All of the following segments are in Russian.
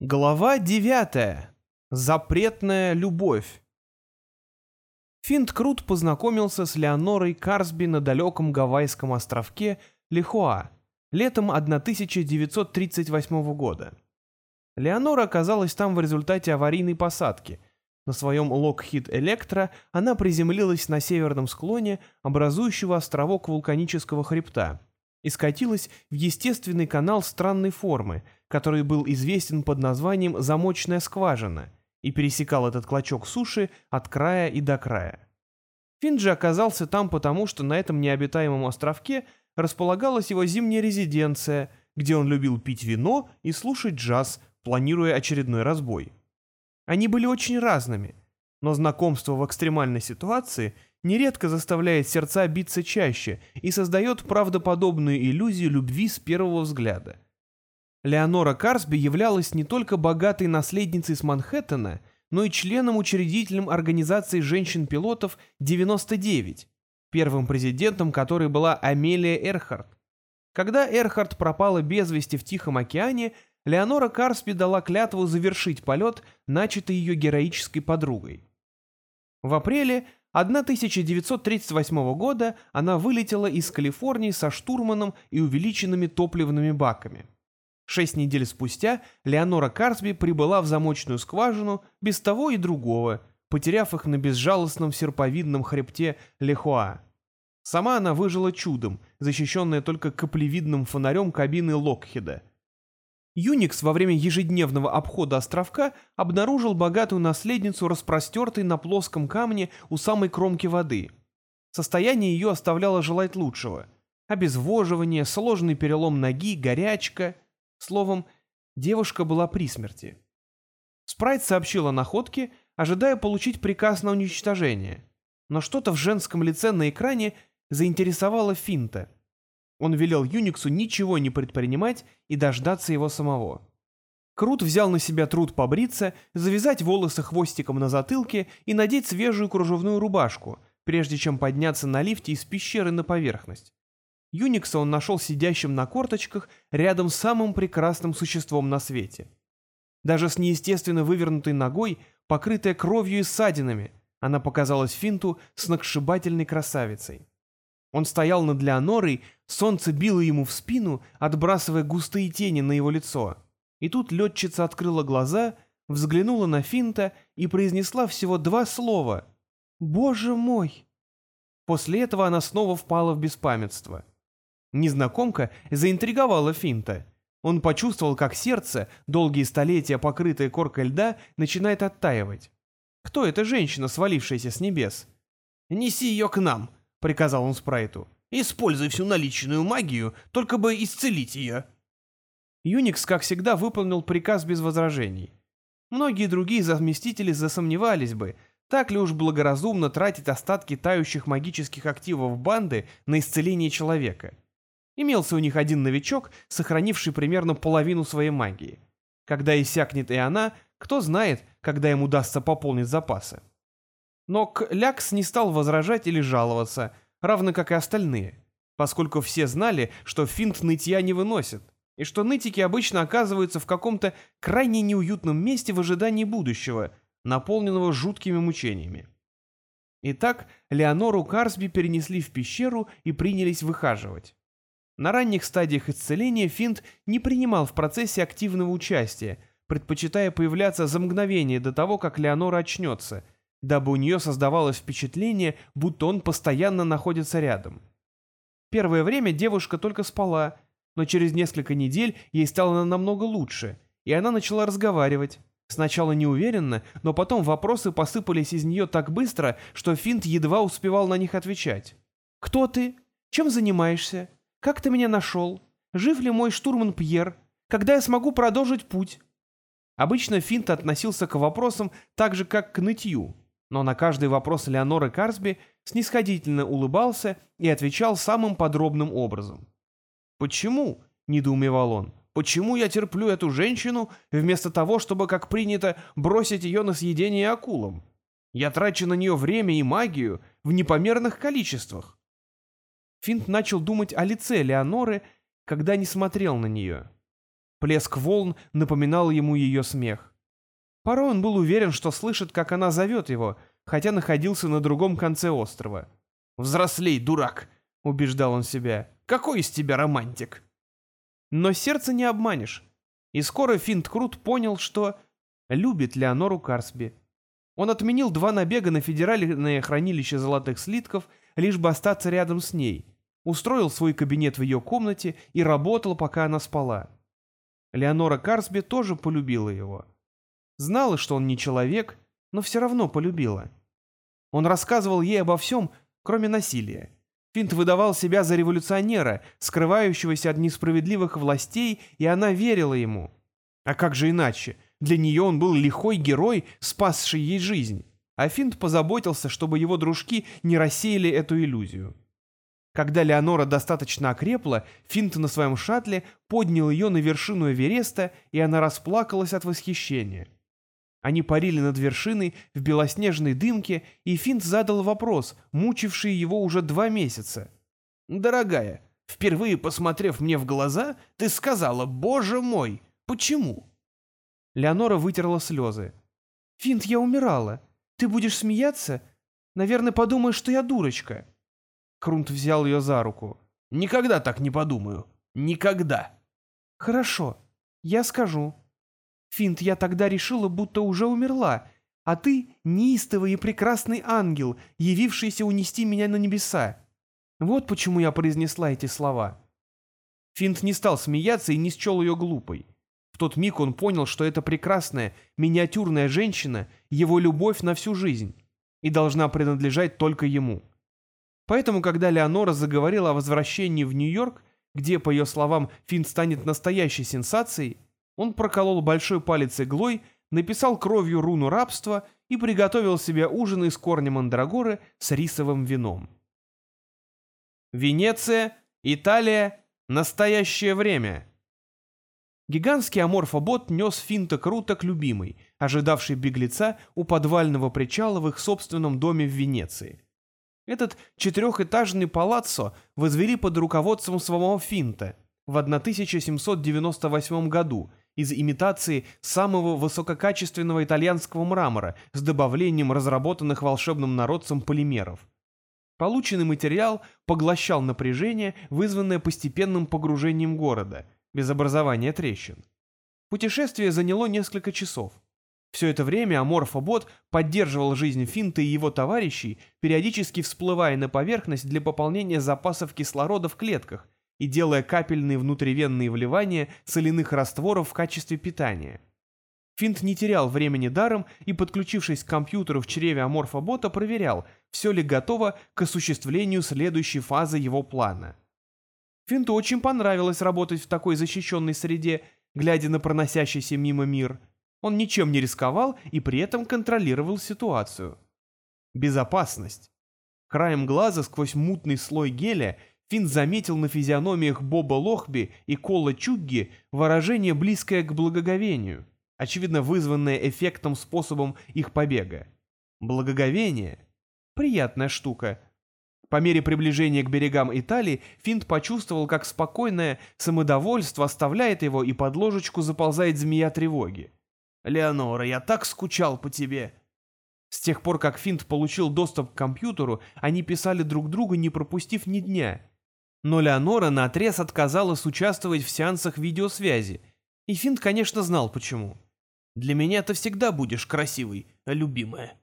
Глава девятая. Запретная любовь. Финт Крут познакомился с Леонорой Карсби на далеком гавайском островке Лихуа летом 1938 года. Леонора оказалась там в результате аварийной посадки. На своем Lockheed Electra она приземлилась на северном склоне образующего островок вулканического хребта и скатилась в естественный канал странной формы – который был известен под названием «замочная скважина» и пересекал этот клочок суши от края и до края. Финджи оказался там потому, что на этом необитаемом островке располагалась его зимняя резиденция, где он любил пить вино и слушать джаз, планируя очередной разбой. Они были очень разными, но знакомство в экстремальной ситуации нередко заставляет сердца биться чаще и создает правдоподобную иллюзию любви с первого взгляда – Леонора Карсби являлась не только богатой наследницей с Манхэттена, но и членом-учредителем Организации женщин-пилотов 99, первым президентом которой была Амелия Эрхард. Когда Эрхард пропала без вести в Тихом океане, Леонора Карсби дала клятву завершить полет, начатый ее героической подругой. В апреле 1938 года она вылетела из Калифорнии со штурманом и увеличенными топливными баками. Шесть недель спустя Леонора Карсби прибыла в замочную скважину без того и другого, потеряв их на безжалостном серповидном хребте Лехуа. Сама она выжила чудом, защищенная только каплевидным фонарем кабины Локхеда. Юникс во время ежедневного обхода островка обнаружил богатую наследницу, распростертой на плоском камне у самой кромки воды. Состояние ее оставляло желать лучшего. Обезвоживание, сложный перелом ноги, горячка — Словом, девушка была при смерти. Спрайт сообщил о находке, ожидая получить приказ на уничтожение. Но что-то в женском лице на экране заинтересовало Финта. Он велел Юниксу ничего не предпринимать и дождаться его самого. Крут взял на себя труд побриться, завязать волосы хвостиком на затылке и надеть свежую кружевную рубашку, прежде чем подняться на лифте из пещеры на поверхность. Юникса он нашел сидящим на корточках рядом с самым прекрасным существом на свете. Даже с неестественно вывернутой ногой, покрытая кровью и ссадинами, она показалась Финту сногсшибательной красавицей. Он стоял над Леонорой, солнце било ему в спину, отбрасывая густые тени на его лицо. И тут летчица открыла глаза, взглянула на Финта и произнесла всего два слова «Боже мой!». После этого она снова впала в беспамятство. Незнакомка заинтриговала Финта. Он почувствовал, как сердце, долгие столетия покрытое коркой льда, начинает оттаивать. Кто эта женщина, свалившаяся с небес? «Неси ее к нам», — приказал он Спрайту. «Используй всю наличную магию, только бы исцелить ее». Юникс, как всегда, выполнил приказ без возражений. Многие другие заместители засомневались бы, так ли уж благоразумно тратить остатки тающих магических активов банды на исцеление человека. Имелся у них один новичок, сохранивший примерно половину своей магии. Когда иссякнет и она, кто знает, когда им удастся пополнить запасы. Но Клякс не стал возражать или жаловаться, равно как и остальные, поскольку все знали, что финт нытья не выносит, и что нытики обычно оказываются в каком-то крайне неуютном месте в ожидании будущего, наполненного жуткими мучениями. Итак, Леонору Карсби перенесли в пещеру и принялись выхаживать. На ранних стадиях исцеления Финт не принимал в процессе активного участия, предпочитая появляться за мгновение до того, как Леонора очнется, дабы у нее создавалось впечатление, будто он постоянно находится рядом. Первое время девушка только спала, но через несколько недель ей стало намного лучше, и она начала разговаривать. Сначала неуверенно, но потом вопросы посыпались из нее так быстро, что Финт едва успевал на них отвечать. «Кто ты? Чем занимаешься? Как ты меня нашел? Жив ли мой штурман Пьер? Когда я смогу продолжить путь?» Обычно Финт относился к вопросам так же, как к нытью, но на каждый вопрос Леоноры Карсби снисходительно улыбался и отвечал самым подробным образом. «Почему?» — недоумевал он. «Почему я терплю эту женщину, вместо того, чтобы, как принято, бросить ее на съедение акулам? Я трачу на нее время и магию в непомерных количествах. Финт начал думать о лице Леоноры, когда не смотрел на нее. Плеск волн напоминал ему ее смех. Порой он был уверен, что слышит, как она зовет его, хотя находился на другом конце острова. «Взрослей, дурак!» — убеждал он себя. «Какой из тебя романтик?» Но сердце не обманешь. И скоро Финт Крут понял, что любит Леонору Карсби. Он отменил два набега на федеральное хранилище золотых слитков, лишь бы остаться рядом с ней, устроил свой кабинет в ее комнате и работал, пока она спала. Леонора Карсби тоже полюбила его. Знала, что он не человек, но все равно полюбила. Он рассказывал ей обо всем, кроме насилия. Финт выдавал себя за революционера, скрывающегося от несправедливых властей, и она верила ему. А как же иначе? Для нее он был лихой герой, спасший ей жизнь. А Финт позаботился, чтобы его дружки не рассеяли эту иллюзию. Когда Леонора достаточно окрепла, Финт на своем шаттле поднял ее на вершину Эвереста, и она расплакалась от восхищения. Они парили над вершиной в белоснежной дымке, и Финт задал вопрос, мучивший его уже два месяца. «Дорогая, впервые посмотрев мне в глаза, ты сказала, боже мой, почему?» Леонора вытерла слезы. «Финт, я умирала. Ты будешь смеяться? Наверное, подумаешь, что я дурочка». Крунт взял ее за руку. «Никогда так не подумаю. Никогда». «Хорошо, я скажу. Финт, я тогда решила, будто уже умерла, а ты — неистовый и прекрасный ангел, явившийся унести меня на небеса. Вот почему я произнесла эти слова». Финт не стал смеяться и не счел ее глупой. В тот миг он понял, что эта прекрасная, миниатюрная женщина — его любовь на всю жизнь и должна принадлежать только ему. Поэтому, когда Леонора заговорила о возвращении в Нью-Йорк, где, по ее словам, Финт станет настоящей сенсацией, он проколол большой палец иглой, написал кровью руну рабства и приготовил себе ужин из корня мандрагоры с рисовым вином. Венеция, Италия, настоящее время. Гигантский аморфобот нес Финта круто к любимой, ожидавшей беглеца у подвального причала в их собственном доме в Венеции. Этот четырехэтажный палаццо возвели под руководством самого Финта в 1798 году из имитации самого высококачественного итальянского мрамора с добавлением разработанных волшебным народцем полимеров. Полученный материал поглощал напряжение, вызванное постепенным погружением города, без образования трещин. Путешествие заняло несколько часов. Все это время Аморфобот поддерживал жизнь Финта и его товарищей, периодически всплывая на поверхность для пополнения запасов кислорода в клетках и делая капельные внутривенные вливания соляных растворов в качестве питания. Финт не терял времени даром и, подключившись к компьютеру в чреве Аморфобота, проверял, все ли готово к осуществлению следующей фазы его плана. Финту очень понравилось работать в такой защищенной среде, глядя на проносящийся мимо мир. Он ничем не рисковал и при этом контролировал ситуацию. Безопасность. Краем глаза сквозь мутный слой геля Финн заметил на физиономиях Боба Лохби и Кола Чугги выражение, близкое к благоговению, очевидно вызванное эффектом способом их побега. Благоговение — приятная штука. По мере приближения к берегам Италии Финт почувствовал, как спокойное самодовольство оставляет его и под ложечку заползает змея тревоги. «Леонора, я так скучал по тебе!» С тех пор, как Финт получил доступ к компьютеру, они писали друг другу, не пропустив ни дня — но Леонора наотрез отказалась участвовать в сеансах видеосвязи, и Финт, конечно, знал почему. «Для меня ты всегда будешь красивой, любимая».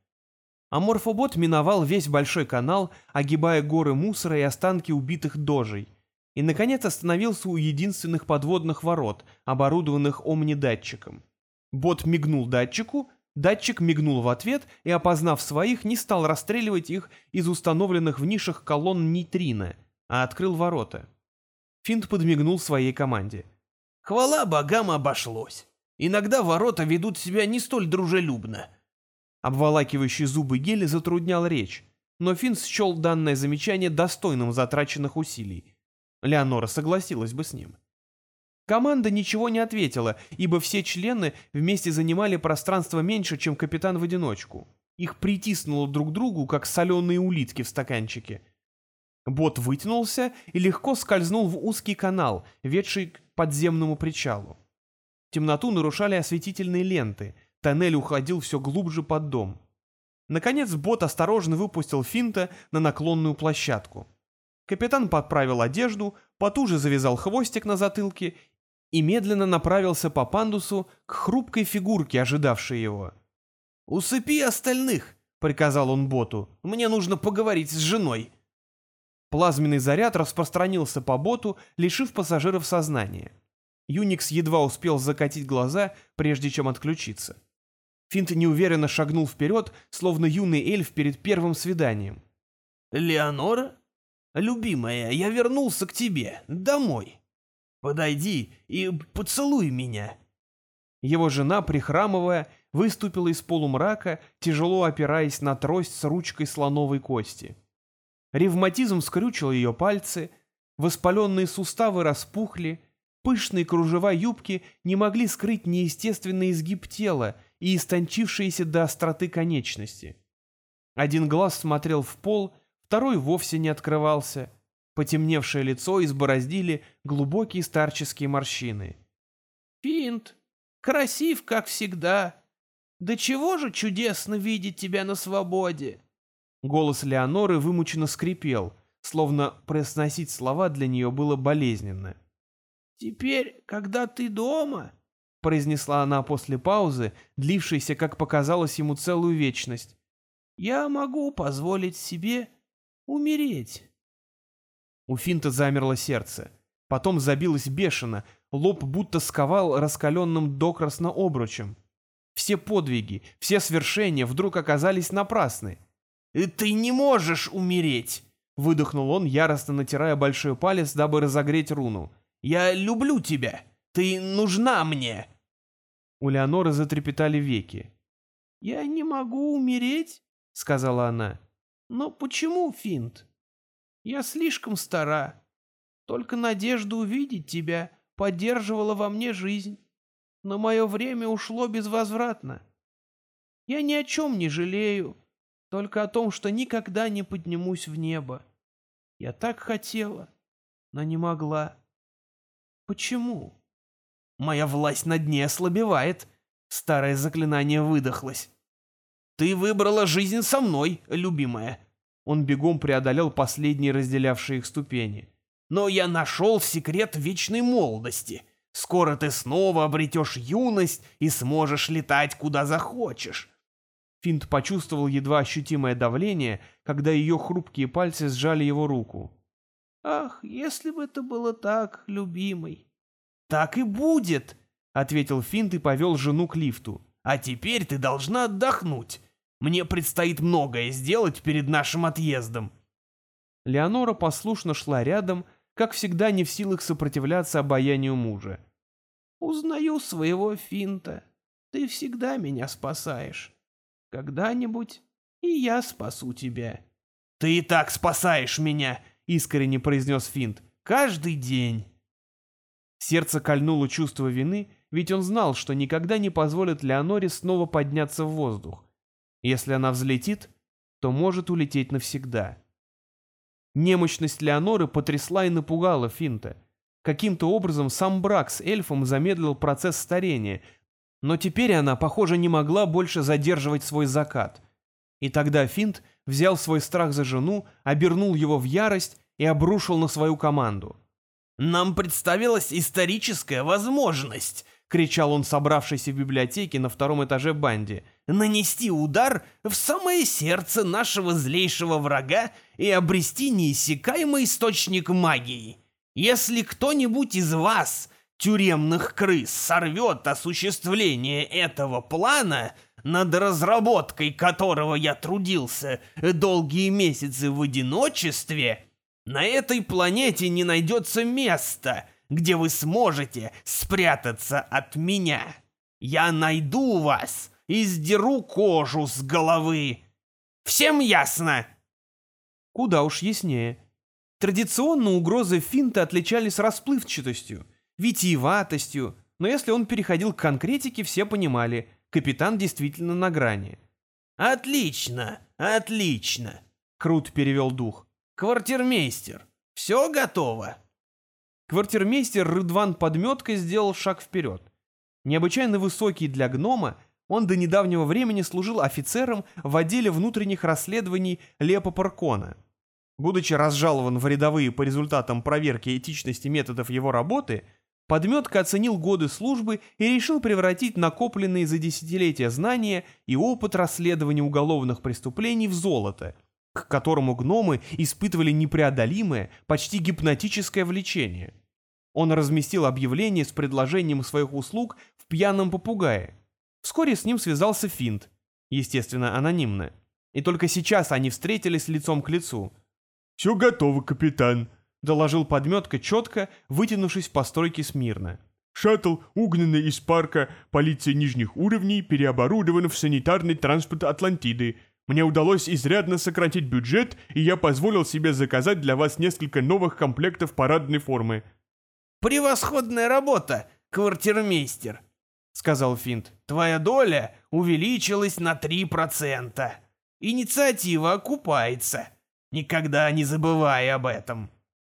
Аморфобот миновал весь большой канал, огибая горы мусора и останки убитых дожей, и, наконец, остановился у единственных подводных ворот, оборудованных омнидатчиком. Бот мигнул датчику, датчик мигнул в ответ и, опознав своих, не стал расстреливать их из установленных в нишах колонн нейтрино, а открыл ворота. Финт подмигнул своей команде. «Хвала богам обошлось. Иногда ворота ведут себя не столь дружелюбно». Обволакивающий зубы гели затруднял речь, но Финт счел данное замечание достойным затраченных усилий. Леонора согласилась бы с ним. Команда ничего не ответила, ибо все члены вместе занимали пространство меньше, чем капитан в одиночку. Их притиснуло друг к другу, как соленые улитки в стаканчике — Бот вытянулся и легко скользнул в узкий канал, ведший к подземному причалу. Темноту нарушали осветительные ленты, тоннель уходил все глубже под дом. Наконец бот осторожно выпустил Финта на наклонную площадку. Капитан подправил одежду, потуже завязал хвостик на затылке и медленно направился по пандусу к хрупкой фигурке, ожидавшей его. «Усыпи остальных!» — приказал он боту. «Мне нужно поговорить с женой». Плазменный заряд распространился по боту, лишив пассажиров сознания. Юникс едва успел закатить глаза, прежде чем отключиться. Финт неуверенно шагнул вперед, словно юный эльф перед первым свиданием. «Леонора? Любимая, я вернулся к тебе, домой. Подойди и поцелуй меня». Его жена, прихрамывая, выступила из полумрака, тяжело опираясь на трость с ручкой слоновой кости. Ревматизм скрючил ее пальцы, воспаленные суставы распухли, Пышные кружева юбки не могли скрыть неестественный изгиб тела и истончившиеся до остроты конечности. Один глаз смотрел в пол, второй вовсе не открывался. Потемневшее лицо избороздили глубокие старческие морщины. «Финт, красив, как всегда. Да чего же чудесно видеть тебя на свободе!» Голос Леоноры вымученно скрипел, словно произносить слова для нее было болезненно. «Теперь, когда ты дома», — произнесла она после паузы, длившейся, как показалось ему, целую вечность, — «я могу позволить себе умереть». У Финта замерло сердце. Потом забилось бешено, лоб будто сковал раскаленным докрасно обручем. Все подвиги, все свершения вдруг оказались напрасны. «Ты не можешь умереть!» — выдохнул он, яростно натирая большой палец, дабы разогреть руну. Я люблю тебя. Ты нужна мне. У Леоноры затрепетали веки. «Я не могу умереть», — сказала она. «Но почему, Финт? Я слишком стара. Только надежда увидеть тебя поддерживала во мне жизнь. Но мое время ушло безвозвратно. Я ни о чем не жалею, только о том, что никогда не поднимусь в небо. Я так хотела, но не могла. Почему? Моя власть над ней ослабевает. Старое заклинание выдохлось. Ты выбрала жизнь со мной, любимая. Он бегом преодолел последние разделявшие их ступени. Но я нашел секрет вечной молодости. Скоро ты снова обретешь юность и сможешь летать куда захочешь. Финт почувствовал едва ощутимое давление, когда ее хрупкие пальцы сжали его руку. «Ах, если бы это было так, любимый!» «Так и будет!» — ответил Финт и повел жену к лифту. «А теперь ты должна отдохнуть. Мне предстоит многое сделать перед нашим отъездом». Леонора послушно шла рядом, как всегда не в силах сопротивляться обаянию мужа. «Узнаю своего Финта. Ты всегда меня спасаешь. Когда-нибудь и я спасу тебя». «Ты и так спасаешь меня!» — искренне произнес Финт. «Каждый день!» Сердце кольнуло чувство вины, ведь он знал, что никогда не позволит Леоноре снова подняться в воздух. Если она взлетит, то может улететь навсегда. Немощность Леоноры потрясла и напугала Финта. Каким-то образом сам брак с эльфом замедлил процесс старения, но теперь она, похоже, не могла больше задерживать свой закат. И тогда Финт взял свой страх за жену, обернул его в ярость и обрушил на свою команду. «Нам представилась историческая возможность!» — кричал он, собравшийся в библиотеке на втором этаже банде. «Нанести удар в самое сердце нашего злейшего врага и обрести неиссякаемый источник магии. Если кто-нибудь из вас, тюремных крыс, сорвет осуществление этого плана, над разработкой которого я трудился долгие месяцы в одиночестве, на этой планете не найдется места, где вы сможете спрятаться от меня. Я найду вас и сдеру кожу с головы. Всем ясно?» Куда уж яснее. Традиционно угрозы финта отличались расплывчатостью, витиеватостью, но если он переходил к конкретике, все понимали – Капитан действительно на грани. «Отлично, отлично!» Крут перевел дух. «Квартирмейстер, все готово?» Квартирмейстер Рыдван подметкой сделал шаг вперед. Необычайно высокий для гнома, он до недавнего времени служил офицером в отделе внутренних расследований Лепа Паркона. Будучи разжалован в рядовые по результатам проверки этичности методов его работы, Подметка оценил годы службы и решил превратить накопленные за десятилетия знания и опыт расследования уголовных преступлений в золото, к которому гномы испытывали непреодолимое, почти гипнотическое влечение. Он разместил объявление с предложением своих услуг в пьяном попугае. Вскоре с ним связался Финт, естественно, анонимно. И только сейчас они встретились лицом к лицу. «Все готово, капитан», — доложил подметка четко, вытянувшись по стойке смирно. «Шаттл, угнанный из парка полиции нижних уровней, переоборудован в санитарный транспорт Атлантиды. Мне удалось изрядно сократить бюджет, и я позволил себе заказать для вас несколько новых комплектов парадной формы». «Превосходная работа, квартирмейстер», — сказал Финт. «Твоя доля увеличилась на 3%. Инициатива окупается. Никогда не забывай об этом».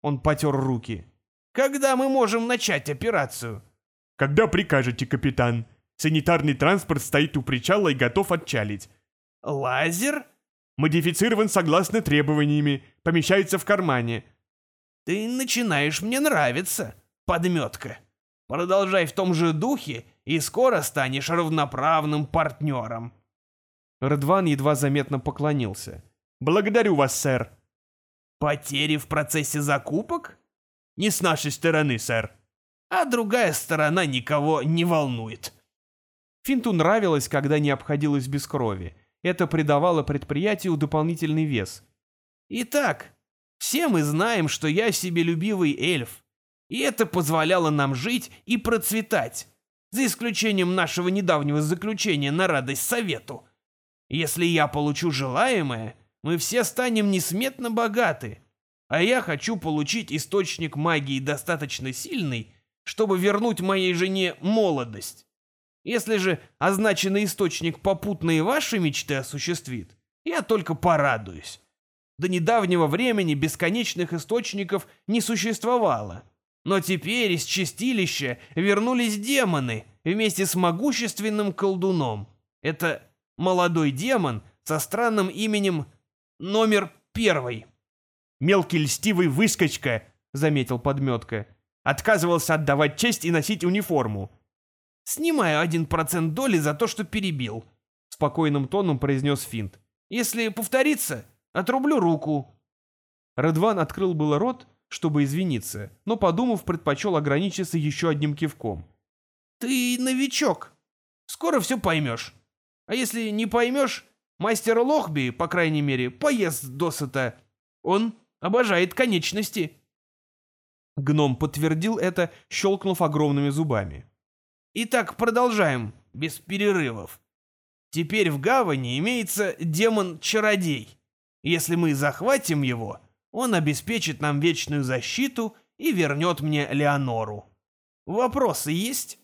Он потер руки. «Когда мы можем начать операцию?» «Когда прикажете, капитан. Санитарный транспорт стоит у причала и готов отчалить». «Лазер?» «Модифицирован согласно требованиями. Помещается в кармане». «Ты начинаешь мне нравиться, подметка. Продолжай в том же духе, и скоро станешь равноправным партнером». Радван едва заметно поклонился. «Благодарю вас, сэр». Потери в процессе закупок? Не с нашей стороны, сэр. А другая сторона никого не волнует. Финту нравилось, когда не обходилось без крови. Это придавало предприятию дополнительный вес. Итак, все мы знаем, что я себелюбивый эльф. И это позволяло нам жить и процветать. За исключением нашего недавнего заключения на радость совету. Если я получу желаемое, мы все станем несметно богаты. А я хочу получить источник магии достаточно сильный, чтобы вернуть моей жене молодость. Если же означенный источник попутно и ваши мечты осуществит, я только порадуюсь. До недавнего времени бесконечных источников не существовало. Но теперь из чистилища вернулись демоны вместе с могущественным колдуном. Это молодой демон со странным именем номер первый». «Мелкий льстивый выскочка», — заметил подметка. «Отказывался отдавать честь и носить униформу». «Снимаю один процент доли за то, что перебил», — спокойным тоном произнес Финт. «Если повторится, отрублю руку». Редван открыл было рот, чтобы извиниться, но, подумав, предпочел ограничиться еще одним кивком. «Ты новичок. Скоро все поймешь. А если не поймешь, Мастер Лохби, по крайней мере, поест досыта. Он обожает конечности. Гном подтвердил это, щелкнув огромными зубами. Итак, продолжаем, без перерывов. Теперь в гавани имеется демон-чародей. Если мы захватим его, он обеспечит нам вечную защиту и вернет мне Леонору. Вопросы есть?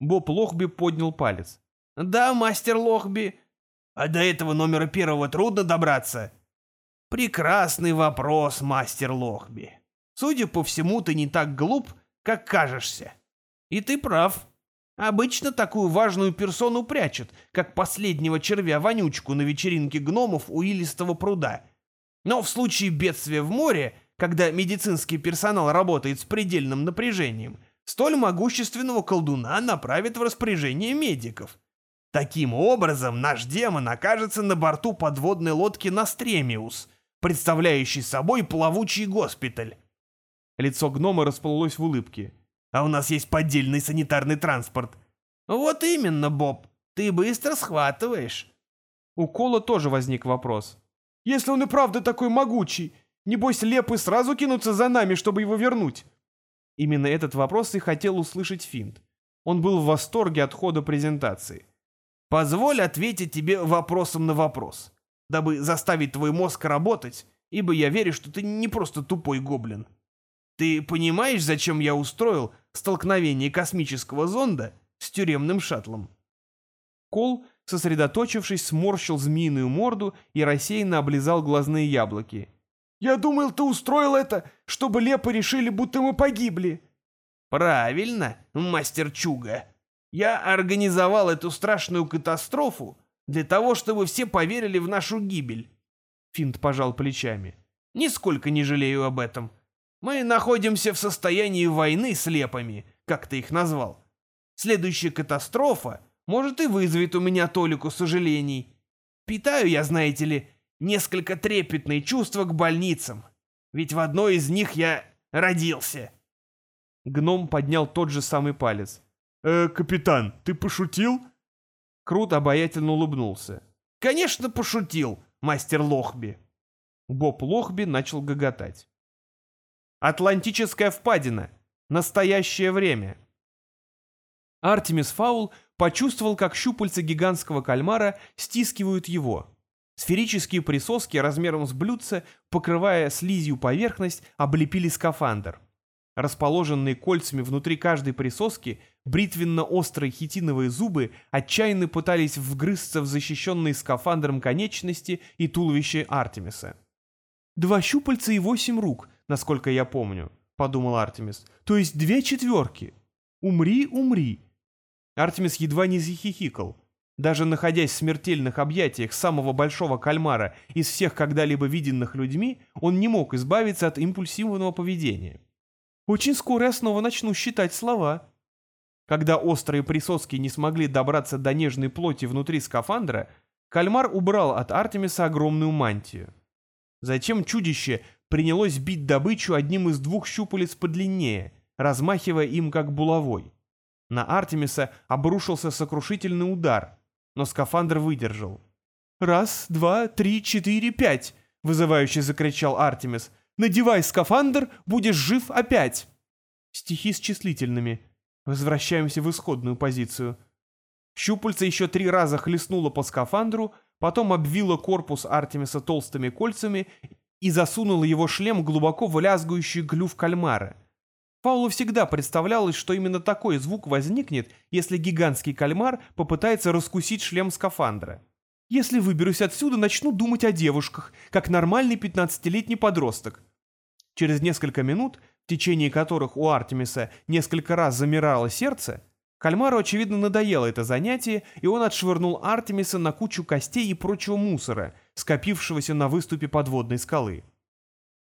Боб Лохби поднял палец. Да, мастер Лохби, а до этого номера первого трудно добраться? Прекрасный вопрос, мастер Лохби. Судя по всему, ты не так глуп, как кажешься. И ты прав. Обычно такую важную персону прячут, как последнего червя-вонючку на вечеринке гномов у Илистого пруда. Но в случае бедствия в море, когда медицинский персонал работает с предельным напряжением, столь могущественного колдуна направят в распоряжение медиков. Таким образом, наш демон окажется на борту подводной лодки Настремиус, представляющей собой плавучий госпиталь. Лицо гнома расплылось в улыбке. А у нас есть поддельный санитарный транспорт. Вот именно, Боб, ты быстро схватываешь. У Кола тоже возник вопрос. Если он и правда такой могучий, небось лепы сразу кинутся за нами, чтобы его вернуть? Именно этот вопрос и хотел услышать Финт. Он был в восторге от хода презентации. Позволь ответить тебе вопросом на вопрос, дабы заставить твой мозг работать, ибо я верю, что ты не просто тупой гоблин. Ты понимаешь, зачем я устроил столкновение космического зонда с тюремным шаттлом?» Кол, сосредоточившись, сморщил змеиную морду и рассеянно облизал глазные яблоки. «Я думал, ты устроил это, чтобы лепы решили, будто мы погибли». «Правильно, мастер Чуга. Я организовал эту страшную катастрофу для того, чтобы все поверили в нашу гибель. Финт пожал плечами. Нисколько не жалею об этом. Мы находимся в состоянии войны с лепами, как ты их назвал. Следующая катастрофа, может, и вызовет у меня толику сожалений. Питаю я, знаете ли, несколько трепетные чувства к больницам. Ведь в одной из них я родился. Гном поднял тот же самый палец. «Э, капитан, ты пошутил?» Крут обаятельно улыбнулся. «Конечно, пошутил, мастер Лохби». Боб Лохби начал гоготать. «Атлантическая впадина. Настоящее время». Артемис Фаул почувствовал, как щупальца гигантского кальмара стискивают его. Сферические присоски размером с блюдце, покрывая слизью поверхность, облепили скафандр. Расположенные кольцами внутри каждой присоски, бритвенно-острые хитиновые зубы отчаянно пытались вгрызться в защищенные скафандром конечности и туловище Артемиса. «Два щупальца и восемь рук, насколько я помню», — подумал Артемис. «То есть две четверки. Умри, умри». Артемис едва не захихикал. Даже находясь в смертельных объятиях самого большого кальмара из всех когда-либо виденных людьми, он не мог избавиться от импульсивного поведения. Очень скоро я снова начну считать слова. Когда острые присоски не смогли добраться до нежной плоти внутри скафандра, кальмар убрал от Артемиса огромную мантию. Затем чудище принялось бить добычу одним из двух щупалец подлиннее, размахивая им как булавой. На Артемиса обрушился сокрушительный удар, но скафандр выдержал. «Раз, два, три, четыре, пять!» — вызывающе закричал Артемис. Надевай скафандр, будешь жив опять. Стихи с числительными. Возвращаемся в исходную позицию. Щупальца еще три раза хлестнуло по скафандру, потом обвило корпус Артемиса толстыми кольцами и засунуло его шлем глубоко в лязгающий клюв кальмара. Паулу всегда представлялось, что именно такой звук возникнет, если гигантский кальмар попытается раскусить шлем скафандра. Если выберусь отсюда, начну думать о девушках, как нормальный пятнадцатилетний подросток. Через несколько минут, в течение которых у Артемиса несколько раз замирало сердце, Кальмару, очевидно, надоело это занятие, и он отшвырнул Артемиса на кучу костей и прочего мусора, скопившегося на выступе подводной скалы.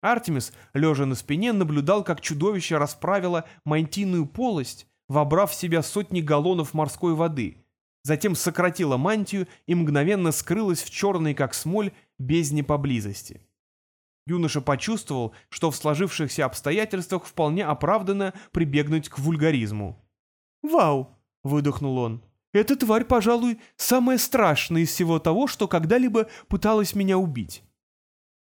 Артемис, лежа на спине, наблюдал, как чудовище расправило мантийную полость, вобрав в себя сотни галлонов морской воды, затем сократило мантию и мгновенно скрылось в черной, как смоль, бездне поблизости. Юноша почувствовал, что в сложившихся обстоятельствах вполне оправдано прибегнуть к вульгаризму. «Вау!» — выдохнул он. «Эта тварь, пожалуй, самая страшная из всего того, что когда-либо пыталась меня убить».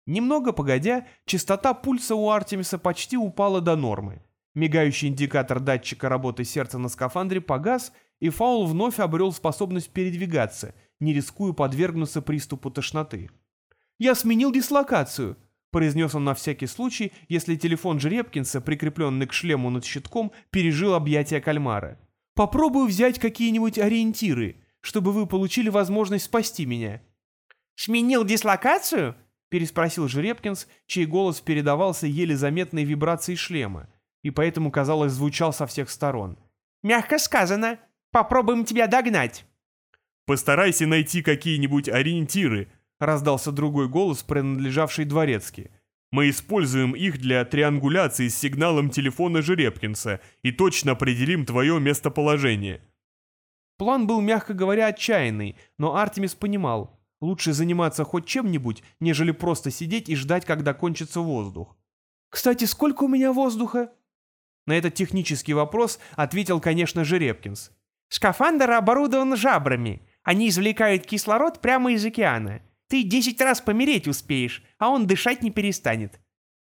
Немного погодя, частота пульса у Артемиса почти упала до нормы. Мигающий индикатор датчика работы сердца на скафандре погас, и Фаул вновь обрел способность передвигаться, не рискуя подвергнуться приступу тошноты. «Я сменил дислокацию», произнес он на всякий случай, если телефон Жеребкинса, прикрепленный к шлему над щитком, пережил объятия кальмара. «Попробую взять какие-нибудь ориентиры, чтобы вы получили возможность спасти меня». «Сменил дислокацию?» — переспросил Жеребкинс, чей голос передавался еле заметной вибрацией шлема, и поэтому, казалось, звучал со всех сторон. «Мягко сказано. Попробуем тебя догнать». «Постарайся найти какие-нибудь ориентиры», раздался другой голос, принадлежавший дворецки. Мы используем их для триангуляции с сигналом телефона Жеребкинса и точно определим твое местоположение. План был, мягко говоря, отчаянный, но Артемис понимал, лучше заниматься хоть чем-нибудь, нежели просто сидеть и ждать, когда кончится воздух. «Кстати, сколько у меня воздуха?» На этот технический вопрос ответил, конечно, Жеребкинс. «Скафандр оборудован жабрами. Они извлекают кислород прямо из океана. Ты десять раз помереть успеешь, а он дышать не перестанет.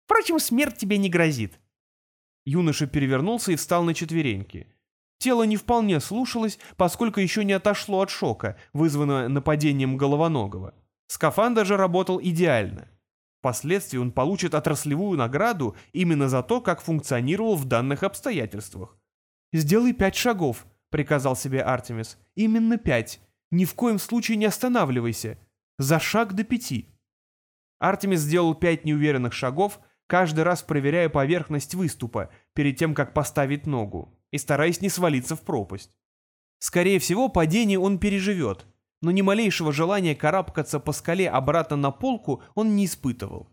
Впрочем, смерть тебе не грозит. Юноша перевернулся и встал на четвереньки. Тело не вполне слушалось, поскольку еще не отошло от шока, вызванного нападением головоногого. Скафандр же работал идеально. Впоследствии он получит отраслевую награду именно за то, как функционировал в данных обстоятельствах. «Сделай пять шагов», — приказал себе Артемис. «Именно пять. Ни в коем случае не останавливайся. За шаг до пяти. Артемис сделал пять неуверенных шагов, каждый раз проверяя поверхность выступа перед тем, как поставить ногу, и стараясь не свалиться в пропасть. Скорее всего, падение он переживет, но ни малейшего желания карабкаться по скале обратно на полку он не испытывал.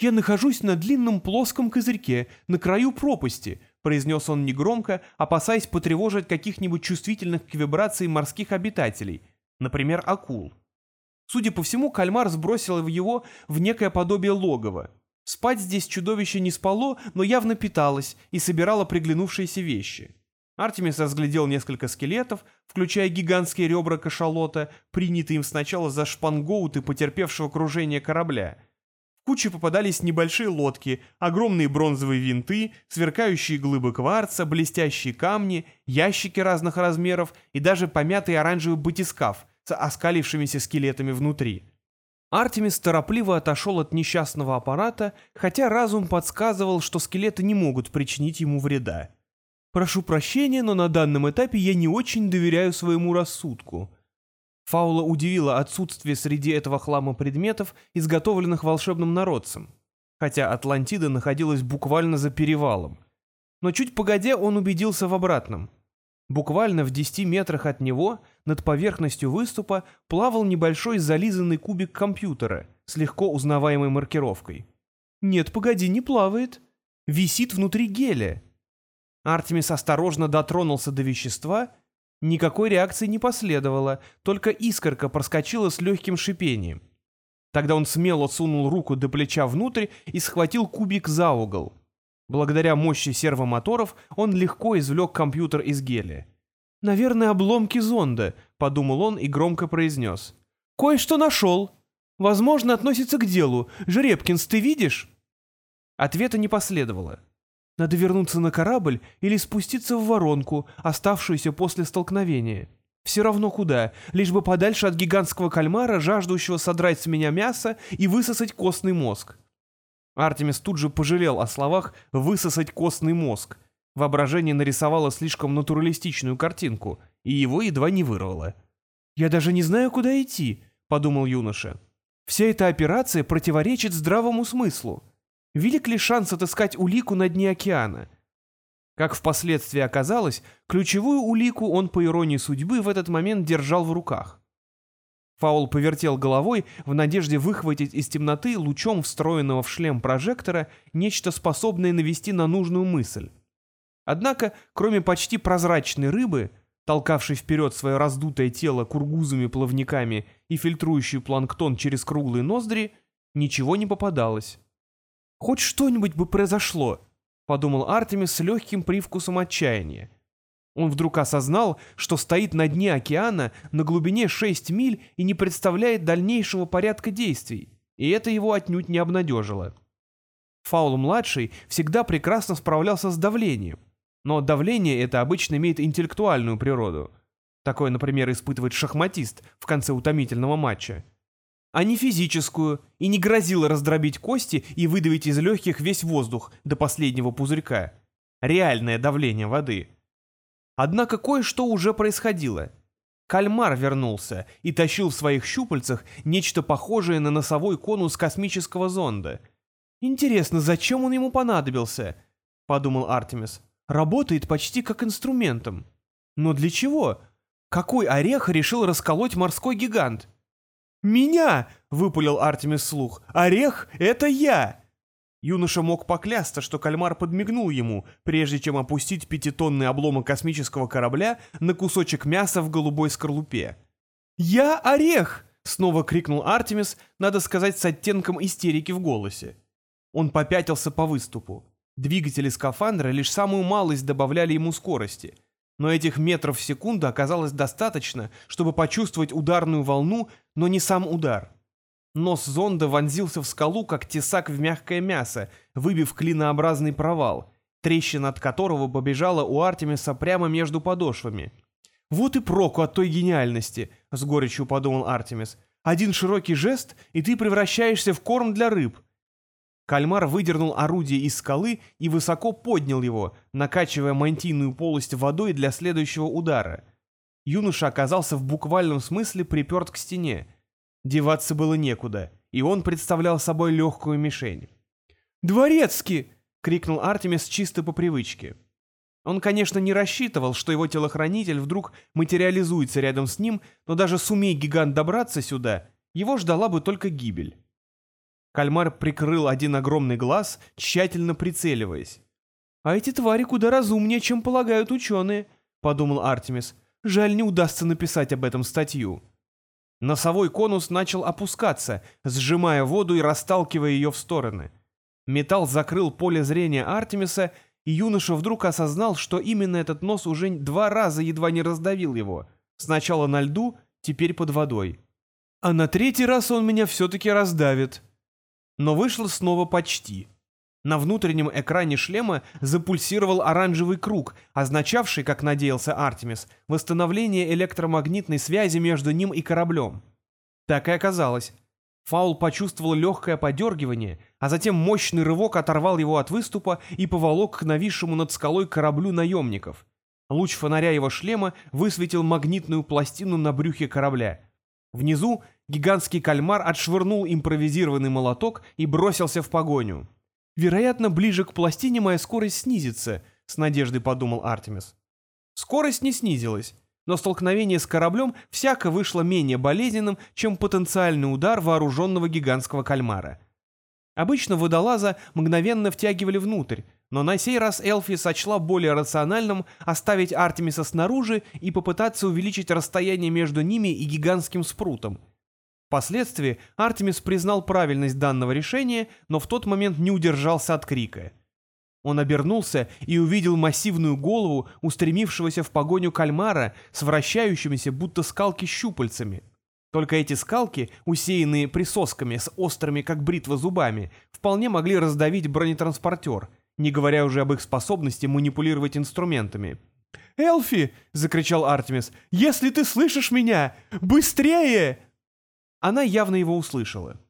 «Я нахожусь на длинном плоском козырьке, на краю пропасти», — произнес он негромко, опасаясь потревожить каких-нибудь чувствительных к вибрации морских обитателей, например, акул. Судя по всему, кальмар сбросил его в некое подобие логова. Спать здесь чудовище не спало, но явно питалось и собирало приглянувшиеся вещи. Артемис разглядел несколько скелетов, включая гигантские ребра кашалота, принятые им сначала за шпангоуты потерпевшего кружения корабля. В кучу попадались небольшие лодки, огромные бронзовые винты, сверкающие глыбы кварца, блестящие камни, ящики разных размеров и даже помятый оранжевый батискаф с оскалившимися скелетами внутри. Артемис торопливо отошел от несчастного аппарата, хотя разум подсказывал, что скелеты не могут причинить ему вреда. «Прошу прощения, но на данном этапе я не очень доверяю своему рассудку». Фаула удивило отсутствие среди этого хлама предметов, изготовленных волшебным народцем, хотя Атлантида находилась буквально за перевалом. Но чуть погодя он убедился в обратном. Буквально в 10 метрах от него, над поверхностью выступа, плавал небольшой зализанный кубик компьютера с легко узнаваемой маркировкой. «Нет, погоди, не плавает. Висит внутри геля». Артемис осторожно дотронулся до вещества. Никакой реакции не последовало, только искорка проскочила с легким шипением. Тогда он смело сунул руку до плеча внутрь и схватил кубик за угол. Благодаря мощи сервомоторов он легко извлек компьютер из гелия. «Наверное, обломки зонда», — подумал он и громко произнес. «Кое-что нашел. Возможно, относится к делу. Жеребкинс, ты видишь?» Ответа не последовало. Надо вернуться на корабль или спуститься в воронку, оставшуюся после столкновения. Все равно куда, лишь бы подальше от гигантского кальмара, жаждущего содрать с меня мясо и высосать костный мозг. Артемис тут же пожалел о словах «высосать костный мозг». Воображение нарисовало слишком натуралистичную картинку, и его едва не вырвало. «Я даже не знаю, куда идти», — подумал юноша. «Вся эта операция противоречит здравому смыслу. Велик ли шанс отыскать улику на дне океана?» Как впоследствии оказалось, ключевую улику он, по иронии судьбы, в этот момент держал в руках. Фаул повертел головой в надежде выхватить из темноты лучом встроенного в шлем прожектора нечто способное навести на нужную мысль. Однако, кроме почти прозрачной рыбы, толкавшей вперед свое раздутое тело кургузами-плавниками и фильтрующий планктон через круглые ноздри, ничего не попадалось. «Хоть что-нибудь бы произошло», — подумал Артемис с легким привкусом отчаяния. Он вдруг осознал, что стоит на дне океана на глубине 6 миль и не представляет дальнейшего порядка действий, и это его отнюдь не обнадежило. Фаул-младший всегда прекрасно справлялся с давлением, но давление это обычно имеет интеллектуальную природу. Такое, например, испытывает шахматист в конце утомительного матча. А не физическую, и не грозило раздробить кости и выдавить из легких весь воздух до последнего пузырька. Реальное давление воды — Однако кое-что уже происходило. Кальмар вернулся и тащил в своих щупальцах нечто похожее на носовой конус космического зонда. «Интересно, зачем он ему понадобился?» — подумал Артемис. «Работает почти как инструментом. Но для чего? Какой орех решил расколоть морской гигант?» «Меня!» — выпалил Артемис слух. «Орех — это я!» Юноша мог поклясться, что кальмар подмигнул ему, прежде чем опустить пятитонный обломок космического корабля на кусочек мяса в голубой скорлупе. «Я орех!» — снова крикнул Артемис, надо сказать, с оттенком истерики в голосе. Он попятился по выступу. Двигатели скафандра лишь самую малость добавляли ему скорости, но этих метров в секунду оказалось достаточно, чтобы почувствовать ударную волну, но не сам удар — Нос зонда вонзился в скалу, как тесак в мягкое мясо, выбив клинообразный провал, трещина от которого побежала у Артемиса прямо между подошвами. «Вот и проку от той гениальности», — с горечью подумал Артемис. «Один широкий жест, и ты превращаешься в корм для рыб». Кальмар выдернул орудие из скалы и высоко поднял его, накачивая мантийную полость водой для следующего удара. Юноша оказался в буквальном смысле приперт к стене — Деваться было некуда, и он представлял собой легкую мишень. «Дворецкий!» — крикнул Артемис чисто по привычке. Он, конечно, не рассчитывал, что его телохранитель вдруг материализуется рядом с ним, но даже сумей гигант добраться сюда, его ждала бы только гибель. Кальмар прикрыл один огромный глаз, тщательно прицеливаясь. «А эти твари куда разумнее, чем полагают ученые», — подумал Артемис. «Жаль, не удастся написать об этом статью». Носовой конус начал опускаться, сжимая воду и расталкивая ее в стороны. Металл закрыл поле зрения Артемиса, и юноша вдруг осознал, что именно этот нос уже два раза едва не раздавил его. Сначала на льду, теперь под водой. А на третий раз он меня все-таки раздавит. Но вышло снова почти. На внутреннем экране шлема запульсировал оранжевый круг, означавший, как надеялся Артемис, восстановление электромагнитной связи между ним и кораблем. Так и оказалось. Фаул почувствовал легкое подергивание, а затем мощный рывок оторвал его от выступа и поволок к нависшему над скалой кораблю наемников. Луч фонаря его шлема высветил магнитную пластину на брюхе корабля. Внизу гигантский кальмар отшвырнул импровизированный молоток и бросился в погоню. Вероятно, ближе к пластине моя скорость снизится, с надеждой подумал Артемис. Скорость не снизилась, но столкновение с кораблем всяко вышло менее болезненным, чем потенциальный удар вооруженного гигантского кальмара. Обычно водолаза мгновенно втягивали внутрь, но на сей раз Элфи сочла более рациональным оставить Артемиса снаружи и попытаться увеличить расстояние между ними и гигантским спрутом, Впоследствии Артемис признал правильность данного решения, но в тот момент не удержался от крика. Он обернулся и увидел массивную голову устремившегося в погоню кальмара с вращающимися будто скалки щупальцами. Только эти скалки, усеянные присосками с острыми как бритва зубами, вполне могли раздавить бронетранспортер, не говоря уже об их способности манипулировать инструментами. «Элфи!» — закричал Артемис. «Если ты слышишь меня! Быстрее!» Она явно его услышала.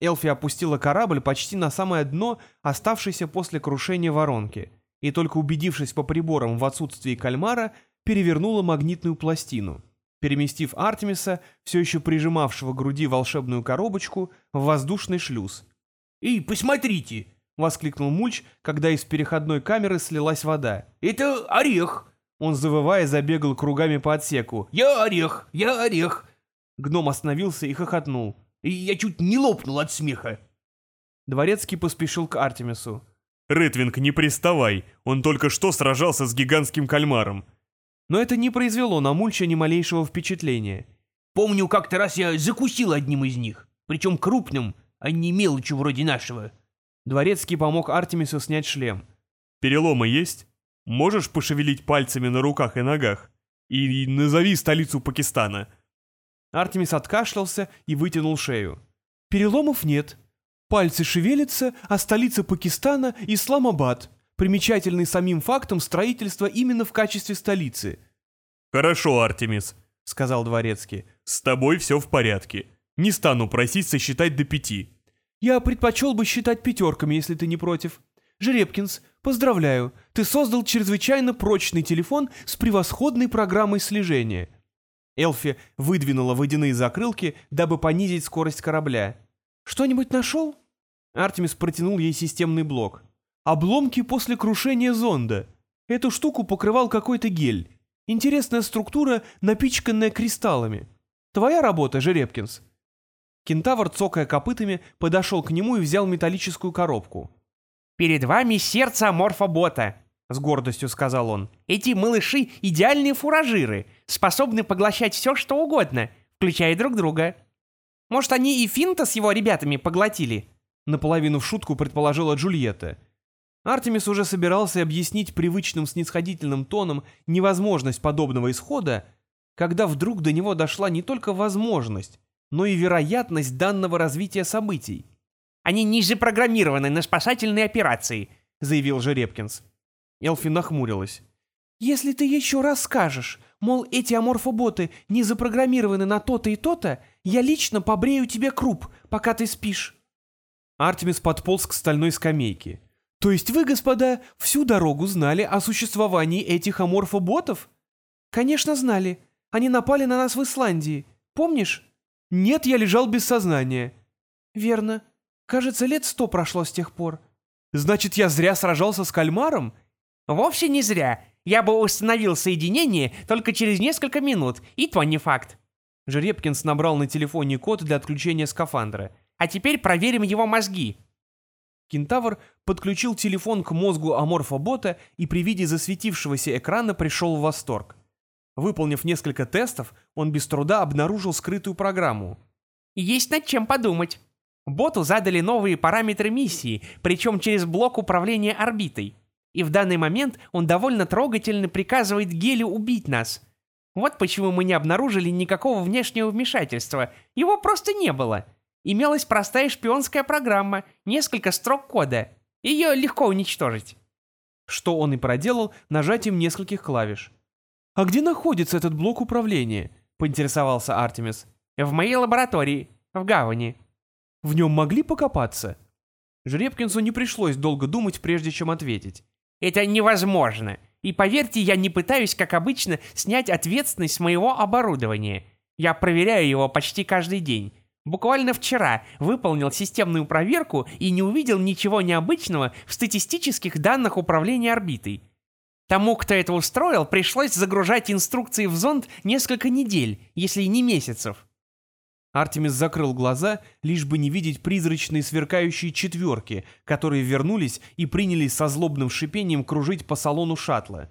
Элфи опустила корабль почти на самое дно, оставшееся после крушения воронки, и только убедившись по приборам в отсутствии кальмара, перевернула магнитную пластину, переместив Артемиса, все еще прижимавшего к груди волшебную коробочку, в воздушный шлюз. «И посмотрите!» — воскликнул Мульч, когда из переходной камеры слилась вода. «Это орех!» Он, завывая, забегал кругами по отсеку. «Я орех! Я орех! Гном остановился и хохотнул. И я чуть не лопнул от смеха. Дворецкий поспешил к Артемису. «Рытвинг, не приставай, он только что сражался с гигантским кальмаром». Но это не произвело на Мульча ни малейшего впечатления. «Помню, как-то раз я закусил одним из них, причем крупным, а не мелочью вроде нашего». Дворецкий помог Артемису снять шлем. «Переломы есть? Можешь пошевелить пальцами на руках и ногах? И назови столицу Пакистана». Артемис откашлялся и вытянул шею. «Переломов нет. Пальцы шевелятся, а столица Пакистана — Исламабад, примечательный самим фактом строительства именно в качестве столицы». «Хорошо, Артемис», — сказал Дворецкий. «С тобой все в порядке. Не стану просить сосчитать до пяти». «Я предпочел бы считать пятерками, если ты не против. Жеребкинс, поздравляю, ты создал чрезвычайно прочный телефон с превосходной программой слежения. Элфи выдвинула водяные закрылки, дабы понизить скорость корабля. «Что-нибудь нашел?» Артемис протянул ей системный блок. «Обломки после крушения зонда. Эту штуку покрывал какой-то гель. Интересная структура, напичканная кристаллами. Твоя работа, Жеребкинс?» Кентавр, цокая копытами, подошел к нему и взял металлическую коробку. «Перед вами сердце аморфобота», — с гордостью сказал он. «Эти малыши — идеальные фуражиры, способны поглощать все, что угодно, включая друг друга. Может, они и Финта с его ребятами поглотили?» Наполовину в шутку предположила Джульетта. Артемис уже собирался объяснить привычным снисходительным тоном невозможность подобного исхода, когда вдруг до него дошла не только возможность, но и вероятность данного развития событий. «Они ниже программированы на спасательные операции», — заявил Жеребкинс. Элфи нахмурилась. «Если ты еще раз скажешь, мол, эти аморфоботы не запрограммированы на то-то и то-то, я лично побрею тебе круп, пока ты спишь». Артемис подполз к стальной скамейке. «То есть вы, господа, всю дорогу знали о существовании этих аморфоботов?» «Конечно знали. Они напали на нас в Исландии. Помнишь?» «Нет, я лежал без сознания». «Верно. Кажется, лет сто прошло с тех пор». «Значит, я зря сражался с кальмаром?» Вовсе не зря. Я бы установил соединение только через несколько минут, и то не факт. Жеребкинс набрал на телефоне код для отключения скафандра. А теперь проверим его мозги. Кентавр подключил телефон к мозгу аморфобота и при виде засветившегося экрана пришел в восторг. Выполнив несколько тестов, он без труда обнаружил скрытую программу. Есть над чем подумать. Боту задали новые параметры миссии, причем через блок управления орбитой. И в данный момент он довольно трогательно приказывает Гелю убить нас. Вот почему мы не обнаружили никакого внешнего вмешательства. Его просто не было. Имелась простая шпионская программа, несколько строк кода. Ее легко уничтожить. Что он и проделал нажатием нескольких клавиш. «А где находится этот блок управления?» — поинтересовался Артемис. «В моей лаборатории, в гавани». «В нем могли покопаться?» Жеребкинсу не пришлось долго думать, прежде чем ответить. «Это невозможно. И поверьте, я не пытаюсь, как обычно, снять ответственность с моего оборудования. Я проверяю его почти каждый день. Буквально вчера выполнил системную проверку и не увидел ничего необычного в статистических данных управления орбитой. Тому, кто это устроил, пришлось загружать инструкции в зонд несколько недель, если не месяцев. Артемис закрыл глаза, лишь бы не видеть призрачные сверкающие четверки, которые вернулись и принялись со злобным шипением кружить по салону шаттла.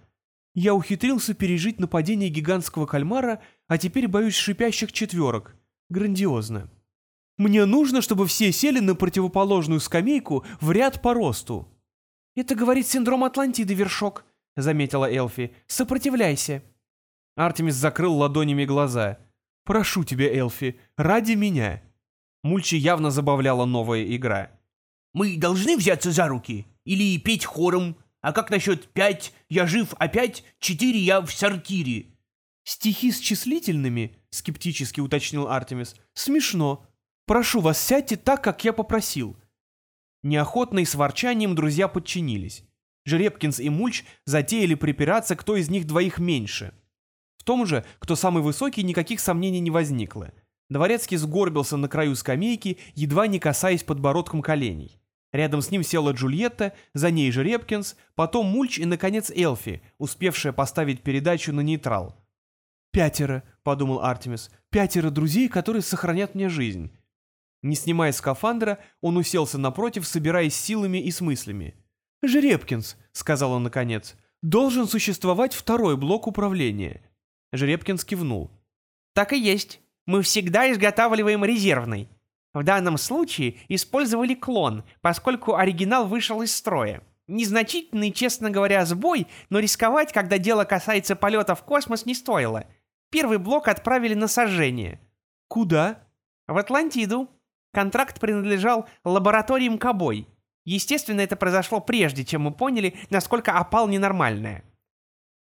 Я ухитрился пережить нападение гигантского кальмара, а теперь боюсь шипящих четверок. Грандиозно. Мне нужно, чтобы все сели на противоположную скамейку в ряд по росту. «Это говорит синдром Атлантиды, Вершок», — заметила Элфи. «Сопротивляйся». Артемис закрыл ладонями глаза. «Прошу тебя, Элфи, ради меня». Мульчи явно забавляла новая игра. «Мы должны взяться за руки? Или петь хором? А как насчет пять, я жив, а пять, четыре, я в сортире?» «Стихи с числительными?» — скептически уточнил Артемис. «Смешно. Прошу вас, сядьте так, как я попросил». Неохотно и с ворчанием друзья подчинились. Жеребкинс и Мульч затеяли припираться, кто из них двоих меньше. В том же, кто самый высокий, никаких сомнений не возникло. Дворецкий сгорбился на краю скамейки, едва не касаясь подбородком коленей. Рядом с ним села Джульетта, за ней Жеребкинс, потом Мульч и, наконец, Элфи, успевшая поставить передачу на нейтрал. «Пятеро», — подумал Артемис, — «пятеро друзей, которые сохранят мне жизнь». Не снимая скафандра, он уселся напротив, собираясь силами и с мыслями. «Жеребкинс», — сказал он наконец, — «должен существовать второй блок управления». Жеребкинс кивнул. «Так и есть. Мы всегда изготавливаем резервный. В данном случае использовали клон, поскольку оригинал вышел из строя. Незначительный, честно говоря, сбой, но рисковать, когда дело касается полета в космос, не стоило. Первый блок отправили на сожжение». «Куда?» «В Атлантиду. Контракт принадлежал лабораториям Кобой. Естественно, это произошло прежде, чем мы поняли, насколько опал ненормальная.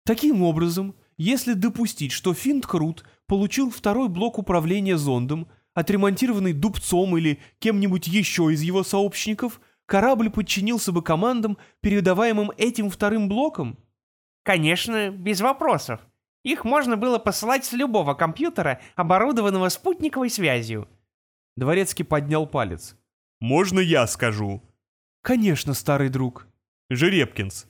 Таким образом, если допустить, что Финт Крут получил второй блок управления зондом, отремонтированный Дубцом или кем-нибудь еще из его сообщников, корабль подчинился бы командам, передаваемым этим вторым блоком? Конечно, без вопросов. Их можно было посылать с любого компьютера, оборудованного спутниковой связью. Дворецкий поднял палец. «Можно я скажу?» «Конечно, старый друг». «Жеребкинс,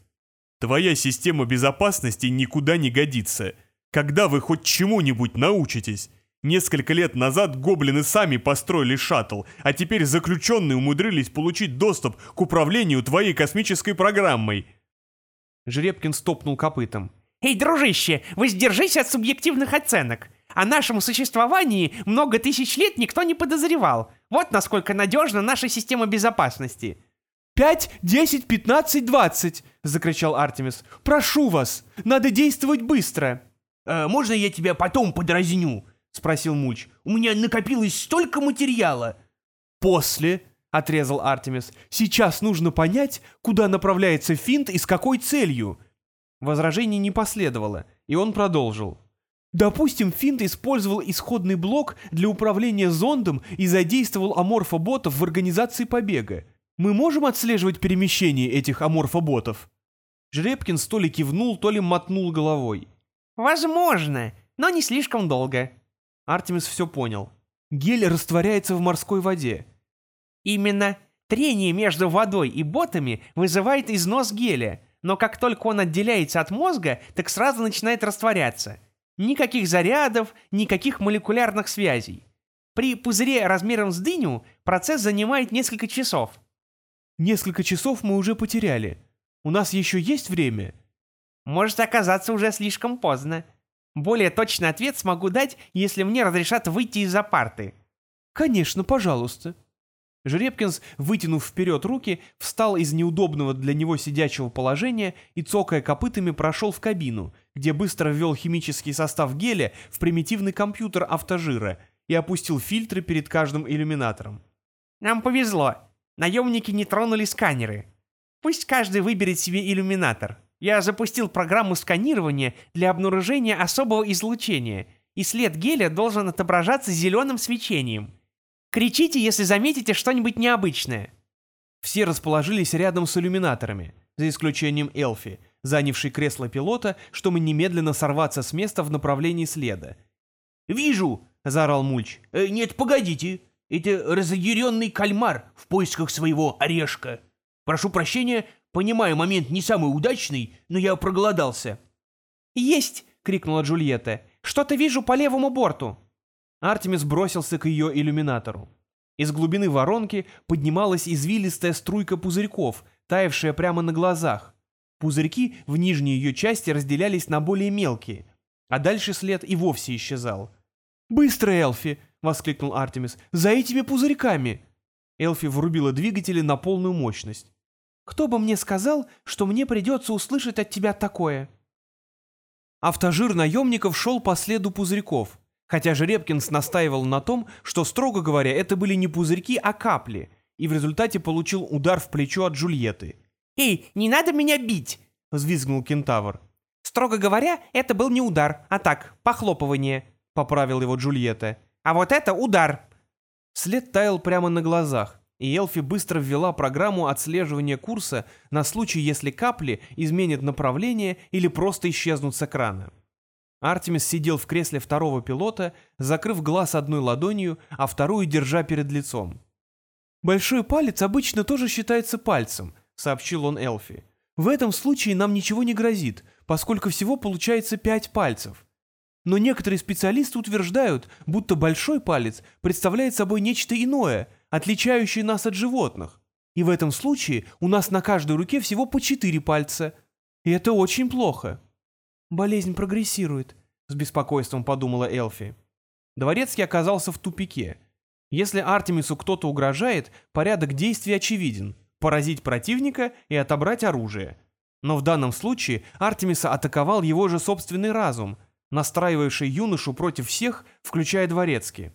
твоя система безопасности никуда не годится. Когда вы хоть чему-нибудь научитесь? Несколько лет назад гоблины сами построили шаттл, а теперь заключенные умудрились получить доступ к управлению твоей космической программой». Жеребкин стопнул копытом. «Эй, дружище, воздержись от субъективных оценок. О нашем существовании много тысяч лет никто не подозревал. Вот насколько надежна наша система безопасности». «Пять, десять, пятнадцать, двадцать!» — закричал Артемис. «Прошу вас! Надо действовать быстро!» «Э, «Можно я тебя потом подразню?» — спросил Мульч. «У меня накопилось столько материала!» «После!» — отрезал Артемис. «Сейчас нужно понять, куда направляется финт и с какой целью!» Возражений не последовало, и он продолжил. Допустим, Финт использовал исходный блок для управления зондом и задействовал аморфоботов в организации побега. Мы можем отслеживать перемещение этих аморфоботов?» Жеребкин то ли кивнул, то ли мотнул головой. «Возможно, но не слишком долго». Артемис все понял. Гель растворяется в морской воде. «Именно. Трение между водой и ботами вызывает износ геля, но как только он отделяется от мозга, так сразу начинает растворяться. Никаких зарядов, никаких молекулярных связей. При пузыре размером с дыню процесс занимает несколько часов. Несколько часов мы уже потеряли. У нас еще есть время? Может оказаться уже слишком поздно. Более точный ответ смогу дать, если мне разрешат выйти из-за парты. Конечно, пожалуйста. Жеребкинс, вытянув вперед руки, встал из неудобного для него сидячего положения и, цокая копытами, прошел в кабину, где быстро ввел химический состав геля в примитивный компьютер автожира и опустил фильтры перед каждым иллюминатором. Нам повезло. Наемники не тронули сканеры. Пусть каждый выберет себе иллюминатор. Я запустил программу сканирования для обнаружения особого излучения, и след геля должен отображаться зеленым свечением. Кричите, если заметите что-нибудь необычное. Все расположились рядом с иллюминаторами, за исключением Элфи, занявшей кресло пилота, чтобы немедленно сорваться с места в направлении следа. «Вижу!» — заорал Мульч. «Э, «Нет, погодите. Это разъяренный кальмар в поисках своего орешка. Прошу прощения, Понимаю, момент не самый удачный, но я проголодался». «Есть!» — крикнула Джульетта. «Что-то вижу по левому борту!» Артемис бросился к ее иллюминатору. Из глубины воронки поднималась извилистая струйка пузырьков, таявшая прямо на глазах. Пузырьки в нижней ее части разделялись на более мелкие, а дальше след и вовсе исчезал. «Быстро, Элфи!» — воскликнул Артемис. «За этими пузырьками!» Элфи врубила двигатели на полную мощность. Кто бы мне сказал, что мне придется услышать от тебя такое?» Автожир наемников шел по следу пузырьков, хотя Жеребкинс настаивал на том, что, строго говоря, это были не пузырьки, а капли, и в результате получил удар в плечо от Джульетты. «Эй, не надо меня бить!» — взвизгнул кентавр. «Строго говоря, это был не удар, а так, похлопывание», — поправил его Джульетта. «А вот это удар!» След таял прямо на глазах и Элфи быстро ввела программу отслеживания курса на случай, если капли изменят направление или просто исчезнут с экрана. Артемис сидел в кресле второго пилота, закрыв глаз одной ладонью, а вторую держа перед лицом. «Большой палец обычно тоже считается пальцем», — сообщил он Элфи. «В этом случае нам ничего не грозит, поскольку всего получается пять пальцев. Но некоторые специалисты утверждают, будто большой палец представляет собой нечто иное — отличающие нас от животных. И в этом случае у нас на каждой руке всего по четыре пальца. И это очень плохо. Болезнь прогрессирует, с беспокойством подумала Элфи. Дворецкий оказался в тупике. Если Артемису кто-то угрожает, порядок действий очевиден – поразить противника и отобрать оружие. Но в данном случае Артемиса атаковал его же собственный разум, настраивавший юношу против всех, включая Дворецкий.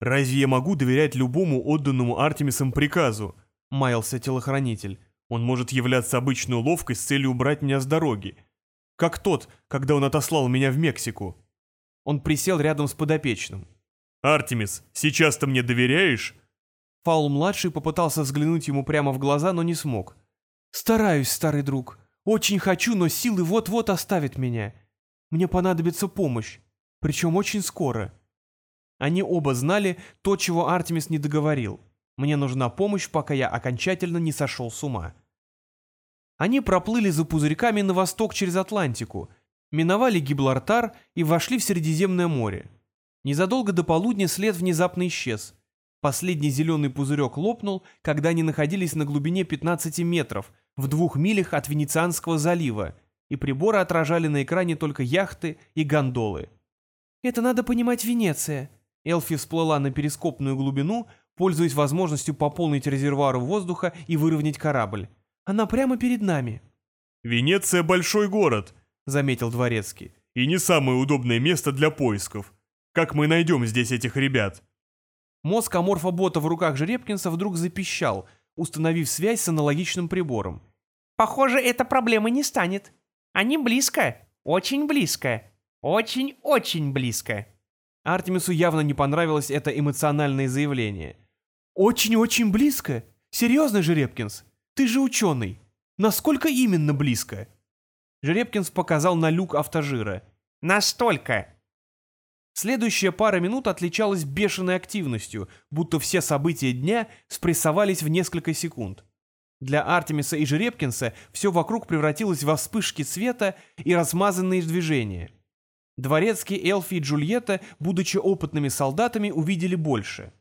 «Разве я могу доверять любому отданному Артемисом приказу?» — маялся телохранитель. «Он может являться обычной уловкой с целью убрать меня с дороги. Как тот, когда он отослал меня в Мексику». Он присел рядом с подопечным. «Артемис, сейчас ты мне доверяешь?» Фаул-младший попытался взглянуть ему прямо в глаза, но не смог. «Стараюсь, старый друг. Очень хочу, но силы вот-вот оставят меня. Мне понадобится помощь. Причем очень скоро». Они оба знали то, чего Артемис не договорил. Мне нужна помощь, пока я окончательно не сошел с ума. Они проплыли за пузырьками на восток через Атлантику, миновали Гиблартар и вошли в Средиземное море. Незадолго до полудня след внезапно исчез. Последний зеленый пузырек лопнул, когда они находились на глубине 15 метров, в двух милях от Венецианского залива, и приборы отражали на экране только яхты и гондолы. «Это надо понимать Венеция», Элфи всплыла на перископную глубину, пользуясь возможностью пополнить резервуар воздуха и выровнять корабль. «Она прямо перед нами». «Венеция — большой город», — заметил Дворецкий. «И не самое удобное место для поисков. Как мы найдем здесь этих ребят?» Мозг аморфобота в руках Жеребкинса вдруг запищал, установив связь с аналогичным прибором. «Похоже, эта проблема не станет. Они близко. Очень близко. Очень-очень близко». Артемису явно не понравилось это эмоциональное заявление. «Очень-очень близко? Серьезно, Жеребкинс? Ты же ученый. Насколько именно близко?» Жеребкинс показал на люк автожира. «Настолько!» Следующая пара минут отличалась бешеной активностью, будто все события дня спрессовались в несколько секунд. Для Артемиса и Жеребкинса все вокруг превратилось во вспышки света и размазанные движения. Дворецкий Элфи и Джульетта, будучи опытными солдатами, увидели больше.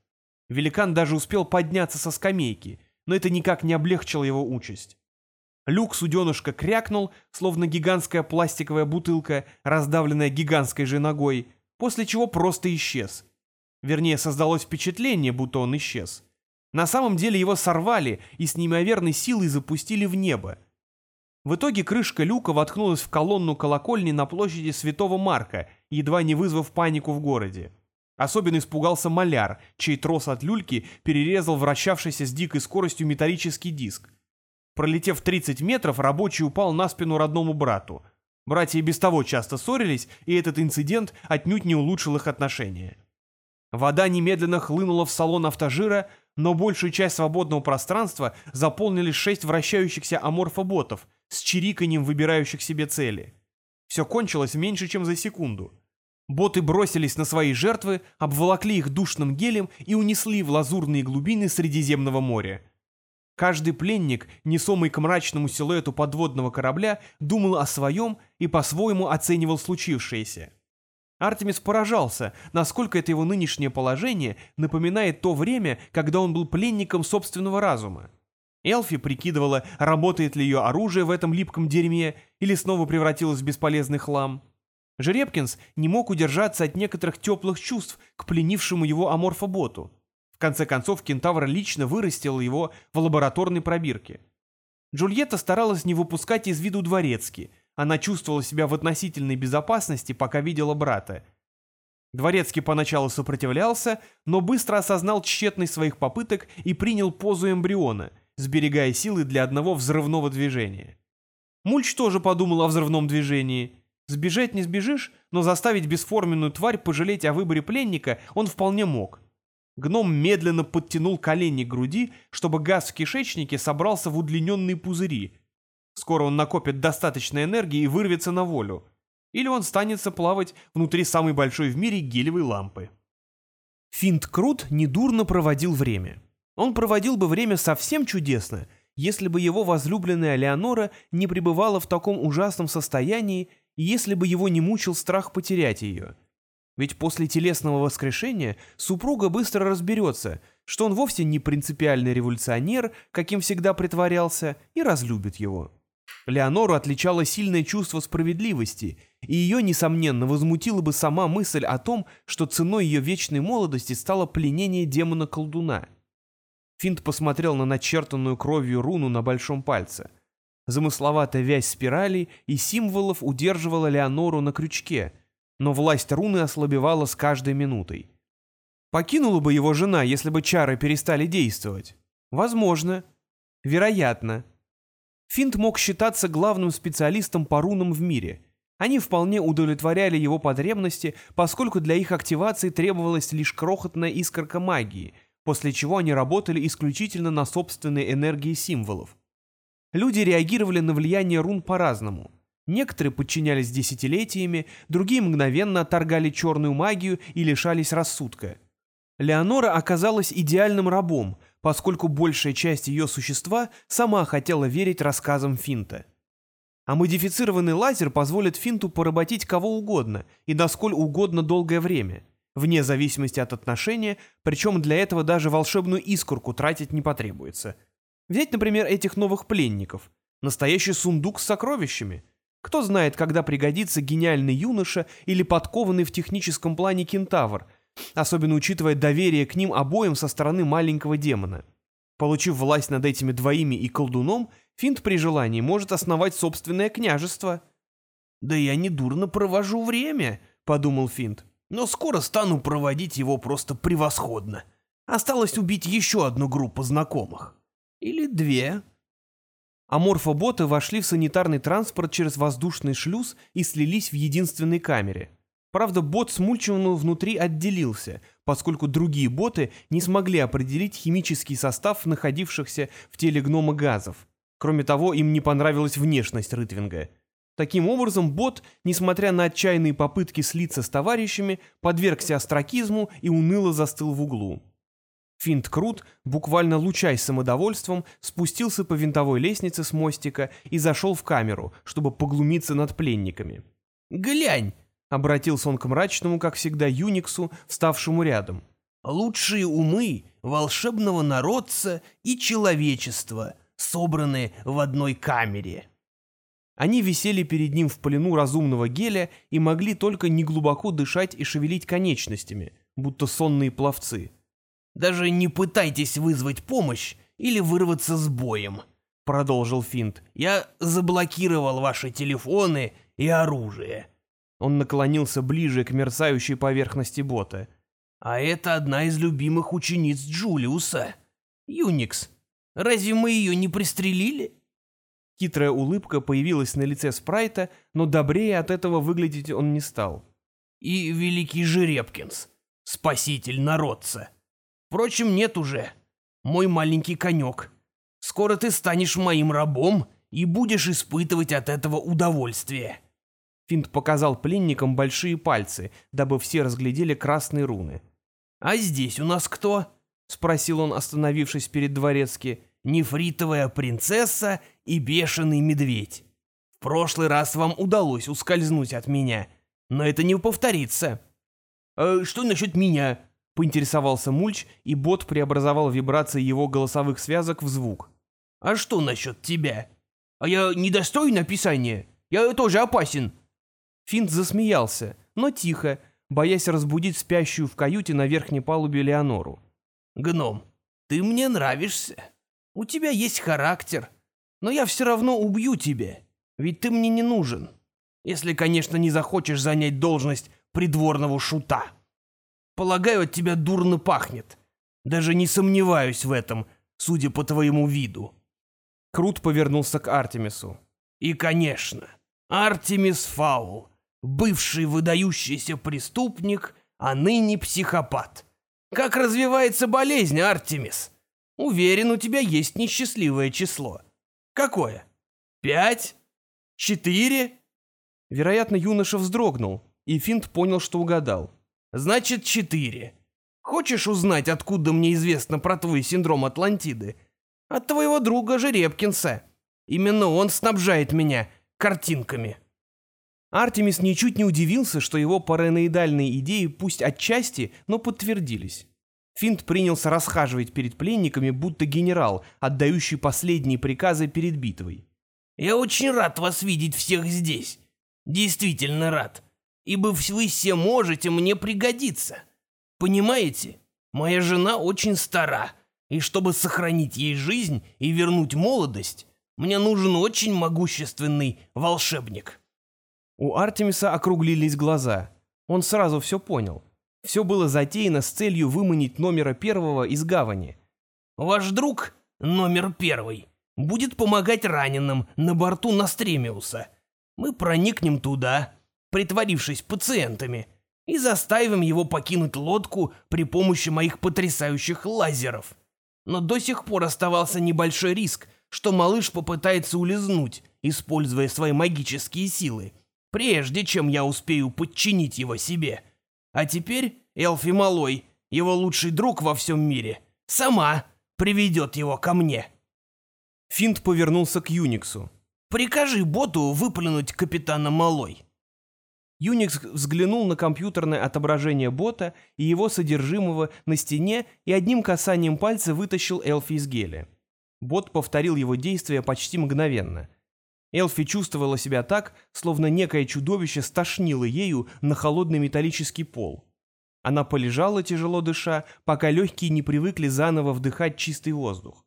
Великан даже успел подняться со скамейки, но это никак не облегчило его участь. Люк суденышка крякнул, словно гигантская пластиковая бутылка, раздавленная гигантской же ногой, после чего просто исчез. Вернее, создалось впечатление, будто он исчез. На самом деле его сорвали и с неимоверной силой запустили в небо. В итоге крышка люка воткнулась в колонну колокольни на площади Святого Марка, едва не вызвав панику в городе. Особенно испугался маляр, чей трос от люльки перерезал вращавшийся с дикой скоростью металлический диск. Пролетев 30 метров, рабочий упал на спину родному брату. Братья без того часто ссорились, и этот инцидент отнюдь не улучшил их отношения. Вода немедленно хлынула в салон автожира, но большую часть свободного пространства заполнили шесть вращающихся аморфоботов с чириканьем выбирающих себе цели. Все кончилось меньше, чем за секунду. Боты бросились на свои жертвы, обволокли их душным гелем и унесли в лазурные глубины Средиземного моря. Каждый пленник, несомый к мрачному силуэту подводного корабля, думал о своем и по-своему оценивал случившееся. Артемис поражался, насколько это его нынешнее положение напоминает то время, когда он был пленником собственного разума. Элфи прикидывала, работает ли ее оружие в этом липком дерьме или снова превратилось в бесполезный хлам. Жеребкинс не мог удержаться от некоторых теплых чувств к пленившему его аморфоботу. В конце концов, кентавр лично вырастил его в лабораторной пробирке. Джульетта старалась не выпускать из виду дворецки, она чувствовала себя в относительной безопасности, пока видела брата. Дворецкий поначалу сопротивлялся, но быстро осознал тщетность своих попыток и принял позу эмбриона, сберегая силы для одного взрывного движения. Мульч тоже подумал о взрывном движении. Сбежать не сбежишь, но заставить бесформенную тварь пожалеть о выборе пленника он вполне мог. Гном медленно подтянул колени к груди, чтобы газ в кишечнике собрался в удлиненные пузыри, Скоро он накопит достаточно энергии и вырвется на волю. Или он станется плавать внутри самой большой в мире гелевой лампы. Финт Крут недурно проводил время. Он проводил бы время совсем чудесно, если бы его возлюбленная Леонора не пребывала в таком ужасном состоянии и если бы его не мучил страх потерять ее. Ведь после телесного воскрешения супруга быстро разберется, что он вовсе не принципиальный революционер, каким всегда притворялся, и разлюбит его. Леонору отличало сильное чувство справедливости, и ее, несомненно, возмутила бы сама мысль о том, что ценой ее вечной молодости стало пленение демона-колдуна. Финт посмотрел на начертанную кровью руну на большом пальце. Замысловатая вязь спиралей и символов удерживала Леонору на крючке, но власть руны ослабевала с каждой минутой. Покинула бы его жена, если бы чары перестали действовать? Возможно. Вероятно. Финт мог считаться главным специалистом по рунам в мире. Они вполне удовлетворяли его потребности, поскольку для их активации требовалась лишь крохотная искорка магии, после чего они работали исключительно на собственной энергии символов. Люди реагировали на влияние рун по-разному. Некоторые подчинялись десятилетиями, другие мгновенно отторгали черную магию и лишались рассудка. Леонора оказалась идеальным рабом, поскольку большая часть ее существа сама хотела верить рассказам Финта. А модифицированный лазер позволит Финту поработить кого угодно и на сколь угодно долгое время, вне зависимости от отношения, причем для этого даже волшебную искорку тратить не потребуется. Взять, например, этих новых пленников. Настоящий сундук с сокровищами. Кто знает, когда пригодится гениальный юноша или подкованный в техническом плане кентавр – особенно учитывая доверие к ним обоим со стороны маленького демона. Получив власть над этими двоими и колдуном, Финт при желании может основать собственное княжество. «Да я недурно провожу время», — подумал Финт. «Но скоро стану проводить его просто превосходно. Осталось убить еще одну группу знакомых. Или две». Аморфоботы вошли в санитарный транспорт через воздушный шлюз и слились в единственной камере. Правда, бот с Мульчевым внутри отделился, поскольку другие боты не смогли определить химический состав находившихся в теле гнома газов. Кроме того, им не понравилась внешность Рытвинга. Таким образом, бот, несмотря на отчаянные попытки слиться с товарищами, подвергся остракизму и уныло застыл в углу. Финт Крут, буквально лучаясь самодовольством, спустился по винтовой лестнице с мостика и зашел в камеру, чтобы поглумиться над пленниками. «Глянь!» — обратился он к мрачному, как всегда, Юниксу, вставшему рядом. «Лучшие умы волшебного народца и человечества, собраны в одной камере». Они висели перед ним в плену разумного геля и могли только неглубоко дышать и шевелить конечностями, будто сонные пловцы. «Даже не пытайтесь вызвать помощь или вырваться с боем», — продолжил Финт. «Я заблокировал ваши телефоны и оружие». Он наклонился ближе к мерцающей поверхности бота. «А это одна из любимых учениц Джулиуса. Юникс, разве мы ее не пристрелили?» Хитрая улыбка появилась на лице Спрайта, но добрее от этого выглядеть он не стал. «И великий Жеребкинс, спаситель народца. Впрочем, нет уже. Мой маленький конек. Скоро ты станешь моим рабом и будешь испытывать от этого удовольствие». Финт показал пленникам большие пальцы, дабы все разглядели красные руны. «А здесь у нас кто?» — спросил он, остановившись перед дворецки. «Нефритовая принцесса и бешеный медведь. В прошлый раз вам удалось ускользнуть от меня, но это не повторится». «А что насчет меня?» — поинтересовался Мульч, и бот преобразовал вибрации его голосовых связок в звук. «А что насчет тебя? А я недостоин описания? Я тоже опасен». Финт засмеялся, но тихо, боясь разбудить спящую в каюте на верхней палубе Леонору. «Гном, ты мне нравишься. У тебя есть характер, но я все равно убью тебя, ведь ты мне не нужен. Если, конечно, не захочешь занять должность придворного шута. Полагаю, от тебя дурно пахнет. Даже не сомневаюсь в этом, судя по твоему виду». Крут повернулся к Артемису. «И, конечно, Артемис Фаул, бывший выдающийся преступник, а ныне психопат. Как развивается болезнь, Артемис? Уверен, у тебя есть несчастливое число. Какое? Пять? Четыре?» Вероятно, юноша вздрогнул, и Финт понял, что угадал. «Значит, четыре. Хочешь узнать, откуда мне известно про твой синдром Атлантиды? От твоего друга Жеребкинса. Именно он снабжает меня картинками». Артемис ничуть не удивился, что его параноидальные идеи пусть отчасти, но подтвердились. Финт принялся расхаживать перед пленниками, будто генерал, отдающий последние приказы перед битвой. «Я очень рад вас видеть всех здесь. Действительно рад. Ибо вы все можете мне пригодиться. Понимаете, моя жена очень стара, и чтобы сохранить ей жизнь и вернуть молодость, мне нужен очень могущественный волшебник». У Артемиса округлились глаза. Он сразу все понял. Все было затеяно с целью выманить номера первого из гавани. «Ваш друг, номер первый, будет помогать раненым на борту Настремиуса. Мы проникнем туда, притворившись пациентами, и заставим его покинуть лодку при помощи моих потрясающих лазеров. Но до сих пор оставался небольшой риск, что малыш попытается улизнуть, используя свои магические силы прежде чем я успею подчинить его себе. А теперь Элфи Малой, его лучший друг во всем мире, сама приведет его ко мне. Финт повернулся к Юниксу. «Прикажи боту выплюнуть капитана Малой». Юникс взглянул на компьютерное отображение бота и его содержимого на стене и одним касанием пальца вытащил Элфи из геля. Бот повторил его действия почти мгновенно — Элфи чувствовала себя так, словно некое чудовище стошнило ею на холодный металлический пол. Она полежала, тяжело дыша, пока легкие не привыкли заново вдыхать чистый воздух.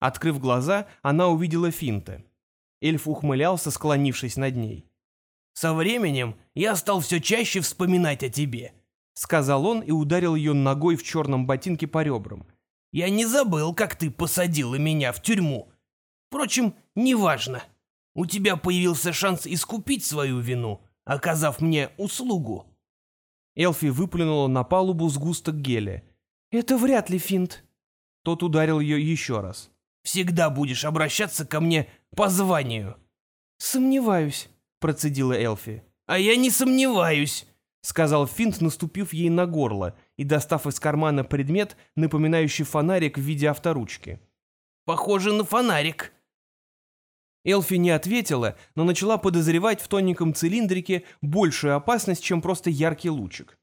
Открыв глаза, она увидела Финта. Эльф ухмылялся, склонившись над ней. «Со временем я стал все чаще вспоминать о тебе», — сказал он и ударил ее ногой в черном ботинке по ребрам. «Я не забыл, как ты посадила меня в тюрьму. Впрочем, неважно». У тебя появился шанс искупить свою вину, оказав мне услугу». Элфи выплюнула на палубу сгусток геля. «Это вряд ли финт». Тот ударил ее еще раз. «Всегда будешь обращаться ко мне по званию». «Сомневаюсь», — процедила Элфи. «А я не сомневаюсь», — сказал Финт, наступив ей на горло и достав из кармана предмет, напоминающий фонарик в виде авторучки. Похоже на фонарик. Элфи не ответила, но начала подозревать в тоненьком цилиндрике большую опасность, чем просто яркий лучик.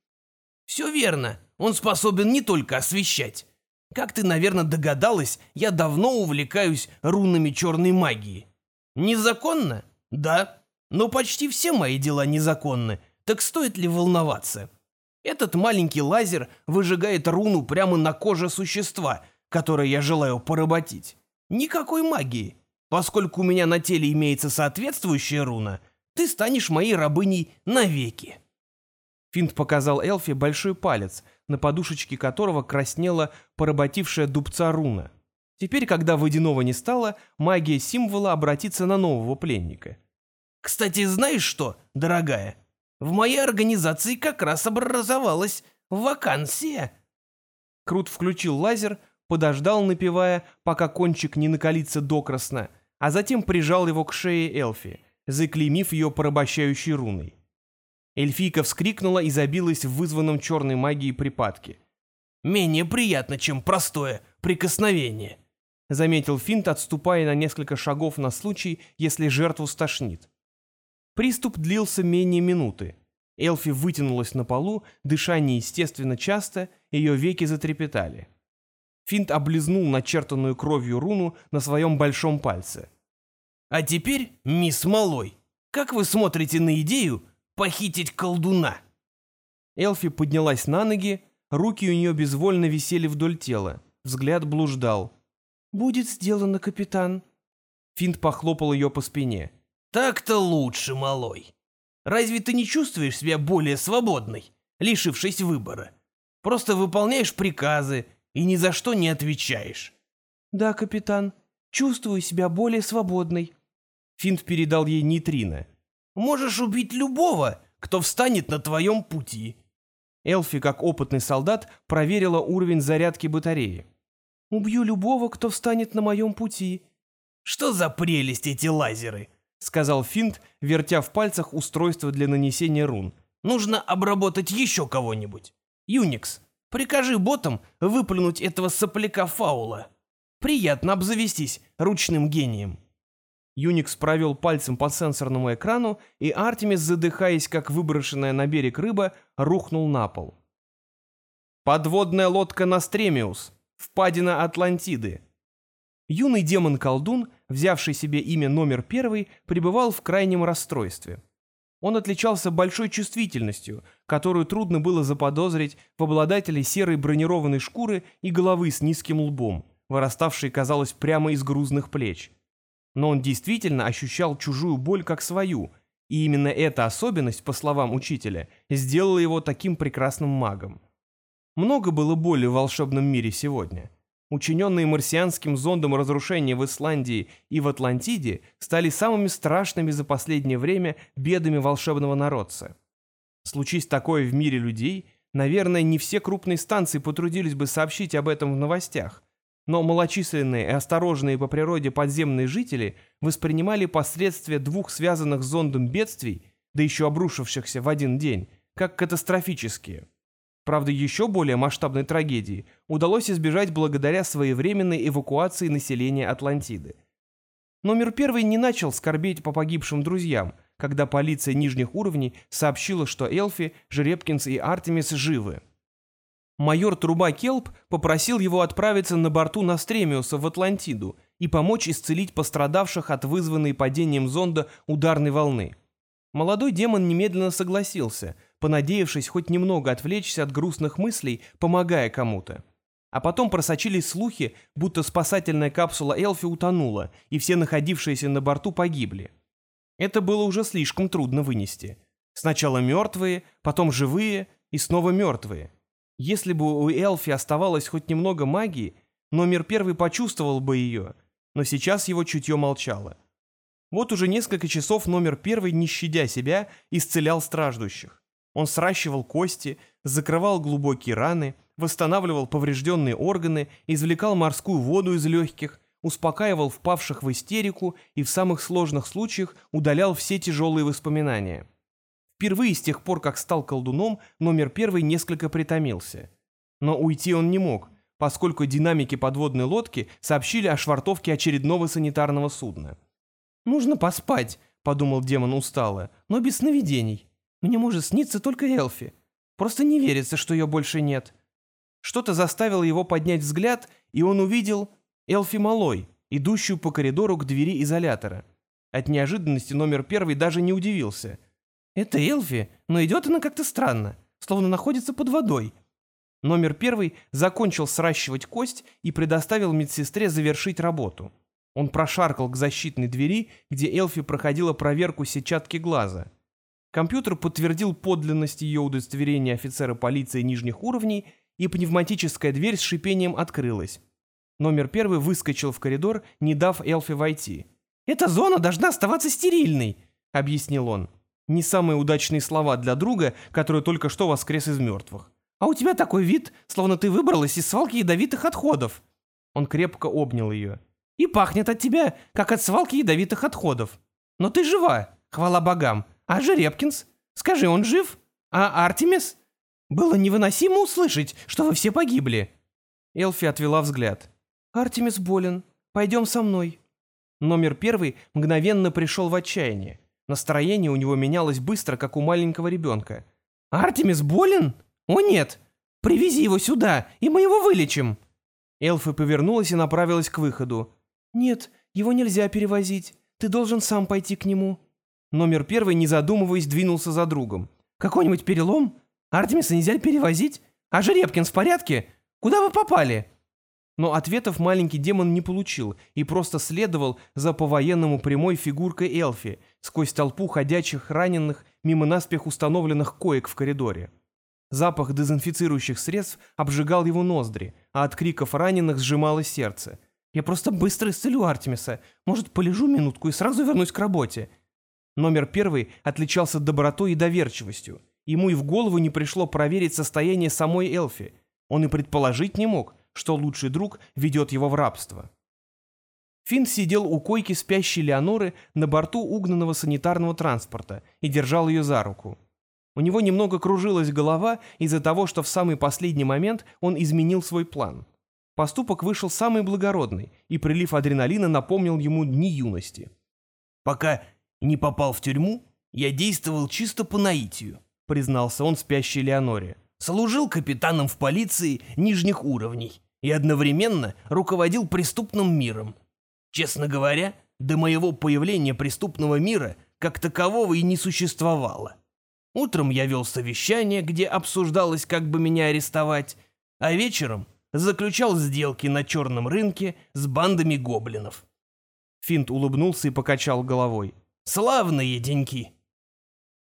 Все верно. Он способен не только освещать. Как ты, наверное, догадалась, я давно увлекаюсь рунами черной магии. Незаконно? Да. Но почти все мои дела незаконны. Так стоит ли волноваться? Этот маленький лазер выжигает руну прямо на коже существа, которое я желаю поработить. Никакой магии. Поскольку у меня на теле имеется соответствующая руна, ты станешь моей рабыней навеки. Финт показал Элфи большой палец, на подушечке которого краснела поработившая дубца руна. Теперь, когда водяного не стало, магия символа обратится на нового пленника. Кстати, знаешь что, дорогая? В моей организации как раз образовалась вакансия. Крут включил лазер, подождал, напевая, пока кончик не накалится докрасно, а затем прижал его к шее Элфи, заклеймив ее порабощающей руной. Эльфийка вскрикнула и забилась в вызванном черной магией припадке. «Менее приятно, чем простое прикосновение», — заметил Финт, отступая на несколько шагов на случай, если жертву стошнит. Приступ длился менее минуты. Элфи вытянулась на полу, дыша неестественно часто, ее веки затрепетали. Финт облизнул начертанную кровью руну на своем большом пальце. «А теперь, мисс Малой, как вы смотрите на идею похитить колдуна?» Элфи поднялась на ноги, руки у нее безвольно висели вдоль тела, взгляд блуждал. «Будет сделано, капитан». Финт похлопал ее по спине. «Так-то лучше, малой. Разве ты не чувствуешь себя более свободной, лишившись выбора? Просто выполняешь приказы и ни за что не отвечаешь». «Да, капитан, чувствую себя более свободной». Финт передал ей нейтрино. «Можешь убить любого, кто встанет на твоем пути». Элфи, как опытный солдат, проверила уровень зарядки батареи. «Убью любого, кто встанет на моем пути». «Что за прелесть эти лазеры?» — сказал Финт, вертя в пальцах устройство для нанесения рун. «Нужно обработать еще кого-нибудь. Юникс, прикажи ботам выплюнуть этого сопляка фаула. Приятно обзавестись ручным гением». Юникс провел пальцем по сенсорному экрану, и Артемис, задыхаясь, как выброшенная на берег рыба, рухнул на пол. «Подводная лодка Настремиус. Впадина Атлантиды. Юный демон-колдун, взявший себе имя номер первый, пребывал в крайнем расстройстве. Он отличался большой чувствительностью, которую трудно было заподозрить в обладателе серой бронированной шкуры и головы с низким лбом, выраставшей, казалось, прямо из грузных плеч. Но он действительно ощущал чужую боль как свою, и именно эта особенность, по словам учителя, сделала его таким прекрасным магом. Много было боли в волшебном мире сегодня – учиненные марсианским зондом разрушения в Исландии и в Атлантиде, стали самыми страшными за последнее время бедами волшебного народца. Случись такое в мире людей, наверное, не все крупные станции потрудились бы сообщить об этом в новостях, но малочисленные и осторожные по природе подземные жители воспринимали последствия двух связанных с зондом бедствий, да еще обрушившихся в один день, как катастрофические. Правда, еще более масштабной трагедии удалось избежать благодаря своевременной эвакуации населения Атлантиды. Номер первый не начал скорбеть по погибшим друзьям, когда полиция нижних уровней сообщила, что Элфи, Жеребкинс и Артемис живы. Майор Труба Келп попросил его отправиться на борту Настремиуса в Атлантиду и помочь исцелить пострадавших от вызванной падением зонда ударной волны. Молодой демон немедленно согласился – понадеявшись хоть немного отвлечься от грустных мыслей, помогая кому-то. А потом просочились слухи, будто спасательная капсула Элфи утонула, и все находившиеся на борту погибли. Это было уже слишком трудно вынести. Сначала мертвые, потом живые и снова мертвые. Если бы у Элфи оставалось хоть немного магии, номер первый почувствовал бы ее, но сейчас его чутье молчало. Вот уже несколько часов номер первый, не щадя себя, исцелял страждущих. Он сращивал кости, закрывал глубокие раны, восстанавливал поврежденные органы, извлекал морскую воду из легких, успокаивал впавших в истерику и в самых сложных случаях удалял все тяжелые воспоминания. Впервые с тех пор, как стал колдуном, номер первый несколько притомился. Но уйти он не мог, поскольку динамики подводной лодки сообщили о швартовке очередного санитарного судна. «Нужно поспать», — подумал демон устало, — «но без сновидений. Мне может сниться только Элфи. Просто не верится, что ее больше нет». Что-то заставило его поднять взгляд, и он увидел Элфи Малой, идущую по коридору к двери изолятора. От неожиданности номер первый даже не удивился. «Это Элфи, но идет она как-то странно, словно находится под водой». Номер первый закончил сращивать кость и предоставил медсестре завершить работу. Он прошаркал к защитной двери, где Элфи проходила проверку сетчатки глаза. Компьютер подтвердил подлинность ее удостоверения офицера полиции нижних уровней, и пневматическая дверь с шипением открылась. Номер первый выскочил в коридор, не дав Элфи войти. «Эта зона должна оставаться стерильной», — объяснил он. Не самые удачные слова для друга, который только что воскрес из мертвых. «А у тебя такой вид, словно ты выбралась из свалки ядовитых отходов». Он крепко обнял ее. «И пахнет от тебя, как от свалки ядовитых отходов. Но ты жива, хвала богам. А Жеребкинс? Скажи, он жив? А Артемис? Было невыносимо услышать, что вы все погибли». Элфи отвела взгляд. «Артемис болен. Пойдем со мной». Номер первый мгновенно пришел в отчаяние. Настроение у него менялось быстро, как у маленького ребенка. «Артемис болен? О нет! Привези его сюда, и мы его вылечим!» Элфи повернулась и направилась к выходу. «Нет, его нельзя перевозить. Ты должен сам пойти к нему». Номер первый, не задумываясь, двинулся за другом. «Какой-нибудь перелом? Артемиса нельзя перевозить? А Жеребкин в порядке? Куда вы попали?» Но ответов маленький демон не получил и просто следовал за по-военному прямой фигуркой Элфи сквозь толпу ходячих раненых мимо наспех установленных коек в коридоре. Запах дезинфицирующих средств обжигал его ноздри, а от криков раненых сжималось сердце. «Я просто быстро исцелю Артемиса. Может, полежу минутку и сразу вернусь к работе». Номер первый отличался добротой и доверчивостью. Ему и в голову не пришло проверить состояние самой Элфи. Он и предположить не мог, что лучший друг ведет его в рабство. Финн сидел у койки спящей Леоноры на борту угнанного санитарного транспорта и держал ее за руку. У него немного кружилась голова из-за того, что в самый последний момент он изменил свой план. Поступок вышел самый благородный, и прилив адреналина напомнил ему дни юности. «Пока не попал в тюрьму, я действовал чисто по наитию», признался он спящей Леоноре. «Служил капитаном в полиции нижних уровней и одновременно руководил преступным миром. Честно говоря, до моего появления преступного мира как такового и не существовало. Утром я вел совещание, где обсуждалось, как бы меня арестовать, а вечером заключал сделки на черном рынке с бандами гоблинов. Финт улыбнулся и покачал головой. «Славные деньки!»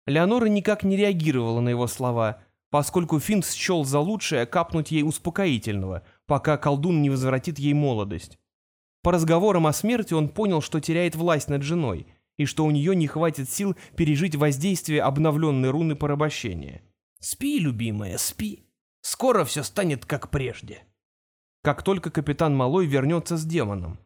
Леонора никак не реагировала на его слова, поскольку Финт счел за лучшее капнуть ей успокоительного, пока колдун не возвратит ей молодость. По разговорам о смерти он понял, что теряет власть над женой, и что у нее не хватит сил пережить воздействие обновленной руны порабощения. «Спи, любимая, спи. Скоро все станет как прежде». Как только капитан Малой вернется с демоном.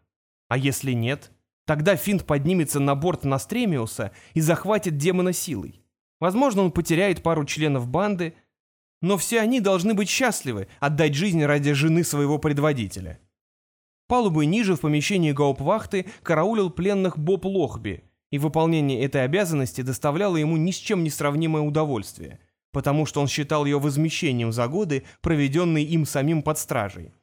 А если нет, тогда Финт поднимется на борт Настремиуса и захватит демона силой. Возможно, он потеряет пару членов банды, но все они должны быть счастливы отдать жизнь ради жены своего предводителя. Палубой ниже в помещении гауптвахты караулил пленных Боб Лохби, и выполнение этой обязанности доставляло ему ни с чем не сравнимое удовольствие, потому что он считал ее возмещением за годы, проведенные им самим под стражей.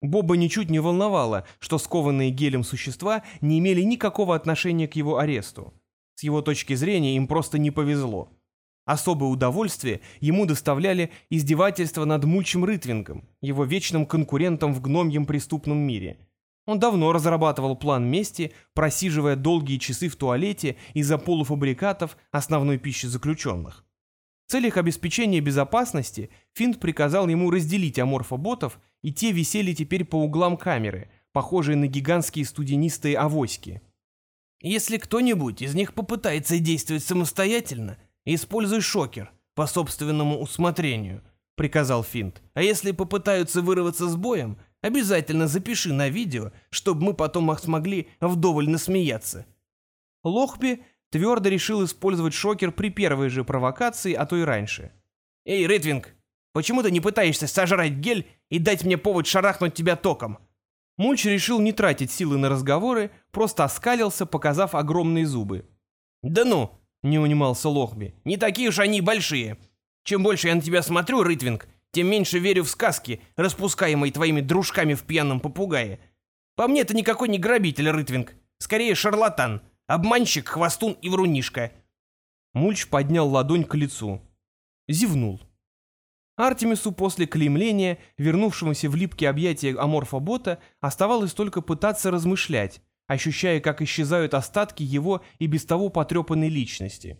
Боба ничуть не волновало, что скованные гелем существа не имели никакого отношения к его аресту. С его точки зрения им просто не повезло. Особое удовольствие ему доставляли издевательства над Мульчем Рытвингом, его вечным конкурентом в гномьем преступном мире. Он давно разрабатывал план мести, просиживая долгие часы в туалете из-за полуфабрикатов основной пищи заключенных. В целях обеспечения безопасности Финт приказал ему разделить аморфоботов, и те висели теперь по углам камеры, похожие на гигантские студенистые авоськи. «Если кто-нибудь из них попытается действовать самостоятельно», «Используй шокер по собственному усмотрению», — приказал Финт. «А если попытаются вырваться с боем, обязательно запиши на видео, чтобы мы потом смогли вдоволь насмеяться». Лохби твердо решил использовать шокер при первой же провокации, а то и раньше. «Эй, Ритвинг, почему ты не пытаешься сожрать гель и дать мне повод шарахнуть тебя током?» Мульч решил не тратить силы на разговоры, просто оскалился, показав огромные зубы. «Да ну!» — не унимался Лохби. «Не такие уж они большие. Чем больше я на тебя смотрю, Ритвинг, тем меньше верю в сказки, распускаемые твоими дружками в пьяном попугае. По мне, это никакой не грабитель, Ритвинг. Скорее, шарлатан, обманщик, хвостун и врунишка». Мульч поднял ладонь к лицу. Зевнул. Артемису после клеймления, вернувшемуся в липкие объятия аморфобота, оставалось только пытаться размышлять, ощущая, как исчезают остатки его и без того потрепанной личности.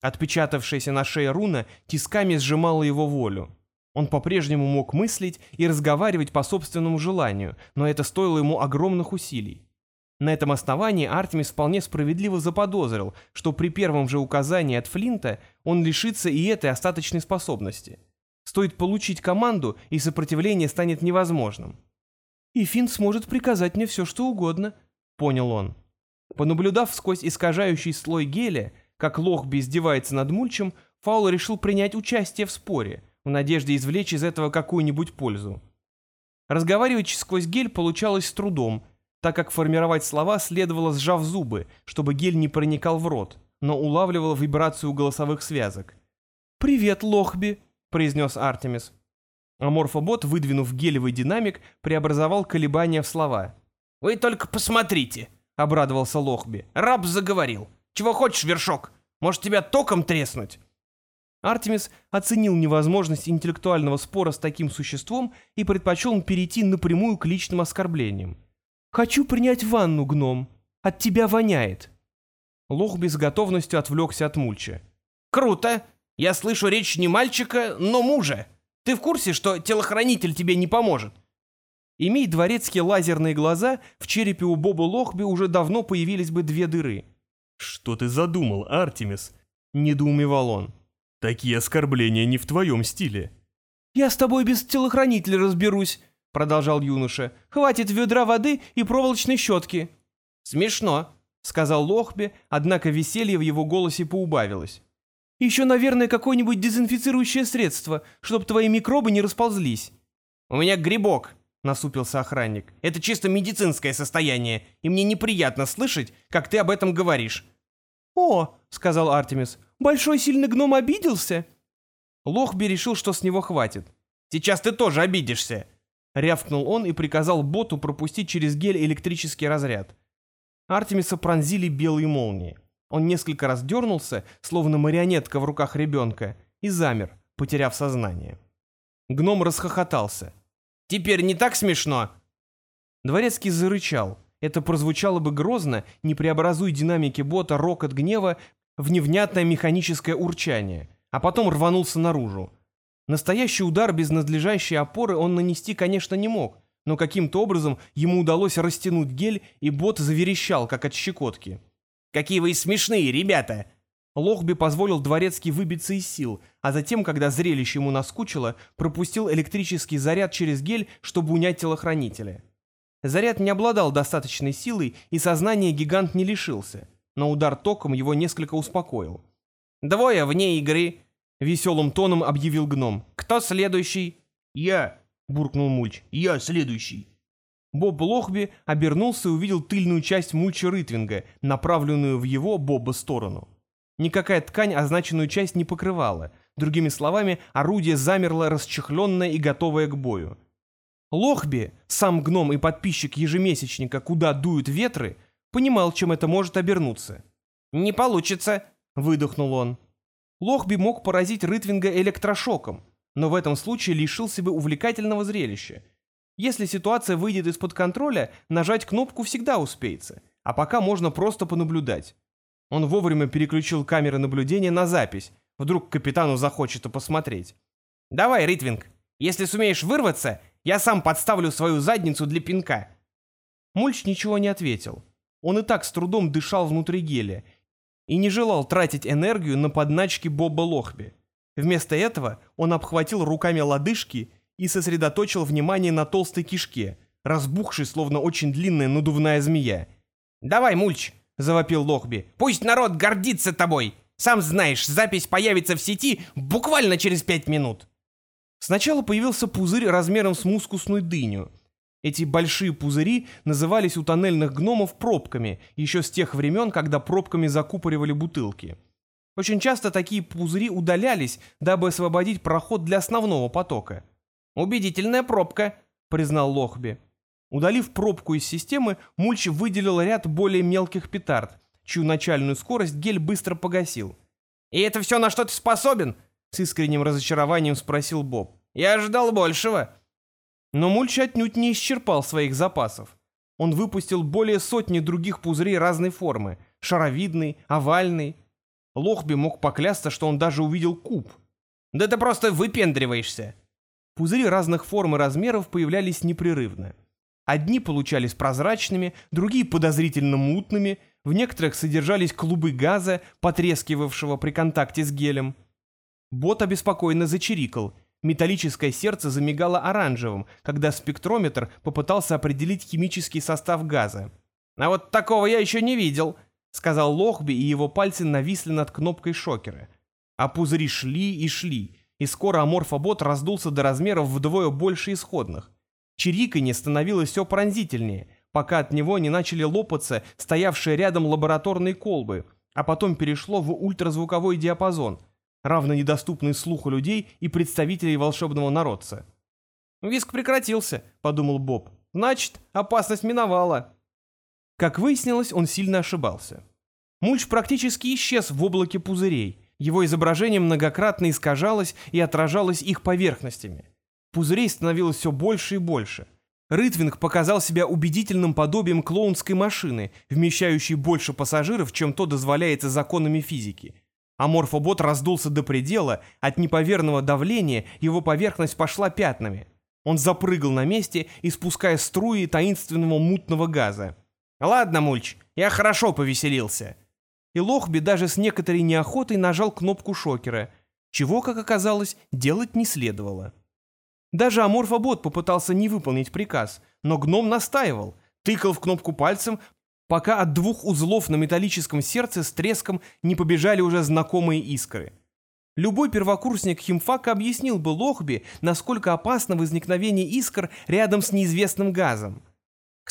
Отпечатавшаяся на шее руна тисками сжимала его волю. Он по-прежнему мог мыслить и разговаривать по собственному желанию, но это стоило ему огромных усилий. На этом основании Артемис вполне справедливо заподозрил, что при первом же указании от Флинта он лишится и этой остаточной способности – Стоит получить команду, и сопротивление станет невозможным. «И Финн сможет приказать мне все, что угодно», — понял он. Понаблюдав сквозь искажающий слой геля, как Лохби издевается над Мульчем, Фаул решил принять участие в споре, в надежде извлечь из этого какую-нибудь пользу. Разговаривать сквозь гель получалось с трудом, так как формировать слова следовало сжав зубы, чтобы гель не проникал в рот, но улавливал вибрацию голосовых связок. «Привет, Лохби!» Произнес Артемис. Аморфобот, выдвинув гелевый динамик, преобразовал колебания в слова. «Вы только посмотрите!» — обрадовался Лохби. «Раб заговорил. Чего хочешь, вершок? Может, тебя током треснуть?» Артемис оценил невозможность интеллектуального спора с таким существом и предпочел перейти напрямую к личным оскорблениям. «Хочу принять ванну, гном. От тебя воняет». Лохби с готовностью отвлекся от Мульча. «Круто! Я слышу речь не мальчика, но мужа. Ты в курсе, что телохранитель тебе не поможет?» Имея дворецкие лазерные глаза, в черепе у Боба Лохби уже давно появились бы две дыры. «Что ты задумал, Артемис?» — недоумевал он. «Такие оскорбления не в твоем стиле». «Я с тобой без телохранителя разберусь», — продолжал юноша. «Хватит ведра воды и проволочной щетки». «Смешно», — сказал Лохби, однако веселье в его голосе поубавилось. Еще, наверное, какое-нибудь дезинфицирующее средство, чтобы твои микробы не расползлись». «У меня грибок», — насупился охранник. «Это чисто медицинское состояние, и мне неприятно слышать, как ты об этом говоришь». «О», — сказал Артемис, — «большой сильный гном обиделся?» Лохби решил, что с него хватит. «Сейчас ты тоже обидишься», — рявкнул он и приказал боту пропустить через гель электрический разряд. Артемиса пронзили белые молнии. Он несколько раз дернулся, словно марионетка в руках ребенка, и замер, потеряв сознание. Гном расхохотался. «Теперь не так смешно?» Дворецкий зарычал. Это прозвучало бы грозно, не преобразуя динамики бота рокот гнева в невнятное механическое урчание, а потом рванулся наружу. Настоящий удар без надлежащей опоры он нанести, конечно, не мог, но каким-то образом ему удалось растянуть гель, и бот заверещал, как от щекотки. Какие вы смешные, ребята!» Лохби позволил дворецкий выбиться из сил, а затем, когда зрелище ему наскучило, пропустил электрический заряд через гель, чтобы унять телохранителя. Заряд не обладал достаточной силой, и сознание гигант не лишился, но удар током его несколько успокоил. «Двое вне игры», — веселым тоном объявил гном. «Кто следующий?» «Я», — буркнул Мульч. «Я следующий». Боб Лохби обернулся и увидел тыльную часть мульча Рытвинга, направленную в его, Боба, сторону. Никакая ткань означенную часть не покрывала. Другими словами, орудие замерло расчехленное и готовое к бою. Лохби, сам гном и подписчик ежемесячника «Куда дуют ветры», понимал, чем это может обернуться. «Не получится», — выдохнул он. Лохби мог поразить Рытвинга электрошоком, но в этом случае лишился бы увлекательного зрелища, если ситуация выйдет из-под контроля, нажать кнопку всегда успеется, а пока можно просто понаблюдать. Он вовремя переключил камеры наблюдения на запись, вдруг капитану захочется посмотреть. «Давай, Ритвинг, если сумеешь вырваться, я сам подставлю свою задницу для пинка». Мульч ничего не ответил. Он и так с трудом дышал внутри геля и не желал тратить энергию на подначки Боба Лохби. Вместо этого он обхватил руками лодыжки и сосредоточил внимание на толстой кишке, разбухшей, словно очень длинная надувная змея. «Давай, Мульч, — завопил Лохби. «Пусть народ гордится тобой! Сам знаешь, запись появится в сети буквально через пять минут!» Сначала появился пузырь размером с мускусную дыню. Эти большие пузыри назывались у тоннельных гномов пробками, еще с тех времен, когда пробками закупоривали бутылки. Очень часто такие пузыри удалялись, дабы освободить проход для основного потока. «Убедительная пробка», — признал Лохби. Удалив пробку из системы, Мульч выделил ряд более мелких петард, чью начальную скорость гель быстро погасил. «И это все на что ты способен?» — с искренним разочарованием спросил Боб. «Я ожидал большего». Но Мульч отнюдь не исчерпал своих запасов. Он выпустил более сотни других пузырей разной формы — шаровидный, овальный. Лохби мог поклясться, что он даже увидел куб. «Да ты просто выпендриваешься!» Пузыри разных форм и размеров появлялись непрерывно. Одни получались прозрачными, другие подозрительно мутными, в некоторых содержались клубы газа, потрескивавшего при контакте с гелем. Бот обеспокоенно зачирикал. Металлическое сердце замигало оранжевым, когда спектрометр попытался определить химический состав газа. «А вот такого я еще не видел», — сказал Лохби, и его пальцы нависли над кнопкой шокера. А пузыри шли и шли, и скоро аморфобот раздулся до размеров вдвое больше исходных. Чириканье становилось все пронзительнее, пока от него не начали лопаться стоявшие рядом лабораторные колбы, а потом перешло в ультразвуковой диапазон, равно недоступный слуху людей и представителей волшебного народца. «Виск прекратился», — подумал Боб. «Значит, опасность миновала». Как выяснилось, он сильно ошибался. Мульч практически исчез в облаке пузырей, его изображение многократно искажалось и отражалось их поверхностями. Пузырей становилось все больше и больше. Рытвинг показал себя убедительным подобием клоунской машины, вмещающей больше пассажиров, чем то дозволяется законами физики. Аморфобот раздулся до предела, от неповерного давления его поверхность пошла пятнами. Он запрыгал на месте, испуская струи таинственного мутного газа. «Ладно, Мульч, я хорошо повеселился». И Лохби даже с некоторой неохотой нажал кнопку шокера, чего, как оказалось, делать не следовало. Даже Аморфобот попытался не выполнить приказ, но гном настаивал, тыкал в кнопку пальцем, пока от двух узлов на металлическом сердце с треском не побежали уже знакомые искры. Любой первокурсник химфака объяснил бы Лохби, насколько опасно возникновение искр рядом с неизвестным газом.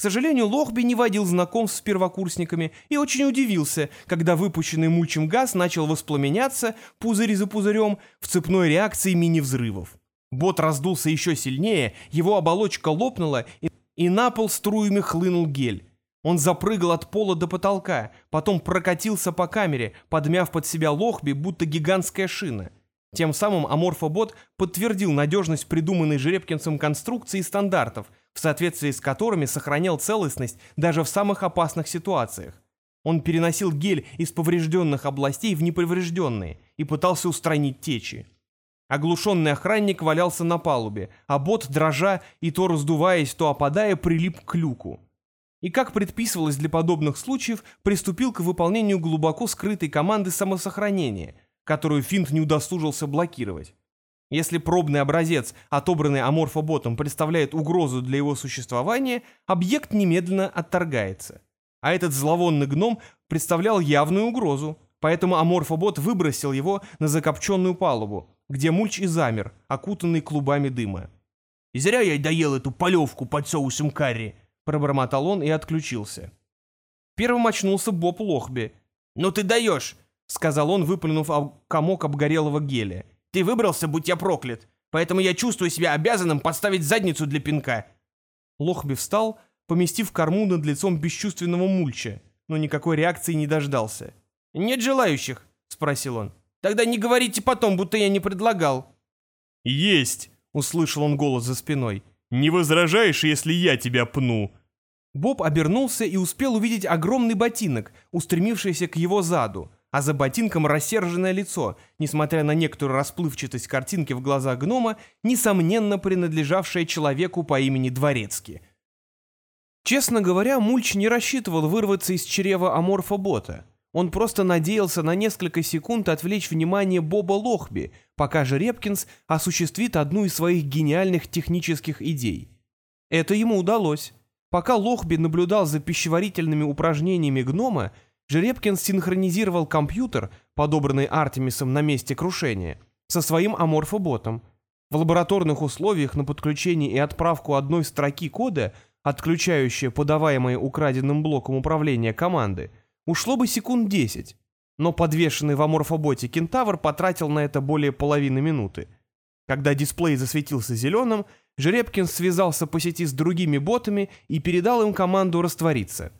Сожалению, Лохби не водил знакомств с первокурсниками и очень удивился, когда выпущенный мульчем газ начал воспламеняться, пузырь за пузырем, в цепной реакции мини-взрывов. Бот раздулся еще сильнее, его оболочка лопнула, и, и на пол струями хлынул гель. Он запрыгал от пола до потолка, потом прокатился по камере, подмяв под себя лохби, будто гигантская шина. Тем самым Аморфобот подтвердил надежность придуманной Жеребкинцем конструкции и стандартов, в соответствии с которыми сохранял целостность даже в самых опасных ситуациях. Он переносил гель из поврежденных областей в неповрежденные и пытался устранить течи. Оглушенный охранник валялся на палубе, а бот, дрожа и то раздуваясь, то опадая, прилип к люку. И, как предписывалось для подобных случаев, приступил к выполнению глубоко скрытой команды самосохранения, которую Финт не удосужился блокировать. Если пробный образец, отобранный аморфоботом, представляет угрозу для его существования, объект немедленно отторгается. А этот зловонный гном представлял явную угрозу, поэтому аморфобот выбросил его на закопченную палубу, где мульч и замер, окутанный клубами дыма. «И зря я доел эту полевку под соусом карри», — пробормотал он и отключился. Первым очнулся Боб Лохби. «Ну ты даешь!» — сказал он, выплюнув комок обгорелого геля. «Ты выбрался, будь я проклят, поэтому я чувствую себя обязанным подставить задницу для пинка». Лохби встал, поместив корму над лицом бесчувственного мульча, но никакой реакции не дождался. «Нет желающих?» — спросил он. Тогда не говорите потом, будто я не предлагал». «Есть!» — услышал он голос за спиной. «Не возражаешь, если я тебя пну?» Боб обернулся и успел увидеть огромный ботинок, устремившийся к его заду, а за ботинком рассерженное лицо, несмотря на некоторую расплывчатость картинки в глазах гнома, несомненно принадлежавшее человеку по имени Дворецкий. Честно говоря, Мульч не рассчитывал вырваться из чрева аморфа бота. Он просто надеялся на несколько секунд отвлечь внимание Боба Лохби, пока же Репкинс осуществит одну из своих гениальных технических идей. Это ему удалось. Пока Лохби наблюдал за пищеварительными упражнениями гнома, Жеребкин синхронизировал компьютер, подобранный Артемисом на месте крушения, со своим аморфоботом. В лабораторных условиях на подключение и отправку одной строки кода, отключающая подаваемые украденным блоком управления команды, ушло бы секунд 10, но подвешенный в аморфоботе кентавр потратил на это более половины минуты. Когда дисплей засветился зеленым, Жеребкин связался по сети с другими ботами и передал им команду раствориться.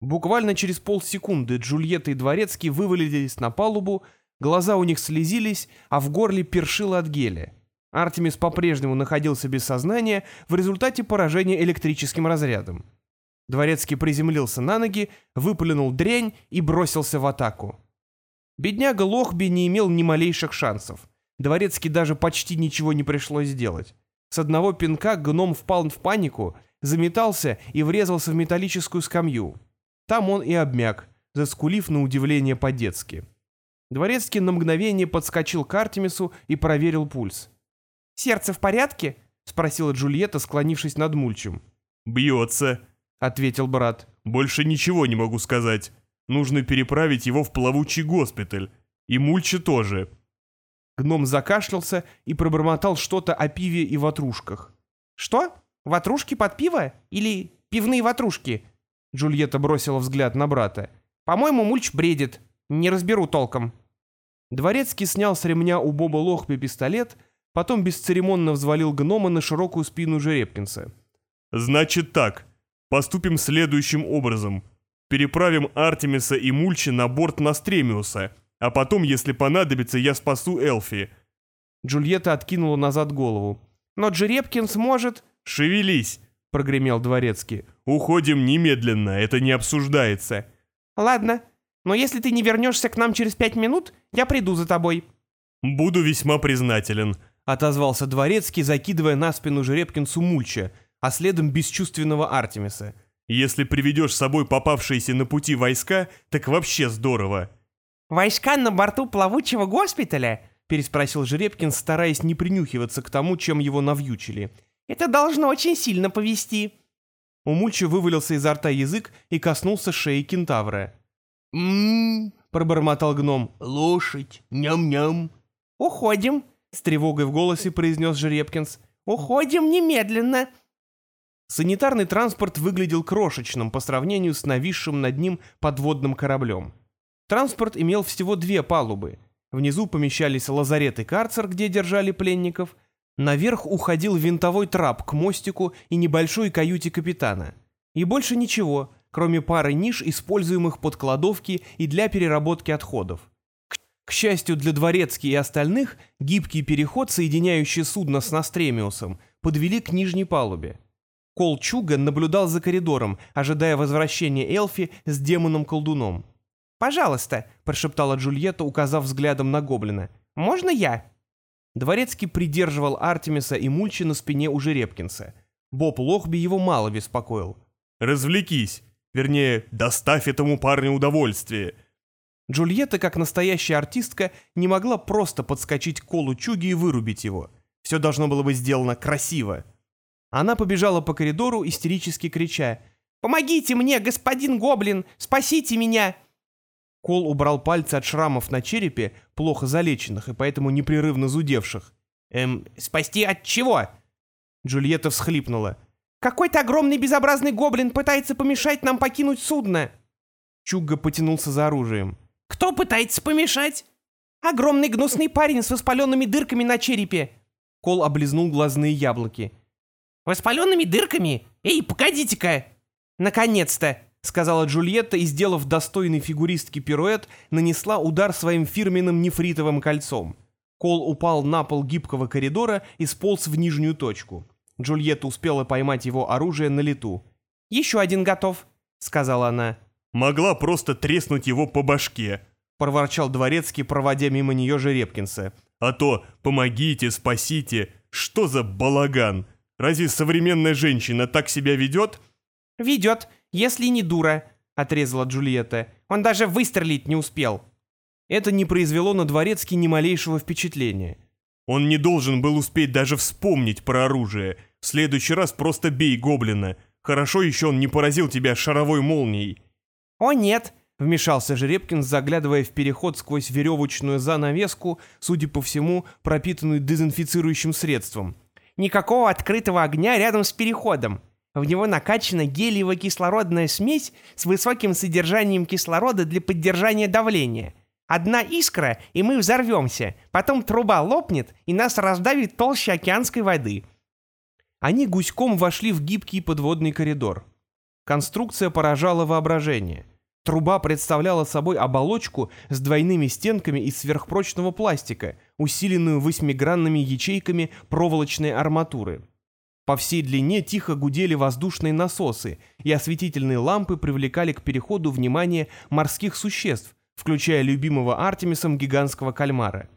Буквально через полсекунды Джульетта и Дворецкий вывалились на палубу, глаза у них слезились, а в горле першило от геля. Артемис по-прежнему находился без сознания в результате поражения электрическим разрядом. Дворецкий приземлился на ноги, выплюнул дрянь и бросился в атаку. Бедняга Лохби не имел ни малейших шансов. Дворецкий даже почти ничего не пришлось сделать. С одного пинка гном впал в панику, заметался и врезался в металлическую скамью. Там он и обмяк, заскулив на удивление по-детски. Дворецкий на мгновение подскочил к Артемису и проверил пульс. «Сердце в порядке?» — спросила Джульетта, склонившись над Мульчем. «Бьется», — ответил брат. «Больше ничего не могу сказать. Нужно переправить его в плавучий госпиталь. И Мульча тоже». Гном закашлялся и пробормотал что-то о пиве и ватрушках. «Что? Ватрушки под пиво? Или пивные ватрушки?» Джульетта бросила взгляд на брата. «По-моему, Мульч бредит. Не разберу толком». Дворецкий снял с ремня у Боба Лохпи пистолет, потом бесцеремонно взвалил гнома на широкую спину Жеребкинса. «Значит так. Поступим следующим образом. Переправим Артемиса и Мульчи на борт Настремиуса, а потом, если понадобится, я спасу Элфи». Джульетта откинула назад голову. «Но Джеребкин сможет...» «Шевелись!» — прогремел Дворецкий. «Уходим немедленно, это не обсуждается». «Ладно, но если ты не вернешься к нам через пять минут, я приду за тобой». «Буду весьма признателен», — отозвался Дворецкий, закидывая на спину Жеребкинсу Мульча, а следом бесчувственного Артемиса. «Если приведешь с собой попавшиеся на пути войска, так вообще здорово». «Войска на борту плавучего госпиталя?» — переспросил Жеребкин, стараясь не принюхиваться к тому, чем его навьючили. «Это должно очень сильно повести». У Мульча вывалился изо рта язык и коснулся шеи кентавра. «М-м-м», пробормотал гном. «Лошадь, ням-ням». «Уходим», — с тревогой в голосе произнес Жеребкинс. «Уходим немедленно». Санитарный транспорт выглядел крошечным по сравнению с нависшим над ним подводным кораблем. Транспорт имел всего две палубы. Внизу помещались лазарет и карцер, где держали пленников. Наверх уходил винтовой трап к мостику и небольшой каюте капитана. И больше ничего, кроме пары ниш, используемых под кладовки и для переработки отходов. К, счастью для Дворецки и остальных, гибкий переход, соединяющий судно с Настремиусом, подвели к нижней палубе. Кол Чуга наблюдал за коридором, ожидая возвращения Элфи с демоном-колдуном. «Пожалуйста», — прошептала Джульетта, указав взглядом на гоблина. «Можно я?» Дворецкий придерживал Артемиса и Мульчи на спине у Жеребкинса. Боб Лохби его мало беспокоил. «Развлекись! Вернее, доставь этому парню удовольствие!» Джульетта, как настоящая артистка, не могла просто подскочить к Колу Чуги и вырубить его. Все должно было быть сделано красиво. Она побежала по коридору, истерически крича. «Помогите мне, господин Гоблин! Спасите меня!» Кол убрал пальцы от шрамов на черепе, плохо залеченных и поэтому непрерывно зудевших. «Эм, спасти от чего?» Джульетта всхлипнула. «Какой-то огромный безобразный гоблин пытается помешать нам покинуть судно!» Чугга потянулся за оружием. «Кто пытается помешать?» «Огромный гнусный парень с воспаленными дырками на черепе!» Кол облизнул глазные яблоки. «Воспаленными дырками? Эй, погодите-ка!» «Наконец-то!» — сказала Джульетта и, сделав достойный фигуристки пируэт, нанесла удар своим фирменным нефритовым кольцом. Кол упал на пол гибкого коридора и сполз в нижнюю точку. Джульетта успела поймать его оружие на лету. «Еще один готов», — сказала она. «Могла просто треснуть его по башке», — проворчал Дворецкий, проводя мимо нее Жеребкинса. «А то помогите, спасите, что за балаган? Разве современная женщина так себя ведет?» «Ведет, если не дура», — отрезала Джульетта. «Он даже выстрелить не успел». Это не произвело на Дворецкий ни малейшего впечатления. «Он не должен был успеть даже вспомнить про оружие. В следующий раз просто бей гоблина. Хорошо еще он не поразил тебя шаровой молнией». «О нет, — вмешался Жеребкин, заглядывая в переход сквозь веревочную занавеску, судя по всему, пропитанную дезинфицирующим средством. Никакого открытого огня рядом с переходом. В него накачана гелиево-кислородная смесь с высоким содержанием кислорода для поддержания давления. Одна искра, и мы взорвемся. Потом труба лопнет, и нас раздавит толще океанской воды. Они гуськом вошли в гибкий подводный коридор. Конструкция поражала воображение. Труба представляла собой оболочку с двойными стенками из сверхпрочного пластика, усиленную восьмигранными ячейками проволочной арматуры. По всей длине тихо гудели воздушные насосы, и осветительные лампы привлекали к переходу внимание морских существ, включая любимого Артемисом гигантского кальмара.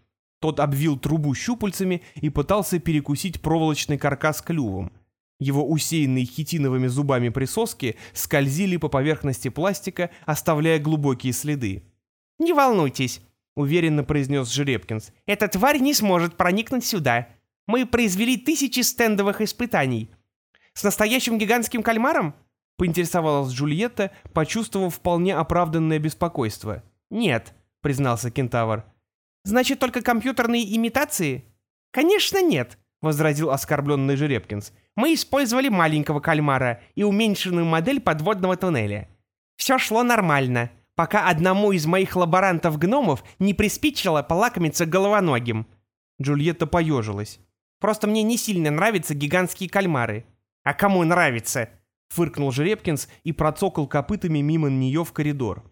Тот обвил трубу щупальцами и пытался перекусить проволочный каркас клювом. Его усеянные хитиновыми зубами присоски скользили по поверхности пластика, оставляя глубокие следы. «Не волнуйтесь», — уверенно произнес Жеребкинс. «Эта тварь не сможет проникнуть сюда. Мы произвели тысячи стендовых испытаний. С настоящим гигантским кальмаром?» — поинтересовалась Джульетта, почувствовав вполне оправданное беспокойство. «Нет», — признался кентавр. «Значит, только компьютерные имитации?» «Конечно нет», — возразил оскорбленный Жеребкинс. «Мы использовали маленького кальмара и уменьшенную модель подводного туннеля. Все шло нормально, пока одному из моих лаборантов-гномов не приспичило полакомиться головоногим». Джульетта поежилась. «Просто мне не сильно нравятся гигантские кальмары». «А кому нравится?» — фыркнул Жеребкинс и процокал копытами мимо нее в коридор.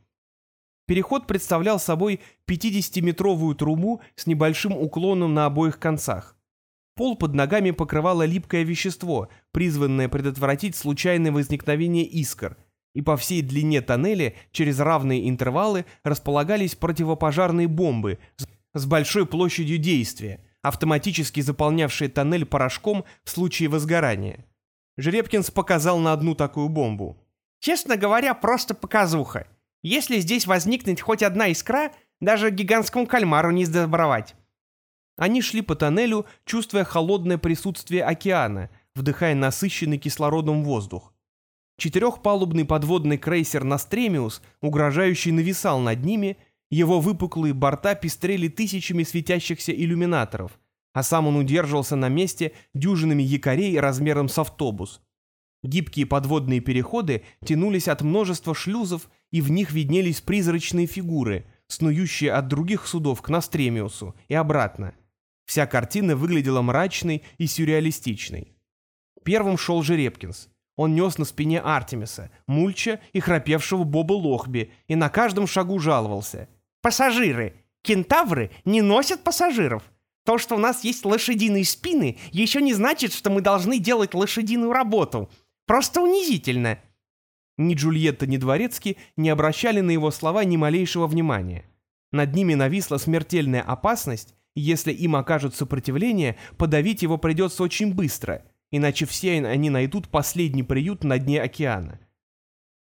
Переход представлял собой 50-метровую трубу с небольшим уклоном на обоих концах. Пол под ногами покрывало липкое вещество, призванное предотвратить случайное возникновение искр, и по всей длине тоннеля через равные интервалы располагались противопожарные бомбы с большой площадью действия, автоматически заполнявшие тоннель порошком в случае возгорания. Жеребкинс показал на одну такую бомбу. «Честно говоря, просто показуха. Если здесь возникнет хоть одна искра, даже гигантскому кальмару не сдобровать. Они шли по тоннелю, чувствуя холодное присутствие океана, вдыхая насыщенный кислородом воздух. Четырехпалубный подводный крейсер «Настремиус», угрожающий нависал над ними, его выпуклые борта пестрели тысячами светящихся иллюминаторов, а сам он удерживался на месте дюжинами якорей размером с автобус. Гибкие подводные переходы тянулись от множества шлюзов, и в них виднелись призрачные фигуры, снующие от других судов к Настремиусу и обратно. Вся картина выглядела мрачной и сюрреалистичной. Первым шел Жеребкинс. Он нес на спине Артемиса, Мульча и храпевшего Боба Лохби, и на каждом шагу жаловался. «Пассажиры! Кентавры не носят пассажиров! То, что у нас есть лошадиные спины, еще не значит, что мы должны делать лошадиную работу!» Просто унизительно!» Ни Джульетта, ни Дворецкий не обращали на его слова ни малейшего внимания. Над ними нависла смертельная опасность, и если им окажут сопротивление, подавить его придется очень быстро, иначе все они найдут последний приют на дне океана.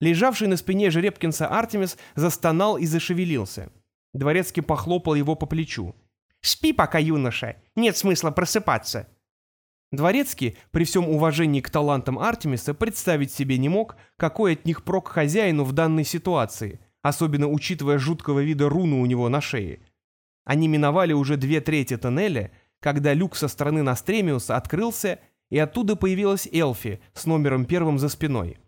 Лежавший на спине Жеребкинса Артемис застонал и зашевелился. Дворецкий похлопал его по плечу. «Спи пока, юноша, нет смысла просыпаться». Дворецкий, при всем уважении к талантам Артемиса, представить себе не мог, какой от них прок хозяину в данной ситуации, особенно учитывая жуткого вида руну у него на шее. Они миновали уже две трети тоннеля, когда люк со стороны Настремиуса открылся, и оттуда появилась Элфи с номером первым за спиной.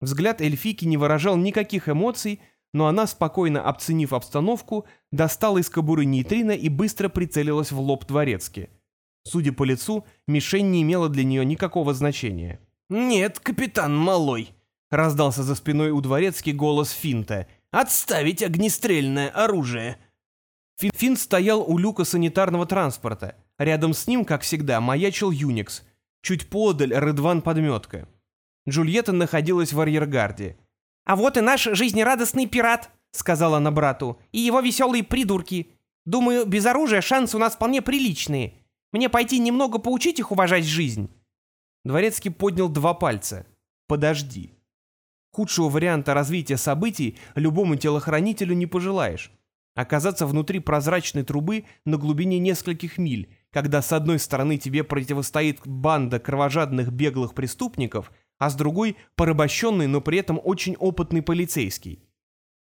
Взгляд эльфики не выражал никаких эмоций, но она, спокойно обценив обстановку, достала из кобуры нейтрина и быстро прицелилась в лоб Дворецки – Судя по лицу, мишень не имела для нее никакого значения. «Нет, капитан Малой», — раздался за спиной у дворецки голос Финта. «Отставить огнестрельное оружие!» Фин Финт стоял у люка санитарного транспорта. Рядом с ним, как всегда, маячил Юникс. Чуть подаль Редван Подметка. Джульетта находилась в арьергарде. «А вот и наш жизнерадостный пират», — сказала она брату, — «и его веселые придурки. Думаю, без оружия шансы у нас вполне приличные. Мне пойти немного поучить их уважать жизнь?» Дворецкий поднял два пальца. «Подожди». Худшего варианта развития событий любому телохранителю не пожелаешь. Оказаться внутри прозрачной трубы на глубине нескольких миль, когда с одной стороны тебе противостоит банда кровожадных беглых преступников, а с другой – порабощенный, но при этом очень опытный полицейский.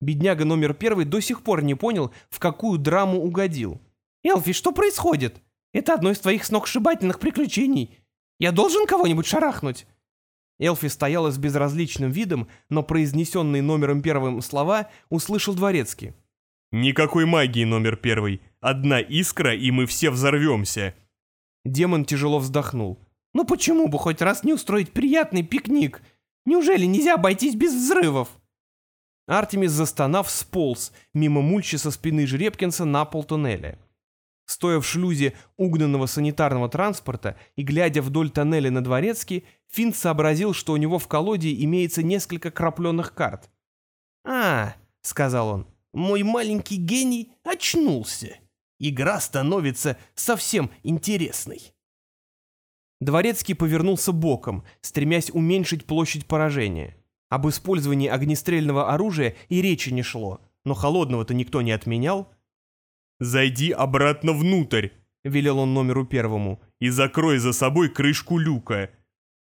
Бедняга номер первый до сих пор не понял, в какую драму угодил. «Элфи, что происходит? Это одно из твоих сногсшибательных приключений. Я должен кого-нибудь шарахнуть?» Элфи стояла с безразличным видом, но произнесенные номером первым слова услышал дворецкий. «Никакой магии, номер первый. Одна искра, и мы все взорвемся». Демон тяжело вздохнул. «Ну почему бы хоть раз не устроить приятный пикник? Неужели нельзя обойтись без взрывов?» Артемис, застонав, сполз мимо мульчи со спины Жеребкинса на пол туннеля. Стоя в шлюзе угнанного санитарного транспорта и глядя вдоль тоннеля на Дворецкий, Финт сообразил, что у него в колоде имеется несколько крапленых карт. «А, — сказал он, — мой маленький гений очнулся. Игра становится совсем интересной». Дворецкий повернулся боком, стремясь уменьшить площадь поражения. Об использовании огнестрельного оружия и речи не шло, но холодного-то никто не отменял — «Зайди обратно внутрь», — велел он номеру первому, «и закрой за собой крышку люка».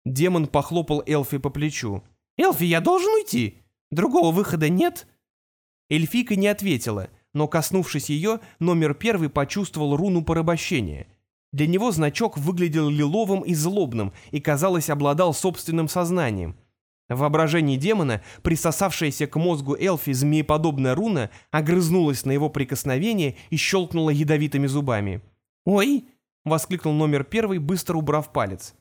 Демон похлопал Элфи по плечу. «Элфи, я должен уйти? Другого выхода нет?» Эльфика не ответила, но, коснувшись ее, номер первый почувствовал руну порабощения. Для него значок выглядел лиловым и злобным и, казалось, обладал собственным сознанием — в воображении демона, присосавшаяся к мозгу Элфи змееподобная руна, огрызнулась на его прикосновение и щелкнула ядовитыми зубами. «Ой!» — воскликнул номер первый, быстро убрав палец.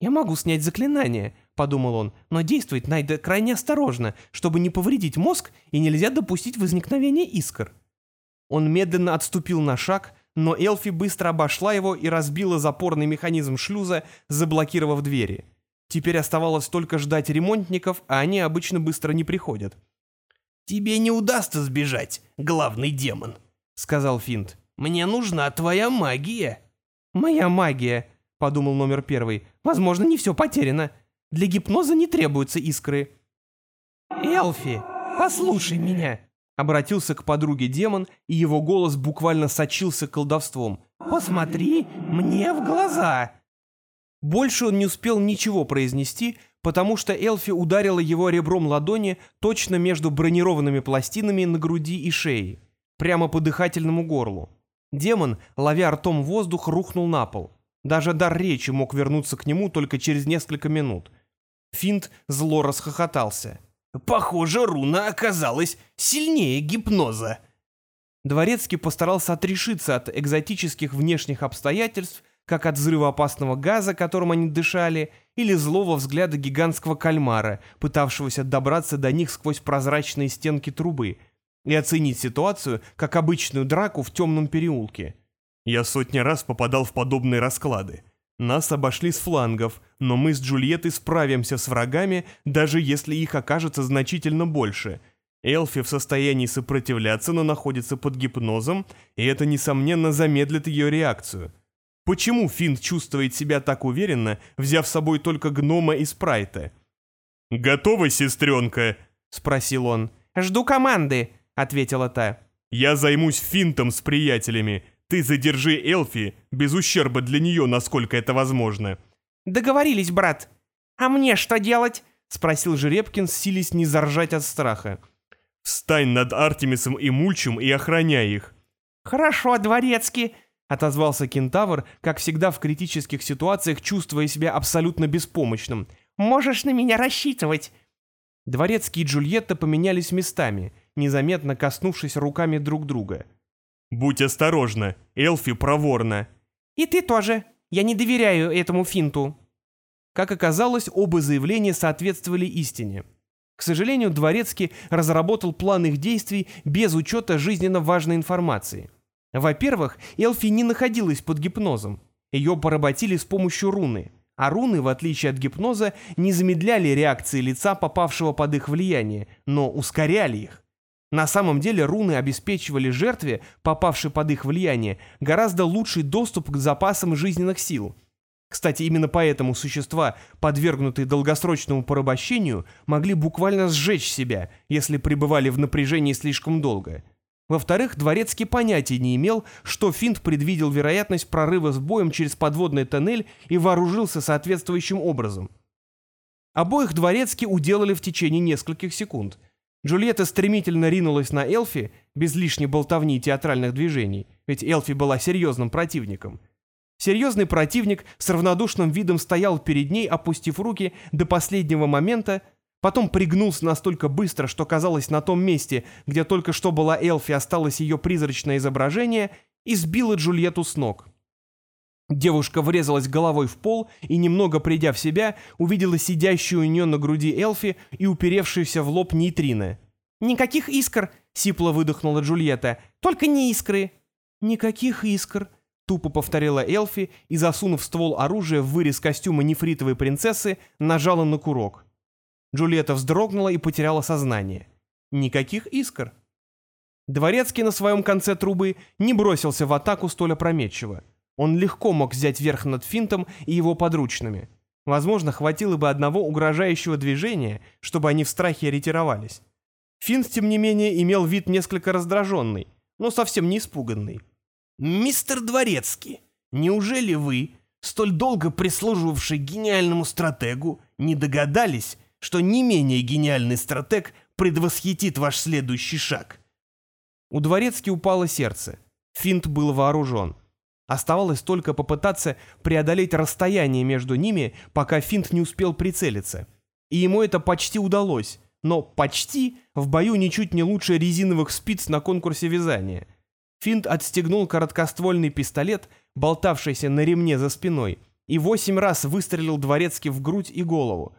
«Я могу снять заклинание», — подумал он, «но действовать надо крайне осторожно, чтобы не повредить мозг и нельзя допустить возникновения искр». Он медленно отступил на шаг, но Элфи быстро обошла его и разбила запорный механизм шлюза, заблокировав двери. Теперь оставалось только ждать ремонтников, а они обычно быстро не приходят. «Тебе не удастся сбежать, главный демон», — сказал Финт. «Мне нужна твоя магия». «Моя магия», — подумал номер первый. «Возможно, не все потеряно. Для гипноза не требуются искры». «Элфи, послушай меня», — обратился к подруге демон, и его голос буквально сочился колдовством. «Посмотри мне в глаза». Больше он не успел ничего произнести, потому что Элфи ударила его ребром ладони точно между бронированными пластинами на груди и шее, прямо по дыхательному горлу. Демон, ловя ртом воздух, рухнул на пол. Даже дар речи мог вернуться к нему только через несколько минут. Финт зло расхохотался. «Похоже, руна оказалась сильнее гипноза». Дворецкий постарался отрешиться от экзотических внешних обстоятельств как от взрыва опасного газа, которым они дышали, или злого взгляда гигантского кальмара, пытавшегося добраться до них сквозь прозрачные стенки трубы, и оценить ситуацию как обычную драку в темном переулке. Я сотни раз попадал в подобные расклады. Нас обошли с флангов, но мы с Джульеттой справимся с врагами, даже если их окажется значительно больше. Элфи в состоянии сопротивляться, но находится под гипнозом, и это, несомненно, замедлит ее реакцию. Почему Финн чувствует себя так уверенно, взяв с собой только гнома и спрайта? «Готова, сестренка?» — спросил он. «Жду команды», — ответила та. «Я займусь финтом с приятелями. Ты задержи Элфи, без ущерба для нее, насколько это возможно». «Договорились, брат. А мне что делать?» — спросил Жеребкин, силясь не заржать от страха. «Встань над Артемисом и Мульчем и охраняй их». «Хорошо, дворецкий», отозвался кентавр, как всегда в критических ситуациях, чувствуя себя абсолютно беспомощным. «Можешь на меня рассчитывать!» Дворецкий и Джульетта поменялись местами, незаметно коснувшись руками друг друга. «Будь осторожна, Элфи проворна!» «И ты тоже! Я не доверяю этому финту!» Как оказалось, оба заявления соответствовали истине. К сожалению, Дворецкий разработал план их действий без учета жизненно важной информации – во-первых, Элфи не находилась под гипнозом. Ее поработили с помощью руны. А руны, в отличие от гипноза, не замедляли реакции лица, попавшего под их влияние, но ускоряли их. На самом деле руны обеспечивали жертве, попавшей под их влияние, гораздо лучший доступ к запасам жизненных сил. Кстати, именно поэтому существа, подвергнутые долгосрочному порабощению, могли буквально сжечь себя, если пребывали в напряжении слишком долго. Во-вторых, Дворецкий понятия не имел, что Финт предвидел вероятность прорыва с боем через подводный тоннель и вооружился соответствующим образом. Обоих Дворецкий уделали в течение нескольких секунд. Джульетта стремительно ринулась на Элфи, без лишней болтовни и театральных движений, ведь Элфи была серьезным противником. Серьезный противник с равнодушным видом стоял перед ней, опустив руки до последнего момента, потом пригнулся настолько быстро, что казалось на том месте, где только что была Элфи, осталось ее призрачное изображение, и сбила Джульетту с ног. Девушка врезалась головой в пол и, немного придя в себя, увидела сидящую у нее на груди Элфи и уперевшуюся в лоб нейтрино. «Никаких искр!» — сипло выдохнула Джульетта. «Только не искры!» «Никаких искр!» — тупо повторила Элфи и, засунув ствол оружия в вырез костюма нефритовой принцессы, нажала на курок. Джульетта вздрогнула и потеряла сознание. «Никаких искр!» Дворецкий на своем конце трубы не бросился в атаку столь опрометчиво. Он легко мог взять верх над финтом и его подручными. Возможно, хватило бы одного угрожающего движения, чтобы они в страхе ретировались. Финт, тем не менее, имел вид несколько раздраженный, но совсем не испуганный. «Мистер Дворецкий, неужели вы, столь долго прислуживавший гениальному стратегу, не догадались, что не менее гениальный стратег предвосхитит ваш следующий шаг?» У Дворецки упало сердце. Финт был вооружен. Оставалось только попытаться преодолеть расстояние между ними, пока Финт не успел прицелиться. И ему это почти удалось, но почти в бою ничуть не лучше резиновых спиц на конкурсе вязания. Финт отстегнул короткоствольный пистолет, болтавшийся на ремне за спиной, и восемь раз выстрелил дворецки в грудь и голову.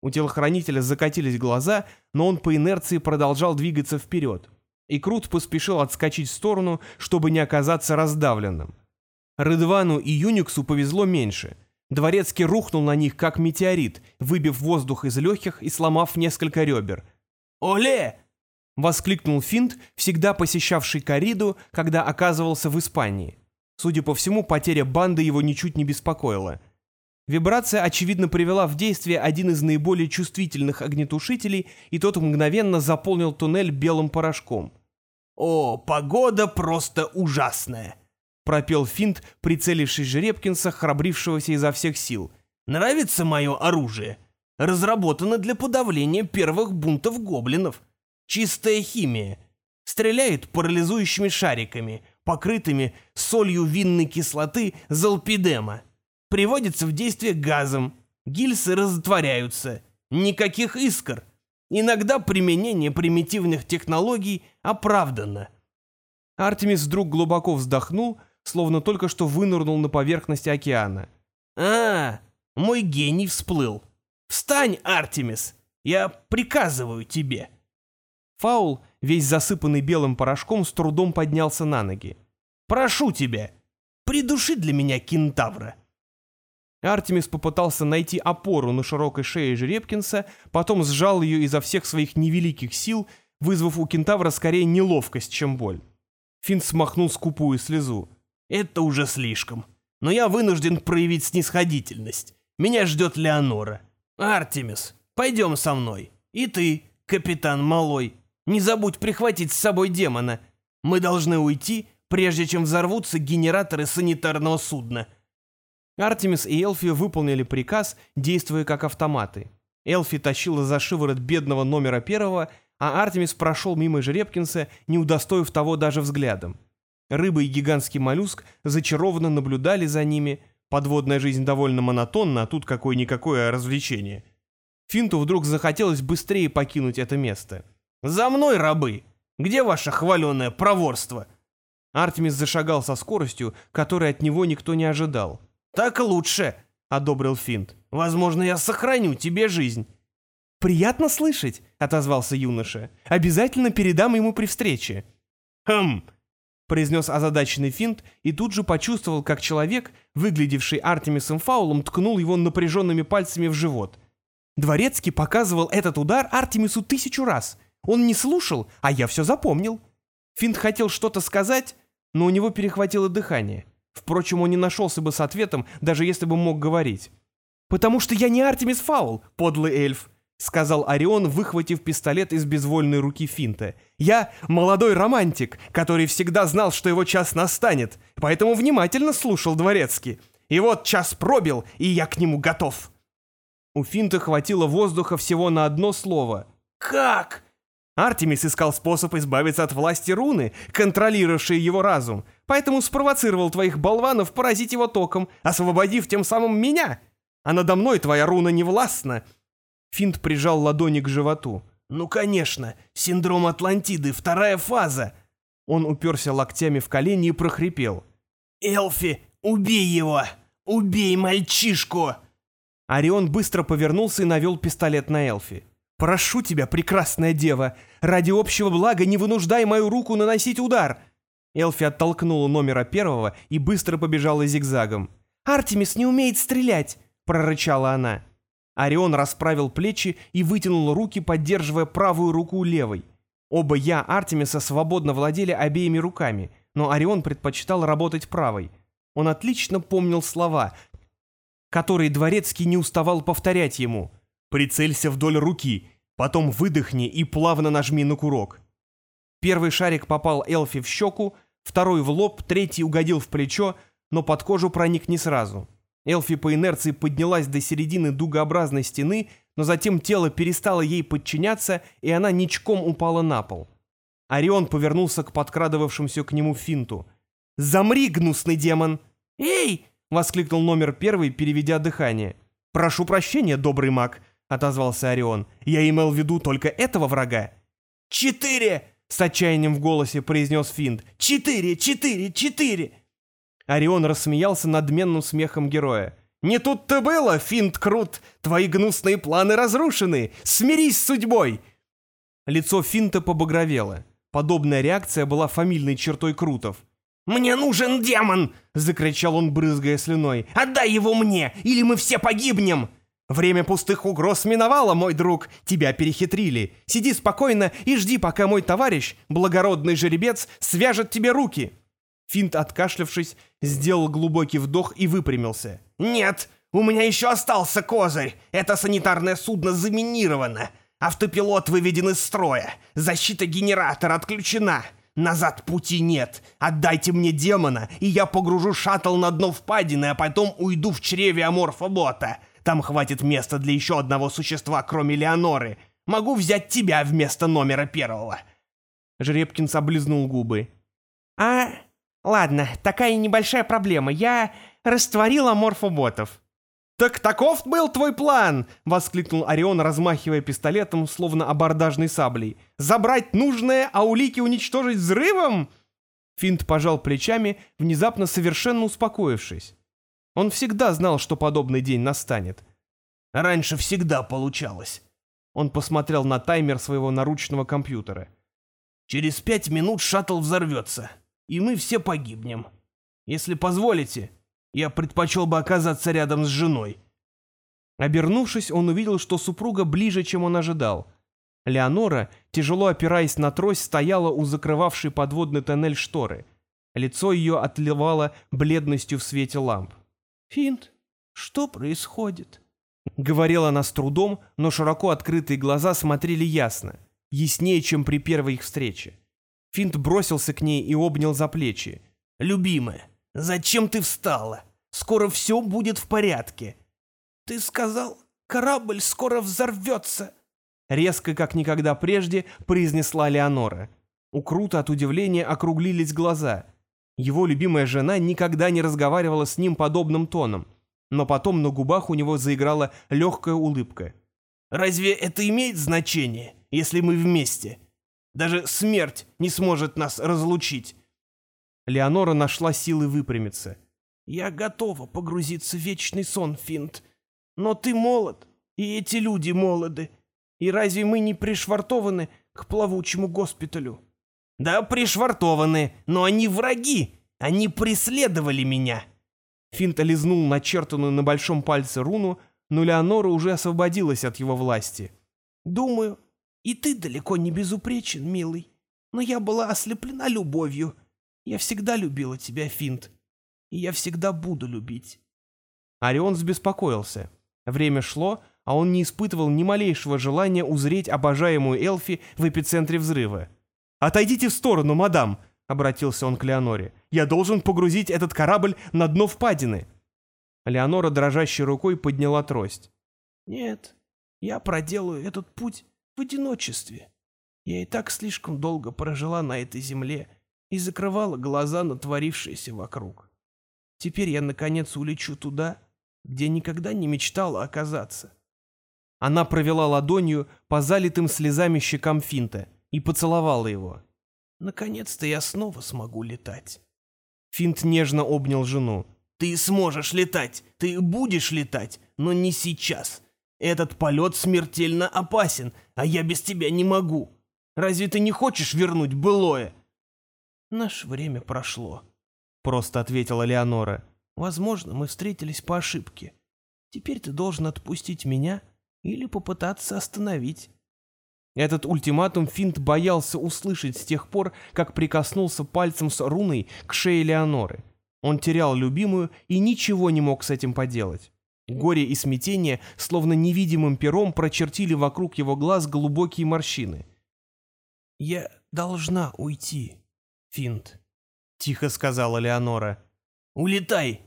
У телохранителя закатились глаза, но он по инерции продолжал двигаться вперед. И Крут поспешил отскочить в сторону, чтобы не оказаться раздавленным. Рыдвану и Юниксу повезло меньше. Дворецкий рухнул на них, как метеорит, выбив воздух из легких и сломав несколько ребер. «Оле!» — воскликнул Финт, всегда посещавший Кариду, когда оказывался в Испании. Судя по всему, потеря банды его ничуть не беспокоила. Вибрация, очевидно, привела в действие один из наиболее чувствительных огнетушителей, и тот мгновенно заполнил туннель белым порошком. «О, погода просто ужасная!» Пропел Финт, прицелившись Жеребкинса, храбрившегося изо всех сил. «Нравится мое оружие? Разработано для подавления первых бунтов гоблинов. Чистая химия. Стреляет парализующими шариками, покрытыми солью винной кислоты залпидема. Приводится в действие газом. Гильсы разотворяются. Никаких искр. Иногда применение примитивных технологий оправдано». Артемис вдруг глубоко вздохнул, словно только что вынырнул на поверхности океана. «А, мой гений всплыл. Встань, Артемис, я приказываю тебе». Фаул, весь засыпанный белым порошком, с трудом поднялся на ноги. «Прошу тебя, придуши для меня кентавра». Артемис попытался найти опору на широкой шее Жеребкинса, потом сжал ее изо всех своих невеликих сил, вызвав у кентавра скорее неловкость, чем боль. Финн смахнул скупую слезу. Это уже слишком. Но я вынужден проявить снисходительность. Меня ждет Леонора. Артемис, пойдем со мной. И ты, капитан Малой, не забудь прихватить с собой демона. Мы должны уйти, прежде чем взорвутся генераторы санитарного судна. Артемис и Элфи выполнили приказ, действуя как автоматы. Элфи тащила за шиворот бедного номера первого, а Артемис прошел мимо Жеребкинса, не удостоив того даже взглядом. Рыба и гигантский моллюск зачарованно наблюдали за ними. Подводная жизнь довольно монотонна, а тут какое-никакое развлечение. Финту вдруг захотелось быстрее покинуть это место. «За мной, рабы! Где ваше хваленое проворство?» Артемис зашагал со скоростью, которой от него никто не ожидал. «Так лучше», — одобрил Финт. «Возможно, я сохраню тебе жизнь». «Приятно слышать», — отозвался юноша. «Обязательно передам ему при встрече». «Хм, произнес озадаченный финт и тут же почувствовал, как человек, выглядевший Артемисом Фаулом, ткнул его напряженными пальцами в живот. Дворецкий показывал этот удар Артемису тысячу раз. Он не слушал, а я все запомнил. Финт хотел что-то сказать, но у него перехватило дыхание. Впрочем, он не нашелся бы с ответом, даже если бы мог говорить. «Потому что я не Артемис Фаул, подлый эльф», — сказал Орион, выхватив пистолет из безвольной руки Финта — я молодой романтик, который всегда знал, что его час настанет, поэтому внимательно слушал дворецкий. И вот час пробил, и я к нему готов. У Финта хватило воздуха всего на одно слово. «Как?» Артемис искал способ избавиться от власти руны, контролировавшей его разум, поэтому спровоцировал твоих болванов поразить его током, освободив тем самым меня. А надо мной твоя руна не властна. Финт прижал ладони к животу. «Ну, конечно, синдром Атлантиды, вторая фаза!» Он уперся локтями в колени и прохрипел. «Элфи, убей его! Убей мальчишку!» Орион быстро повернулся и навел пистолет на Элфи. «Прошу тебя, прекрасная дева, ради общего блага не вынуждай мою руку наносить удар!» Элфи оттолкнула номера первого и быстро побежала зигзагом. «Артемис не умеет стрелять!» — прорычала она. Орион расправил плечи и вытянул руки, поддерживая правую руку левой. Оба я Артемиса свободно владели обеими руками, но Орион предпочитал работать правой. Он отлично помнил слова, которые Дворецкий не уставал повторять ему. «Прицелься вдоль руки, потом выдохни и плавно нажми на курок». Первый шарик попал Элфи в щеку, второй в лоб, третий угодил в плечо, но под кожу проник не сразу. Элфи по инерции поднялась до середины дугообразной стены, но затем тело перестало ей подчиняться, и она ничком упала на пол. Орион повернулся к подкрадывавшемуся к нему финту. «Замри, гнусный демон!» «Эй!» — воскликнул номер первый, переведя дыхание. «Прошу прощения, добрый маг», — отозвался Орион. «Я имел в виду только этого врага». «Четыре!» — с отчаянием в голосе произнес Финт. «Четыре! Четыре! Четыре!» Орион рассмеялся надменным смехом героя. «Не тут-то было, Финт Крут! Твои гнусные планы разрушены! Смирись с судьбой!» Лицо Финта побагровело. Подобная реакция была фамильной чертой Крутов. «Мне нужен демон!» — закричал он, брызгая слюной. «Отдай его мне, или мы все погибнем!» «Время пустых угроз миновало, мой друг. Тебя перехитрили. Сиди спокойно и жди, пока мой товарищ, благородный жеребец, свяжет тебе руки». Финт, откашлявшись, сделал глубокий вдох и выпрямился. «Нет, у меня еще остался козырь. Это санитарное судно заминировано. Автопилот выведен из строя. Защита генератора отключена. Назад пути нет. Отдайте мне демона, и я погружу шаттл на дно впадины, а потом уйду в чреве аморфобота. Там хватит места для еще одного существа, кроме Леоноры. Могу взять тебя вместо номера первого». Жеребкин облизнул губы. «А, ладно, такая небольшая проблема. Я растворил аморфоботов». «Так таков был твой план!» — воскликнул Орион, размахивая пистолетом, словно абордажной саблей. «Забрать нужное, а улики уничтожить взрывом?» Финт пожал плечами, внезапно совершенно успокоившись. Он всегда знал, что подобный день настанет. «Раньше всегда получалось». Он посмотрел на таймер своего наручного компьютера. «Через пять минут шаттл взорвется, и мы все погибнем. Если позволите, я предпочел бы оказаться рядом с женой». Обернувшись, он увидел, что супруга ближе, чем он ожидал. Леонора, тяжело опираясь на трость, стояла у закрывавшей подводный тоннель шторы. Лицо ее отливало бледностью в свете ламп. «Финт, что происходит?» Говорила она с трудом, но широко открытые глаза смотрели ясно, яснее, чем при первой их встрече. Финт бросился к ней и обнял за плечи. «Любимая, зачем ты встала? Скоро все будет в порядке». «Ты сказал, корабль скоро взорвется». Резко, как никогда прежде, произнесла Леонора. У Крута от удивления округлились глаза. Его любимая жена никогда не разговаривала с ним подобным тоном, но потом на губах у него заиграла легкая улыбка. «Разве это имеет значение, если мы вместе? Даже смерть не сможет нас разлучить». Леонора нашла силы выпрямиться. «Я готова погрузиться в вечный сон, Финт. Но ты молод, и эти люди молоды. И разве мы не пришвартованы к плавучему госпиталю?» «Да, пришвартованы, но они враги. Они преследовали меня». Финт лизнул начертанную на большом пальце руну, но Леонора уже освободилась от его власти. «Думаю, и ты далеко не безупречен, милый. Но я была ослеплена любовью. Я всегда любила тебя, Финт. И я всегда буду любить». Орион забеспокоился. Время шло, а он не испытывал ни малейшего желания узреть обожаемую Элфи в эпицентре взрыва. «Отойдите в сторону, мадам!» — обратился он к Леоноре. «Я должен погрузить этот корабль на дно впадины!» Леонора дрожащей рукой подняла трость. «Нет, я проделаю этот путь в одиночестве. Я и так слишком долго прожила на этой земле и закрывала глаза на творившееся вокруг. Теперь я, наконец, улечу туда, где никогда не мечтала оказаться. Она провела ладонью по залитым слезами щекам Финта и поцеловала его. Наконец-то я снова смогу летать. Финт нежно обнял жену. Ты сможешь летать, ты будешь летать, но не сейчас. Этот полет смертельно опасен, а я без тебя не могу. Разве ты не хочешь вернуть былое? Наше время прошло, — просто ответила Леонора. Возможно, мы встретились по ошибке. Теперь ты должен отпустить меня или попытаться остановить. Этот ультиматум Финт боялся услышать с тех пор, как прикоснулся пальцем с руной к шее Леоноры. Он терял любимую и ничего не мог с этим поделать. Горе и смятение, словно невидимым пером, прочертили вокруг его глаз глубокие морщины. «Я должна уйти, Финт», — тихо сказала Леонора. «Улетай,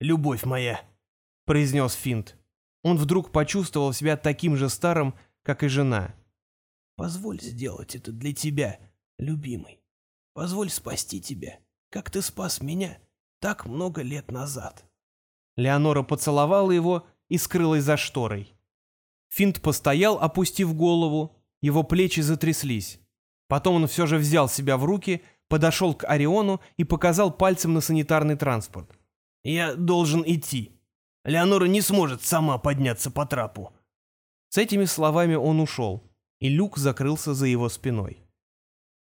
любовь моя», — произнес Финт. Он вдруг почувствовал себя таким же старым, как и жена. «Позволь сделать это для тебя, любимый. Позволь спасти тебя, как ты спас меня так много лет назад». Леонора поцеловала его и скрылась за шторой. Финт постоял, опустив голову, его плечи затряслись. Потом он все же взял себя в руки, подошел к Ориону и показал пальцем на санитарный транспорт. «Я должен идти. Леонора не сможет сама подняться по трапу». С этими словами он ушел, и люк закрылся за его спиной.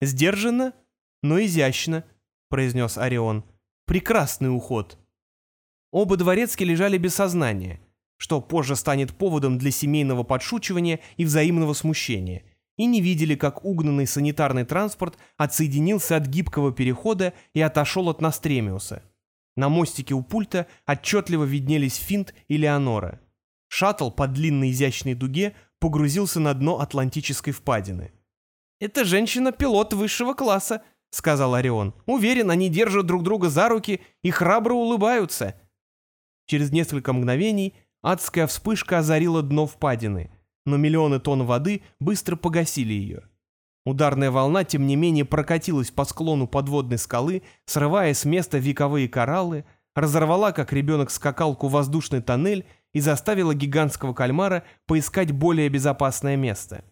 «Сдержанно, но изящно», — произнес Орион. «Прекрасный уход». Оба дворецки лежали без сознания, что позже станет поводом для семейного подшучивания и взаимного смущения, и не видели, как угнанный санитарный транспорт отсоединился от гибкого перехода и отошел от Настремиуса. На мостике у пульта отчетливо виднелись Финт и Леонора. Шаттл по длинной изящной дуге погрузился на дно Атлантической впадины. «Это женщина-пилот высшего класса», — сказал Орион. «Уверен, они держат друг друга за руки и храбро улыбаются». Через несколько мгновений адская вспышка озарила дно впадины, но миллионы тонн воды быстро погасили ее. Ударная волна, тем не менее, прокатилась по склону подводной скалы, срывая с места вековые кораллы, разорвала, как ребенок, скакалку воздушный тоннель и заставила гигантского кальмара поискать более безопасное место.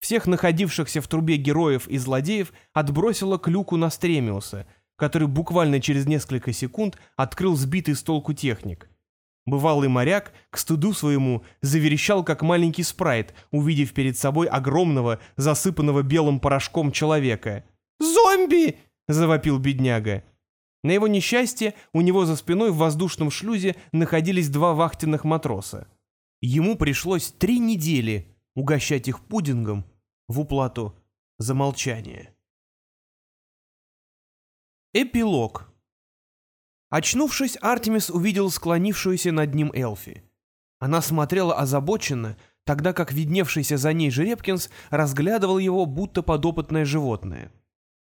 Всех находившихся в трубе героев и злодеев отбросило к люку Настремиуса, который буквально через несколько секунд открыл сбитый с толку техник. Бывалый моряк, к стыду своему, заверещал, как маленький спрайт, увидев перед собой огромного, засыпанного белым порошком человека. «Зомби!» — завопил бедняга. На его несчастье у него за спиной в воздушном шлюзе находились два вахтенных матроса. Ему пришлось три недели угощать их пудингом в уплату за молчание. Эпилог Очнувшись, Артемис увидел склонившуюся над ним Элфи. Она смотрела озабоченно, тогда как видневшийся за ней Жеребкинс разглядывал его, будто подопытное животное.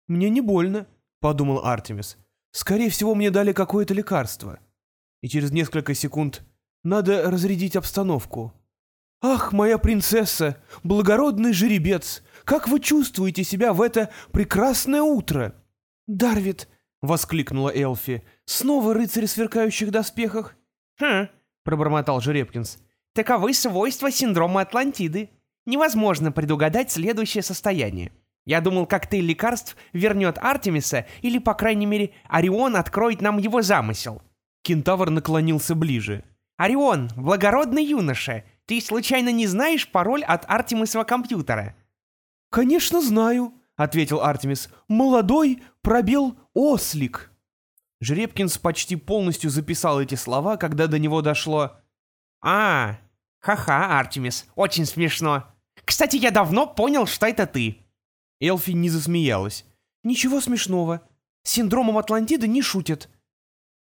«Мне не больно», — подумал Артемис. «Скорее всего, мне дали какое-то лекарство». И через несколько секунд «Надо разрядить обстановку». «Ах, моя принцесса, благородный жеребец, как вы чувствуете себя в это прекрасное утро?» «Дарвит», — воскликнула Элфи, — Снова рыцарь в сверкающих доспехах? Хм, пробормотал Жеребкинс. Таковы свойства синдрома Атлантиды. Невозможно предугадать следующее состояние. Я думал, коктейль лекарств вернет Артемиса, или, по крайней мере, Орион откроет нам его замысел. Кентавр наклонился ближе. «Орион, благородный юноша, ты случайно не знаешь пароль от Артемисова компьютера?» «Конечно знаю», — ответил Артемис. «Молодой пробел ослик». Жеребкинс почти полностью записал эти слова, когда до него дошло «А, ха-ха, Артемис, очень смешно. Кстати, я давно понял, что это ты». Элфи не засмеялась. «Ничего смешного. Синдромом Атлантиды не шутят».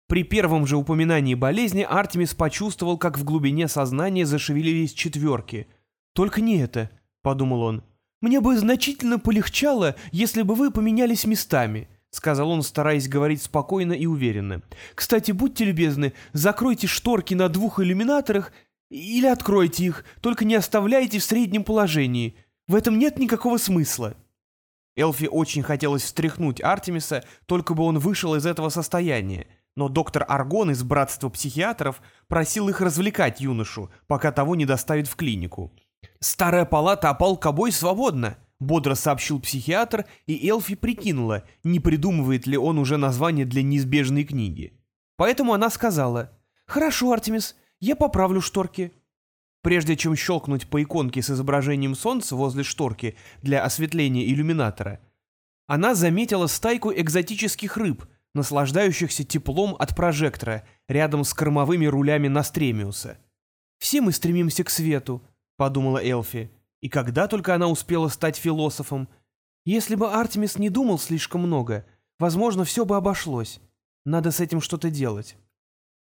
При первом же упоминании болезни Артемис почувствовал, как в глубине сознания зашевелились четверки. «Только не это», — подумал он. «Мне бы значительно полегчало, если бы вы поменялись местами. — сказал он, стараясь говорить спокойно и уверенно. «Кстати, будьте любезны, закройте шторки на двух иллюминаторах или откройте их, только не оставляйте в среднем положении. В этом нет никакого смысла. Элфи очень хотелось встряхнуть Артемиса, только бы он вышел из этого состояния, но доктор Аргон из братства психиатров просил их развлекать юношу, пока того не доставят в клинику. «Старая палата опал кобой свободна», — бодро сообщил психиатр, и Элфи прикинула, не придумывает ли он уже название для неизбежной книги. Поэтому она сказала, «Хорошо, Артемис, я поправлю шторки». Прежде чем щелкнуть по иконке с изображением солнца возле шторки для осветления иллюминатора, она заметила стайку экзотических рыб, наслаждающихся теплом от прожектора рядом с кормовыми рулями Настремиуса. «Все мы стремимся к свету», — подумала Элфи. И когда только она успела стать философом. Если бы Артемис не думал слишком много, возможно, все бы обошлось. Надо с этим что-то делать.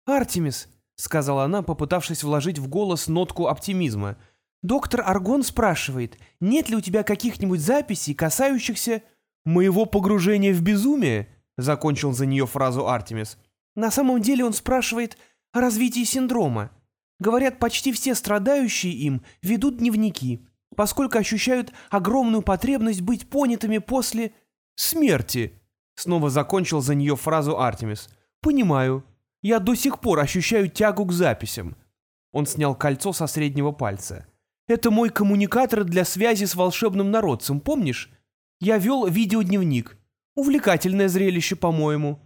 «Артемис», — сказала она, попытавшись вложить в голос нотку оптимизма, «доктор Аргон спрашивает, нет ли у тебя каких-нибудь записей, касающихся моего погружения в безумие?» — закончил за нее фразу Артемис. «На самом деле он спрашивает о развитии синдрома. Говорят, почти все страдающие им ведут дневники, поскольку ощущают огромную потребность быть понятыми после смерти». Снова закончил за нее фразу Артемис. «Понимаю. Я до сих пор ощущаю тягу к записям». Он снял кольцо со среднего пальца. «Это мой коммуникатор для связи с волшебным народцем, помнишь? Я вел видеодневник. Увлекательное зрелище, по-моему».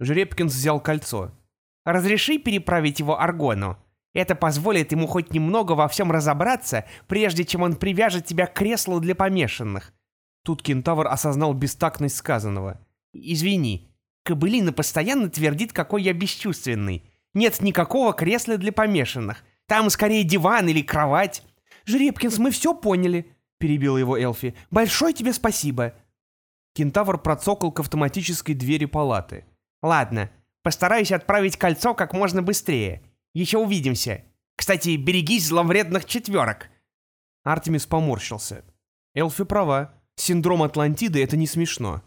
Жребкинс взял кольцо. «Разреши переправить его Аргону. Это позволит ему хоть немного во всем разобраться, прежде чем он привяжет тебя к креслу для помешанных». Тут кентавр осознал бестактность сказанного. «Извини, Кобылина постоянно твердит, какой я бесчувственный. Нет никакого кресла для помешанных. Там скорее диван или кровать». «Жребкинс, мы все поняли», — перебила его Элфи. «Большое тебе спасибо». Кентавр процокал к автоматической двери палаты. «Ладно, постараюсь отправить кольцо как можно быстрее. Еще увидимся. Кстати, берегись зловредных четверок». Артемис поморщился. Элфи права. Синдром Атлантиды — это не смешно.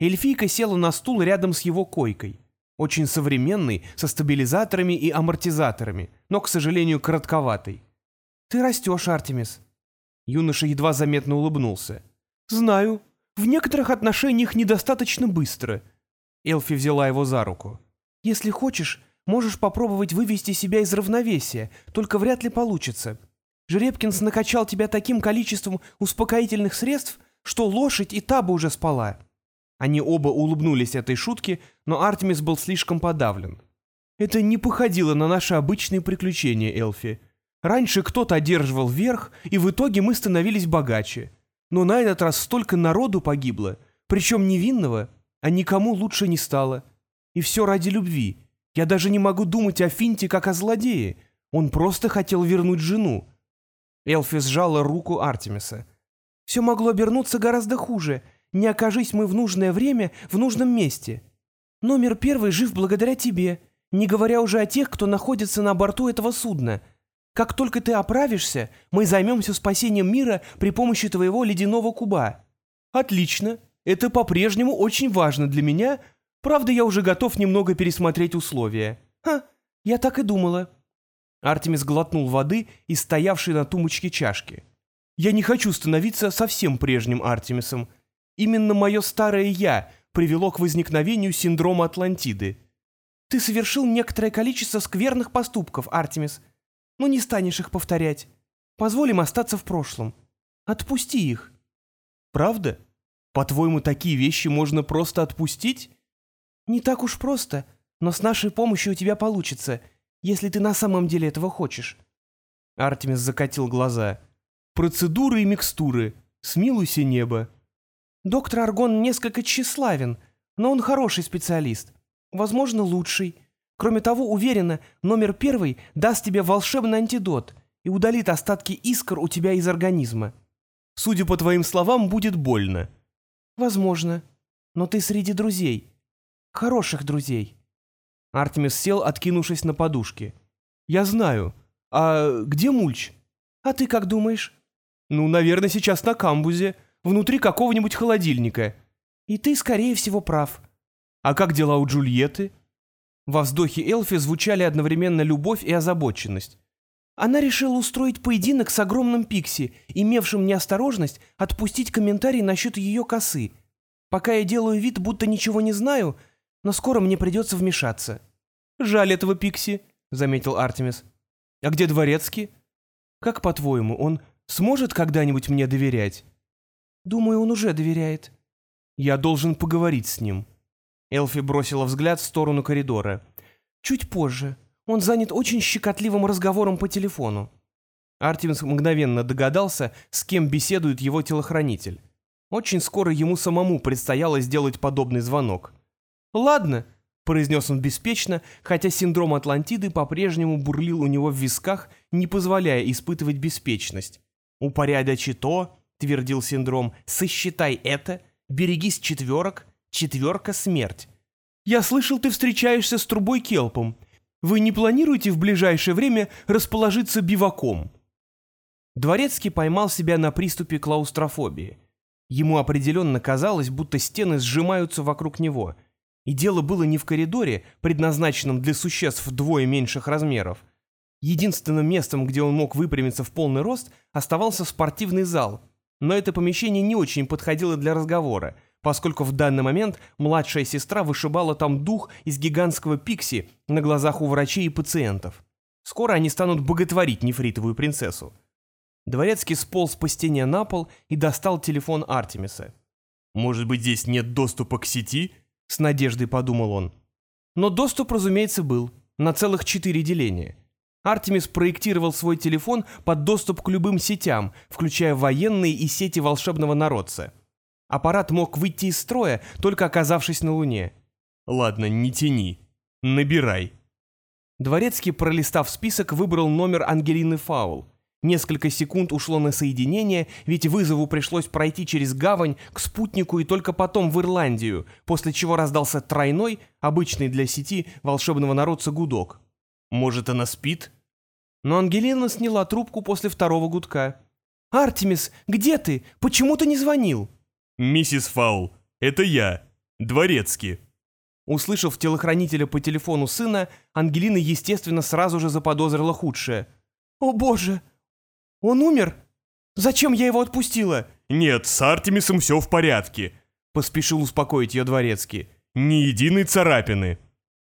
Эльфийка села на стул рядом с его койкой. Очень современный, со стабилизаторами и амортизаторами, но, к сожалению, коротковатый. «Ты растешь, Артемис». Юноша едва заметно улыбнулся. «Знаю. В некоторых отношениях недостаточно быстро». Элфи взяла его за руку. «Если хочешь, можешь попробовать вывести себя из равновесия, только вряд ли получится. Жеребкинс накачал тебя таким количеством успокоительных средств, что лошадь и та бы уже спала. Они оба улыбнулись этой шутке, но Артемис был слишком подавлен. Это не походило на наши обычные приключения, Элфи. Раньше кто-то одерживал верх, и в итоге мы становились богаче. Но на этот раз столько народу погибло, причем невинного, а никому лучше не стало. И все ради любви. Я даже не могу думать о Финте как о злодее. Он просто хотел вернуть жену. Элфи сжала руку Артемиса. Все могло обернуться гораздо хуже — не окажись мы в нужное время в нужном месте. Номер первый жив благодаря тебе, не говоря уже о тех, кто находится на борту этого судна. Как только ты оправишься, мы займемся спасением мира при помощи твоего ледяного куба. Отлично. Это по-прежнему очень важно для меня. Правда, я уже готов немного пересмотреть условия. Ха, я так и думала. Артемис глотнул воды из стоявшей на тумбочке чашки. Я не хочу становиться совсем прежним Артемисом. Именно мое старое «я» привело к возникновению синдрома Атлантиды. Ты совершил некоторое количество скверных поступков, Артемис. Но не станешь их повторять. Позволим остаться в прошлом. Отпусти их. Правда? По-твоему, такие вещи можно просто отпустить? Не так уж просто, но с нашей помощью у тебя получится, если ты на самом деле этого хочешь. Артемис закатил глаза. Процедуры и микстуры. Смилуйся небо. Доктор Аргон несколько тщеславен, но он хороший специалист. Возможно, лучший. Кроме того, уверена, номер первый даст тебе волшебный антидот и удалит остатки искр у тебя из организма. Судя по твоим словам, будет больно. Возможно. Но ты среди друзей. Хороших друзей. Артемис сел, откинувшись на подушке. Я знаю. А где Мульч? А ты как думаешь? Ну, наверное, сейчас на камбузе внутри какого-нибудь холодильника. И ты, скорее всего, прав. А как дела у Джульетты? Во вздохе Элфи звучали одновременно любовь и озабоченность. Она решила устроить поединок с огромным Пикси, имевшим неосторожность отпустить комментарий насчет ее косы. Пока я делаю вид, будто ничего не знаю, но скоро мне придется вмешаться. «Жаль этого Пикси», — заметил Артемис. «А где Дворецкий?» «Как, по-твоему, он сможет когда-нибудь мне доверять?» «Думаю, он уже доверяет». «Я должен поговорить с ним». Элфи бросила взгляд в сторону коридора. «Чуть позже. Он занят очень щекотливым разговором по телефону». Артемис мгновенно догадался, с кем беседует его телохранитель. Очень скоро ему самому предстояло сделать подобный звонок. «Ладно», — произнес он беспечно, хотя синдром Атлантиды по-прежнему бурлил у него в висках, не позволяя испытывать беспечность. «Упорядочи то», — твердил синдром, — «сосчитай это, берегись четверок, четверка — смерть». «Я слышал, ты встречаешься с трубой Келпом. Вы не планируете в ближайшее время расположиться биваком?» Дворецкий поймал себя на приступе клаустрофобии. Ему определенно казалось, будто стены сжимаются вокруг него. И дело было не в коридоре, предназначенном для существ вдвое меньших размеров. Единственным местом, где он мог выпрямиться в полный рост, оставался спортивный зал. Но это помещение не очень подходило для разговора, поскольку в данный момент младшая сестра вышибала там дух из гигантского пикси на глазах у врачей и пациентов. Скоро они станут боготворить нефритовую принцессу. Дворецкий сполз по стене на пол и достал телефон Артемиса. «Может быть, здесь нет доступа к сети?» — с надеждой подумал он. Но доступ, разумеется, был. На целых четыре деления. Артемис проектировал свой телефон под доступ к любым сетям, включая военные и сети волшебного народца. Аппарат мог выйти из строя, только оказавшись на Луне. «Ладно, не тяни. Набирай». Дворецкий, пролистав список, выбрал номер Ангелины Фаул. Несколько секунд ушло на соединение, ведь вызову пришлось пройти через гавань к спутнику и только потом в Ирландию, после чего раздался тройной, обычный для сети, волшебного народца гудок. «Может, она спит?» Но Ангелина сняла трубку после второго гудка. «Артемис, где ты? Почему ты не звонил?» «Миссис Фаул, это я, Дворецкий». Услышав телохранителя по телефону сына, Ангелина, естественно, сразу же заподозрила худшее. «О боже!» «Он умер? Зачем я его отпустила?» «Нет, с Артемисом все в порядке», — поспешил успокоить ее дворецкий. «Ни единой царапины».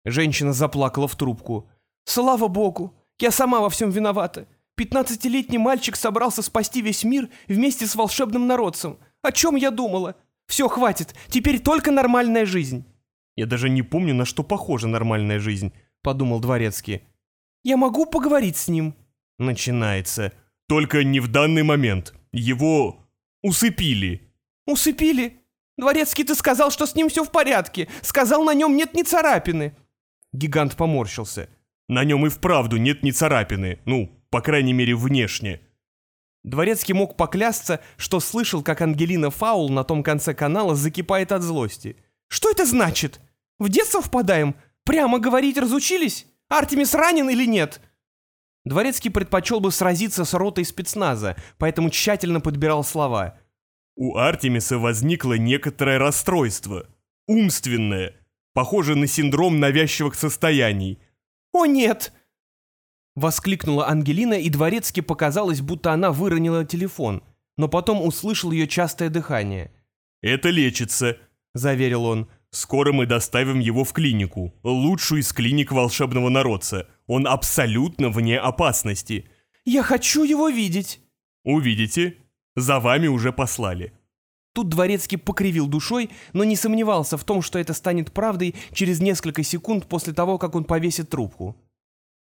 Женщина заплакала в трубку. «Слава богу! Я сама во всем виновата. Пятнадцатилетний мальчик собрался спасти весь мир вместе с волшебным народцем. О чем я думала? Все, хватит, теперь только нормальная жизнь». «Я даже не помню, на что похожа нормальная жизнь», — подумал дворецкий. «Я могу поговорить с ним?» Начинается. Только не в данный момент. Его усыпили. Усыпили? Дворецкий, ты сказал, что с ним все в порядке. Сказал, на нем нет ни царапины. Гигант поморщился. На нем и вправду нет ни царапины. Ну, по крайней мере, внешне. Дворецкий мог поклясться, что слышал, как Ангелина Фаул на том конце канала закипает от злости. «Что это значит? В детство впадаем? Прямо говорить разучились? Артемис ранен или нет?» Дворецкий предпочел бы сразиться с ротой спецназа, поэтому тщательно подбирал слова. «У Артемиса возникло некоторое расстройство. Умственное. Похоже на синдром навязчивых состояний». «О нет!» Воскликнула Ангелина, и Дворецкий показалось, будто она выронила телефон, но потом услышал ее частое дыхание. «Это лечится», — заверил он. «Скоро мы доставим его в клинику, лучшую из клиник волшебного народца. Он абсолютно вне опасности». «Я хочу его видеть». «Увидите. За вами уже послали». Тут Дворецкий покривил душой, но не сомневался в том, что это станет правдой через несколько секунд после того, как он повесит трубку.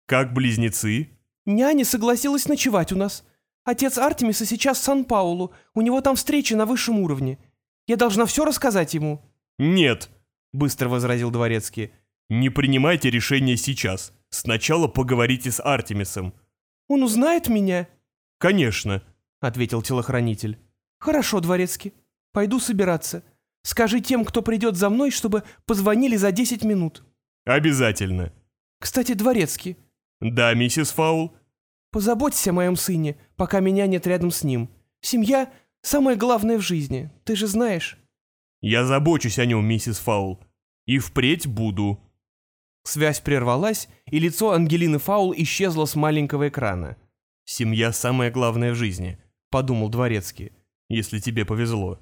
«Как близнецы?» «Няня согласилась ночевать у нас. Отец Артемиса сейчас в Сан-Паулу, у него там встреча на высшем уровне. Я должна все рассказать ему». «Нет», — быстро возразил Дворецкий. «Не принимайте решение сейчас. Сначала поговорите с Артемисом». «Он узнает меня?» «Конечно», — ответил телохранитель. «Хорошо, Дворецкий. Пойду собираться. Скажи тем, кто придет за мной, чтобы позвонили за десять минут». «Обязательно». «Кстати, Дворецкий». «Да, миссис Фаул». «Позаботься о моем сыне, пока меня нет рядом с ним. Семья — самое главное в жизни, ты же знаешь». «Я забочусь о нем, миссис Фаул. И впредь буду». Связь прервалась, и лицо Ангелины Фаул исчезло с маленького экрана. «Семья — самое главное в жизни», — подумал Дворецкий, — «если тебе повезло».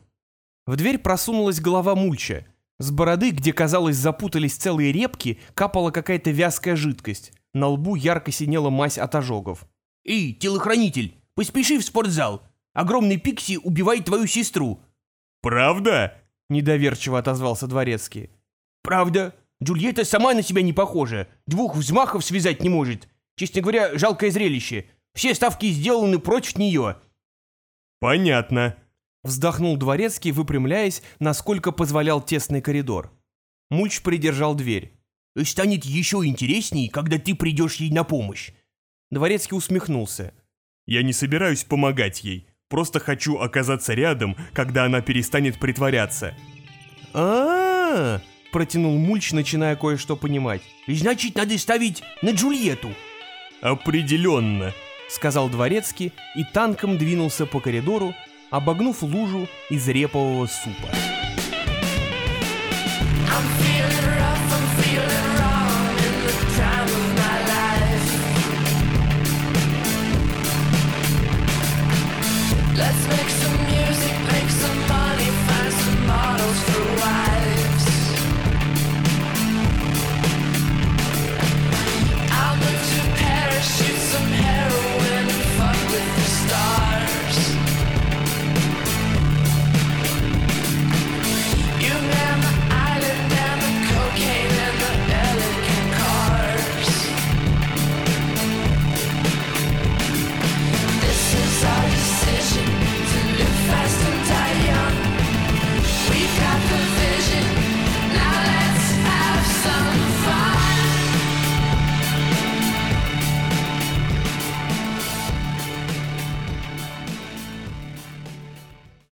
В дверь просунулась голова Мульча. С бороды, где, казалось, запутались целые репки, капала какая-то вязкая жидкость. На лбу ярко синела мазь от ожогов. «Эй, телохранитель, поспеши в спортзал. Огромный Пикси убивает твою сестру». «Правда?» — недоверчиво отозвался Дворецкий. «Правда. Джульетта сама на себя не похожа. Двух взмахов связать не может. Честно говоря, жалкое зрелище. Все ставки сделаны против нее». «Понятно», Вздохнул Дворецкий, выпрямляясь, насколько позволял тесный коридор. Мульч придержал дверь. «Станет еще интересней, когда ты придешь ей на помощь». Дворецкий усмехнулся. «Я не собираюсь помогать ей. Просто хочу оказаться рядом, когда она перестанет притворяться». а протянул Мульч, начиная кое-что понимать. «Значит, надо ставить на Джульетту». «Определенно», — сказал Дворецкий и танком двинулся по коридору, обогнув лужу из репового супа. Let's make